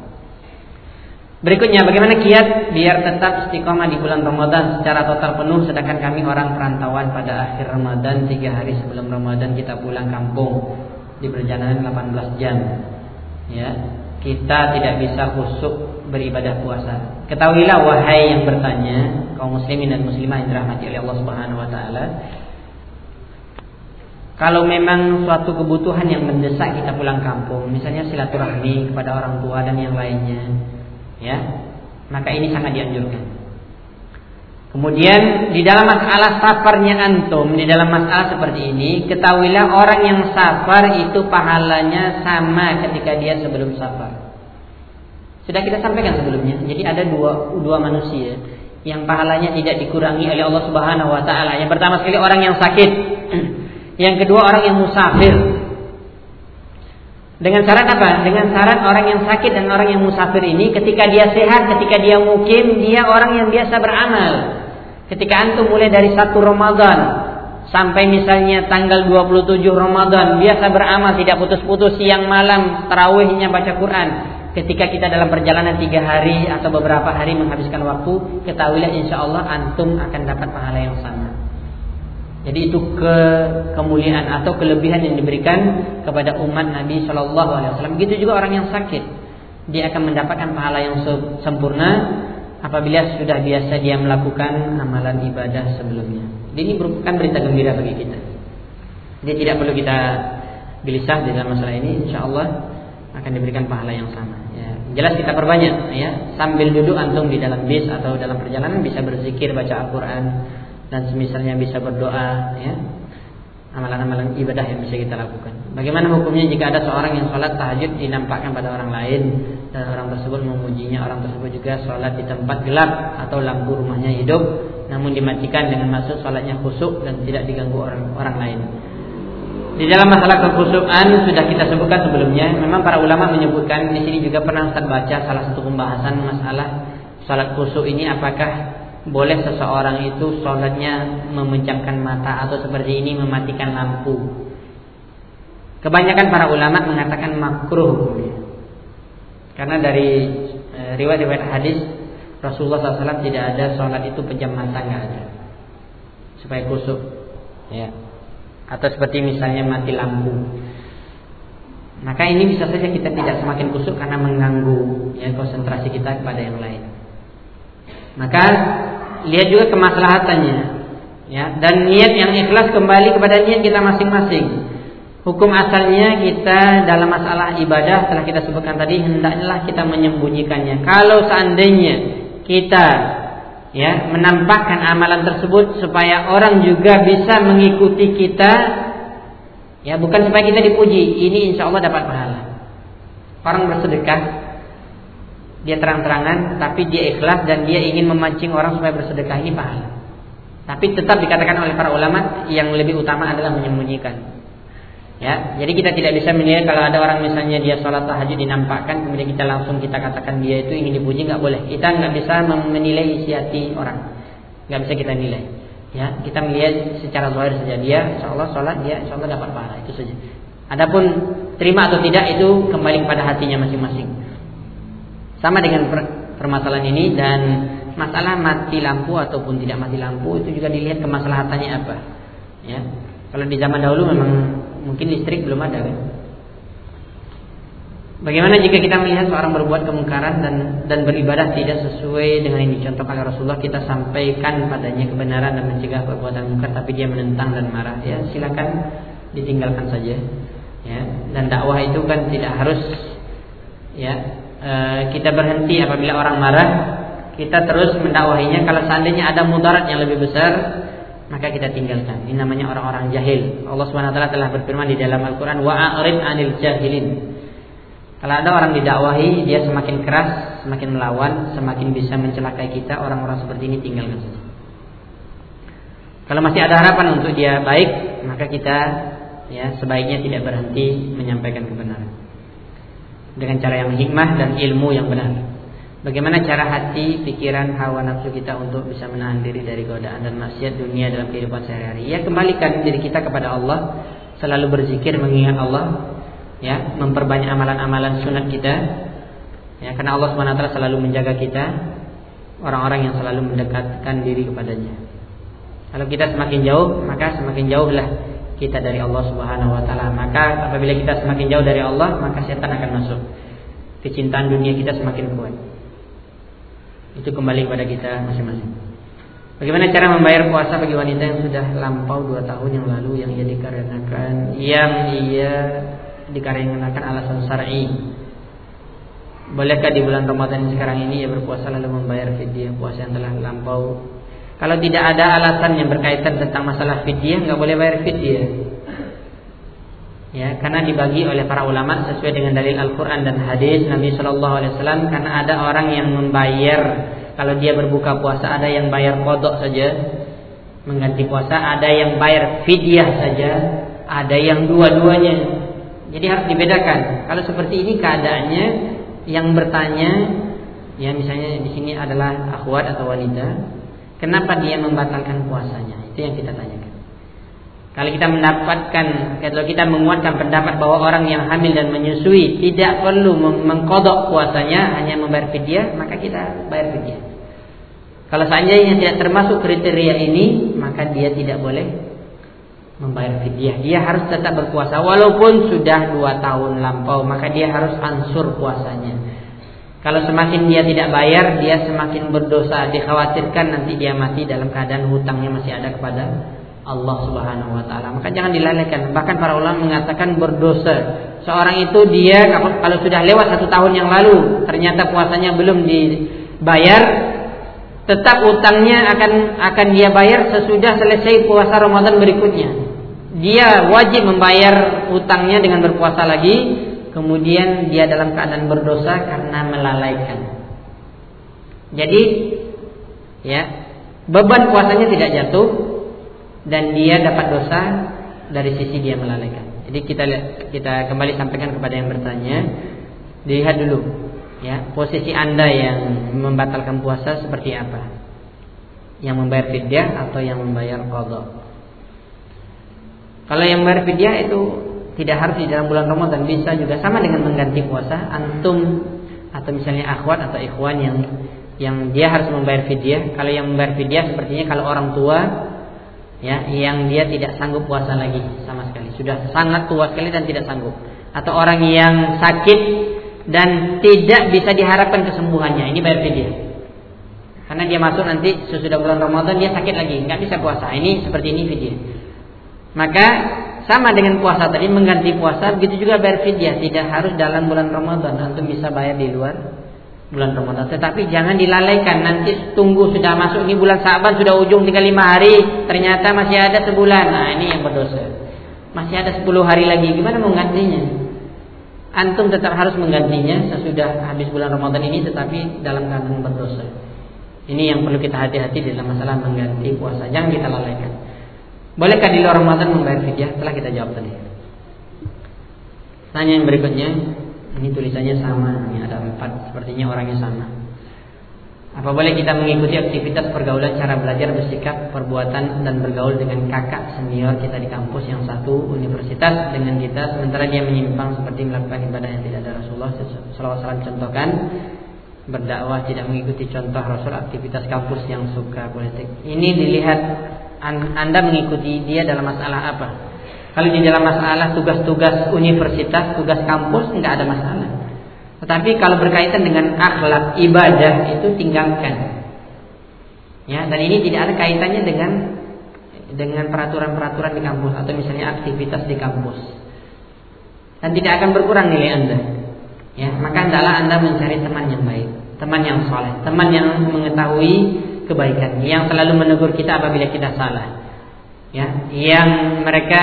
Berikutnya, bagaimana kiat biar tetap istiqomah di bulan Ramadan secara total penuh sedangkan kami orang perantauan pada akhir Ramadan tiga hari sebelum Ramadan kita pulang kampung di perjalanan 18 jam. Ya, kita tidak bisa khusuk beribadah puasa. Ketahuilah wahai yang bertanya, kaum muslimin dan muslimah yang dirahmati oleh Allah Subhanahu wa taala, kalau memang suatu kebutuhan yang mendesak kita pulang kampung, misalnya silaturahmi kepada orang tua dan yang lainnya, ya, maka ini sangat dianjurkan. Kemudian di dalam masalah safarnya antum, di dalam masalah seperti ini, ketahuilah orang yang safar itu pahalanya sama ketika dia sebelum safar. Sudah kita sampaikan sebelumnya. Jadi ada dua dua manusia yang pahalanya tidak dikurangi oleh Allah Subhanahu wa taala. Yang pertama sekali orang yang sakit Yang kedua orang yang musafir. Dengan syarat apa? Dengan syarat orang yang sakit dan orang yang musafir ini ketika dia sehat, ketika dia mukim, dia orang yang biasa beramal. Ketika antum mulai dari satu Ramadan sampai misalnya tanggal 27 Ramadan biasa beramal tidak putus-putus siang malam terawihnya baca Quran. Ketika kita dalam perjalanan tiga hari atau beberapa hari menghabiskan waktu, ketahuilah insya Allah antum akan dapat pahala yang sama. Jadi itu ke kemuliaan atau kelebihan yang diberikan kepada umat Nabi Shallallahu Alaihi Wasallam. Begitu juga orang yang sakit, dia akan mendapatkan pahala yang sempurna apabila sudah biasa dia melakukan amalan ibadah sebelumnya. Jadi ini merupakan berita gembira bagi kita. Dia tidak perlu kita gelisah di dalam masalah ini. Insya Allah akan diberikan pahala yang sama. Ya, jelas kita perbanyak ya. Sambil duduk antum di dalam bis atau dalam perjalanan bisa berzikir baca Al-Quran dan semisalnya bisa berdoa ya amalan-amalan ibadah yang bisa kita lakukan. Bagaimana hukumnya jika ada seorang yang sholat tahajud dinampakkan pada orang lain dan orang tersebut memujinya, orang tersebut juga sholat di tempat gelap atau lampu rumahnya hidup, namun dimatikan dengan masuk sholatnya khusuk dan tidak diganggu orang orang lain. Di dalam masalah kekhusukan sudah kita sebutkan sebelumnya, memang para ulama menyebutkan di sini juga pernah Ustaz baca salah satu pembahasan masalah sholat khusuk ini apakah boleh seseorang itu sholatnya memejamkan mata atau seperti ini mematikan lampu. Kebanyakan para ulama mengatakan makruh. Karena dari e, riwayat-riwayat hadis Rasulullah SAW tidak ada sholat itu pejam mata nggak ada supaya kusuk, ya. Atau seperti misalnya mati lampu. Maka ini bisa saja kita tidak semakin kusuk karena mengganggu ya konsentrasi kita kepada yang lain. Maka lihat juga kemaslahatannya ya. Dan niat yang ikhlas kembali kepada niat kita masing-masing. Hukum asalnya kita dalam masalah ibadah telah kita sebutkan tadi hendaklah kita menyembunyikannya. Kalau seandainya kita ya menampakkan amalan tersebut supaya orang juga bisa mengikuti kita ya bukan supaya kita dipuji ini insya Allah dapat pahala. Orang bersedekah dia terang-terangan tapi dia ikhlas dan dia ingin memancing orang supaya bersedekah ini pahala. Tapi tetap dikatakan oleh para ulama yang lebih utama adalah menyembunyikan. Ya, jadi kita tidak bisa menilai kalau ada orang misalnya dia sholat tahajud dinampakkan kemudian kita langsung kita katakan dia itu ingin dipuji nggak boleh. Kita nggak bisa menilai isi hati orang, nggak bisa kita nilai. Ya, kita melihat secara zahir saja dia, insya sholat dia, insya dapat pahala itu saja. Adapun terima atau tidak itu kembali pada hatinya masing-masing. Sama dengan permasalahan ini dan masalah mati lampu ataupun tidak mati lampu itu juga dilihat kemaslahatannya apa. Ya. Kalau di zaman dahulu memang mungkin listrik belum ada kan. Bagaimana jika kita melihat seorang berbuat kemungkaran dan dan beribadah tidak sesuai dengan yang dicontohkan oleh Rasulullah, kita sampaikan padanya kebenaran dan mencegah perbuatan mungkar tapi dia menentang dan marah. Ya, silakan ditinggalkan saja. Ya, dan dakwah itu kan tidak harus ya kita berhenti apabila orang marah, kita terus mendakwahinya. Kalau seandainya ada mudarat yang lebih besar, maka kita tinggalkan. Ini namanya orang-orang jahil. Allah taala telah berfirman di dalam Al-Qur'an, "Wa a'rid 'anil jahilin." Kalau ada orang didakwahi, dia semakin keras, semakin melawan, semakin bisa mencelakai kita, orang-orang seperti ini tinggalkan saja. Kalau masih ada harapan untuk dia baik, maka kita ya sebaiknya tidak berhenti menyampaikan kebenaran dengan cara yang hikmah dan ilmu yang benar. Bagaimana cara hati, pikiran, hawa nafsu kita untuk bisa menahan diri dari godaan dan maksiat dunia dalam kehidupan sehari-hari? Ya kembalikan diri kita kepada Allah, selalu berzikir mengingat Allah, ya memperbanyak amalan-amalan sunat kita, ya karena Allah swt selalu menjaga kita, orang-orang yang selalu mendekatkan diri kepadanya. Kalau kita semakin jauh, maka semakin jauhlah kita dari Allah Subhanahu wa taala. Maka apabila kita semakin jauh dari Allah, maka setan akan masuk. Kecintaan dunia kita semakin kuat. Itu kembali kepada kita masing-masing. Bagaimana cara membayar puasa bagi wanita yang sudah lampau dua tahun yang lalu yang ia dikarenakan yang ia dikarenakan alasan syar'i. Bolehkah di bulan Ramadan sekarang ini ia berpuasa lalu membayar fidyah puasa yang telah lampau kalau tidak ada alasan yang berkaitan tentang masalah fidyah, nggak boleh bayar fidyah. Ya, karena dibagi oleh para ulama sesuai dengan dalil Al-Quran dan hadis Nabi Shallallahu Alaihi Wasallam. Karena ada orang yang membayar kalau dia berbuka puasa, ada yang bayar kodok saja mengganti puasa, ada yang bayar fidyah saja, ada yang dua-duanya. Jadi harus dibedakan. Kalau seperti ini keadaannya yang bertanya ya misalnya di sini adalah akhwat atau wanita, kenapa dia membatalkan puasanya? Itu yang kita tanyakan. Kalau kita mendapatkan, kalau kita menguatkan pendapat bahwa orang yang hamil dan menyusui tidak perlu mengkodok puasanya, hanya membayar fidyah, maka kita bayar fidyah. Kalau seandainya tidak termasuk kriteria ini, maka dia tidak boleh membayar fidyah. Dia harus tetap berpuasa walaupun sudah dua tahun lampau, maka dia harus ansur puasanya. Kalau semakin dia tidak bayar, dia semakin berdosa. Dikhawatirkan nanti dia mati dalam keadaan hutangnya masih ada kepada Allah Subhanahu wa taala. Maka jangan dilalaikan. Bahkan para ulama mengatakan berdosa. Seorang itu dia kalau sudah lewat satu tahun yang lalu ternyata puasanya belum dibayar, tetap utangnya akan akan dia bayar sesudah selesai puasa Ramadan berikutnya. Dia wajib membayar utangnya dengan berpuasa lagi, kemudian dia dalam keadaan berdosa karena melalaikan. Jadi ya, beban puasanya tidak jatuh, dan dia dapat dosa dari sisi dia melalaikan. Jadi kita kita kembali sampaikan kepada yang bertanya, dilihat dulu ya posisi anda yang membatalkan puasa seperti apa, yang membayar fidyah atau yang membayar qadha. Kalau yang membayar fidyah itu tidak harus di dalam bulan Ramadan bisa juga sama dengan mengganti puasa antum atau misalnya akhwat atau ikhwan yang yang dia harus membayar fidyah. Kalau yang membayar fidyah sepertinya kalau orang tua ya yang dia tidak sanggup puasa lagi sama sekali. Sudah sangat tua sekali dan tidak sanggup. Atau orang yang sakit dan tidak bisa diharapkan kesembuhannya ini bayar fidyah. Karena dia masuk nanti sesudah bulan Ramadan dia sakit lagi nggak bisa puasa. Ini seperti ini fidyah. Maka sama dengan puasa tadi mengganti puasa begitu juga bayar fidyah tidak harus dalam bulan Ramadan antum bisa bayar di luar bulan Ramadan. Tetapi jangan dilalaikan. Nanti tunggu sudah masuk ini bulan Sa'ban sudah ujung tinggal lima hari, ternyata masih ada sebulan. Nah ini yang berdosa. Masih ada sepuluh hari lagi. Gimana menggantinya? Antum tetap harus menggantinya sesudah habis bulan Ramadan ini, tetapi dalam keadaan berdosa. Ini yang perlu kita hati-hati dalam masalah mengganti puasa. Jangan kita lalaikan. Bolehkah di luar Ramadan membayar fidyah? Telah kita jawab tadi. Tanya yang berikutnya, ini tulisannya sama, ini ada empat, sepertinya orangnya sama. Apa boleh kita mengikuti aktivitas pergaulan cara belajar bersikap, perbuatan dan bergaul dengan kakak senior kita di kampus yang satu universitas dengan kita sementara dia menyimpang seperti melakukan ibadah yang tidak ada Rasulullah SAW contohkan berdakwah tidak mengikuti contoh Rasul aktivitas kampus yang suka politik. Ini dilihat Anda mengikuti dia dalam masalah apa? Kalau di dalam masalah tugas-tugas universitas, tugas kampus nggak ada masalah. Tetapi kalau berkaitan dengan akhlak ibadah itu tinggalkan. Ya, dan ini tidak ada kaitannya dengan dengan peraturan-peraturan di kampus atau misalnya aktivitas di kampus. Dan tidak akan berkurang nilai Anda. Ya, maka adalah Anda mencari teman yang baik, teman yang soleh, teman yang mengetahui kebaikan, yang selalu menegur kita apabila kita salah. Ya yang mereka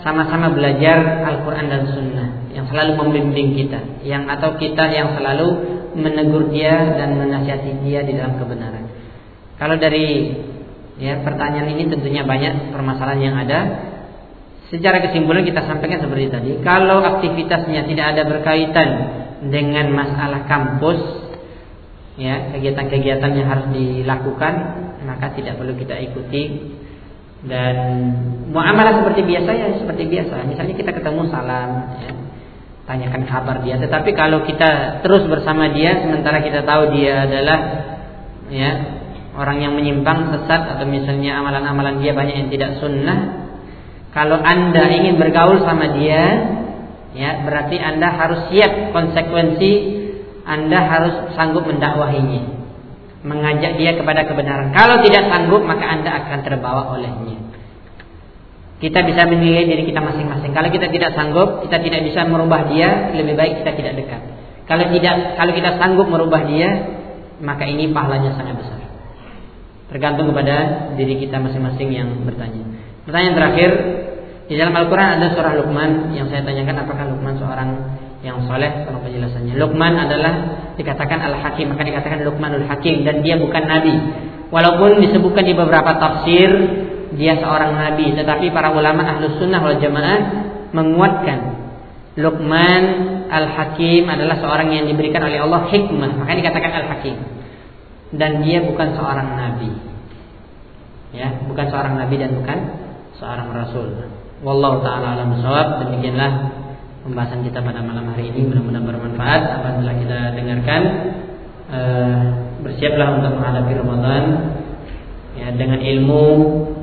sama-sama belajar Al-Quran dan Sunnah yang selalu membimbing kita yang atau kita yang selalu menegur dia dan menasihati dia di dalam kebenaran. Kalau dari ya pertanyaan ini tentunya banyak permasalahan yang ada. Secara kesimpulan kita sampaikan seperti tadi kalau aktivitasnya tidak ada berkaitan dengan masalah kampus ya kegiatan-kegiatan yang harus dilakukan maka tidak perlu kita ikuti dan muamalah seperti biasa ya seperti biasa. Misalnya kita ketemu salam, ya, tanyakan kabar dia. Tetapi kalau kita terus bersama dia, sementara kita tahu dia adalah ya orang yang menyimpang, sesat atau misalnya amalan-amalan dia banyak yang tidak sunnah. Kalau anda ingin bergaul sama dia, ya berarti anda harus siap konsekuensi. Anda harus sanggup mendakwahinya mengajak dia kepada kebenaran. Kalau tidak sanggup, maka Anda akan terbawa olehnya. Kita bisa menilai diri kita masing-masing. Kalau kita tidak sanggup, kita tidak bisa merubah dia, lebih baik kita tidak dekat. Kalau tidak, kalau kita sanggup merubah dia, maka ini pahalanya sangat besar. Tergantung kepada diri kita masing-masing yang bertanya. Pertanyaan terakhir, di dalam Al-Quran ada surah Luqman yang saya tanyakan apakah Luqman seorang yang soleh kalau penjelasannya. Luqman adalah dikatakan al-hakim, maka dikatakan Luqmanul Hakim dan dia bukan nabi. Walaupun disebutkan di beberapa tafsir dia seorang nabi, tetapi para ulama ahlus sunnah wal jamaah menguatkan Luqman Al-Hakim adalah seorang yang diberikan oleh Allah hikmah, makanya dikatakan Al-Hakim. Dan dia bukan seorang nabi. Ya, bukan seorang nabi dan bukan seorang rasul. Wallahu taala alam. Demikianlah pembahasan kita pada malam hari ini mudah-mudahan bermanfaat apa yang telah kita dengarkan. Uh, bersiaplah untuk menghadapi Ramadan ya dengan ilmu,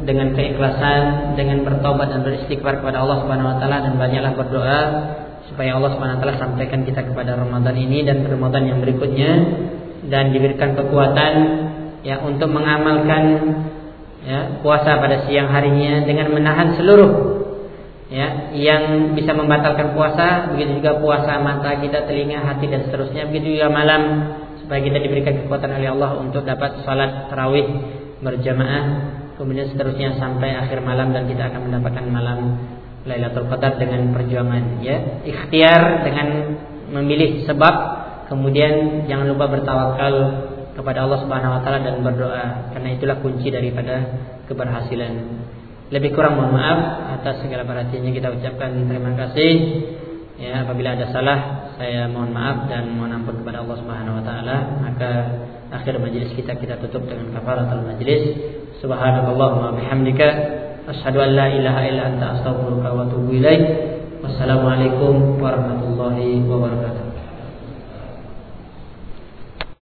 dengan keikhlasan, dengan bertobat dan beristighfar kepada Allah Subhanahu wa taala dan banyaklah berdoa supaya Allah Subhanahu wa taala sampaikan kita kepada Ramadan ini dan Ramadan yang berikutnya dan diberikan kekuatan ya untuk mengamalkan ya puasa pada siang harinya dengan menahan seluruh ya yang bisa membatalkan puasa begitu juga puasa mata kita telinga hati dan seterusnya begitu juga malam supaya kita diberikan kekuatan oleh Allah untuk dapat salat tarawih berjamaah kemudian seterusnya sampai akhir malam dan kita akan mendapatkan malam Lailatul Qadar dengan perjuangan. Ya ikhtiar dengan memilih sebab kemudian jangan lupa bertawakal kepada Allah Subhanahu wa taala dan berdoa karena itulah kunci daripada keberhasilan lebih kurang mohon maaf atas segala perhatiannya kita ucapkan. Terima kasih. Ya apabila ada salah saya mohon maaf dan mohon ampun kepada Allah Subhanahu wa taala. Maka akhir majelis kita kita tutup dengan kafaratul majlis. Subhanakallahumma bihamdika. Asyhadu an la ilaha illa anta astaghfiruka wa atubu ilaik. Wassalamualaikum warahmatullahi wabarakatuh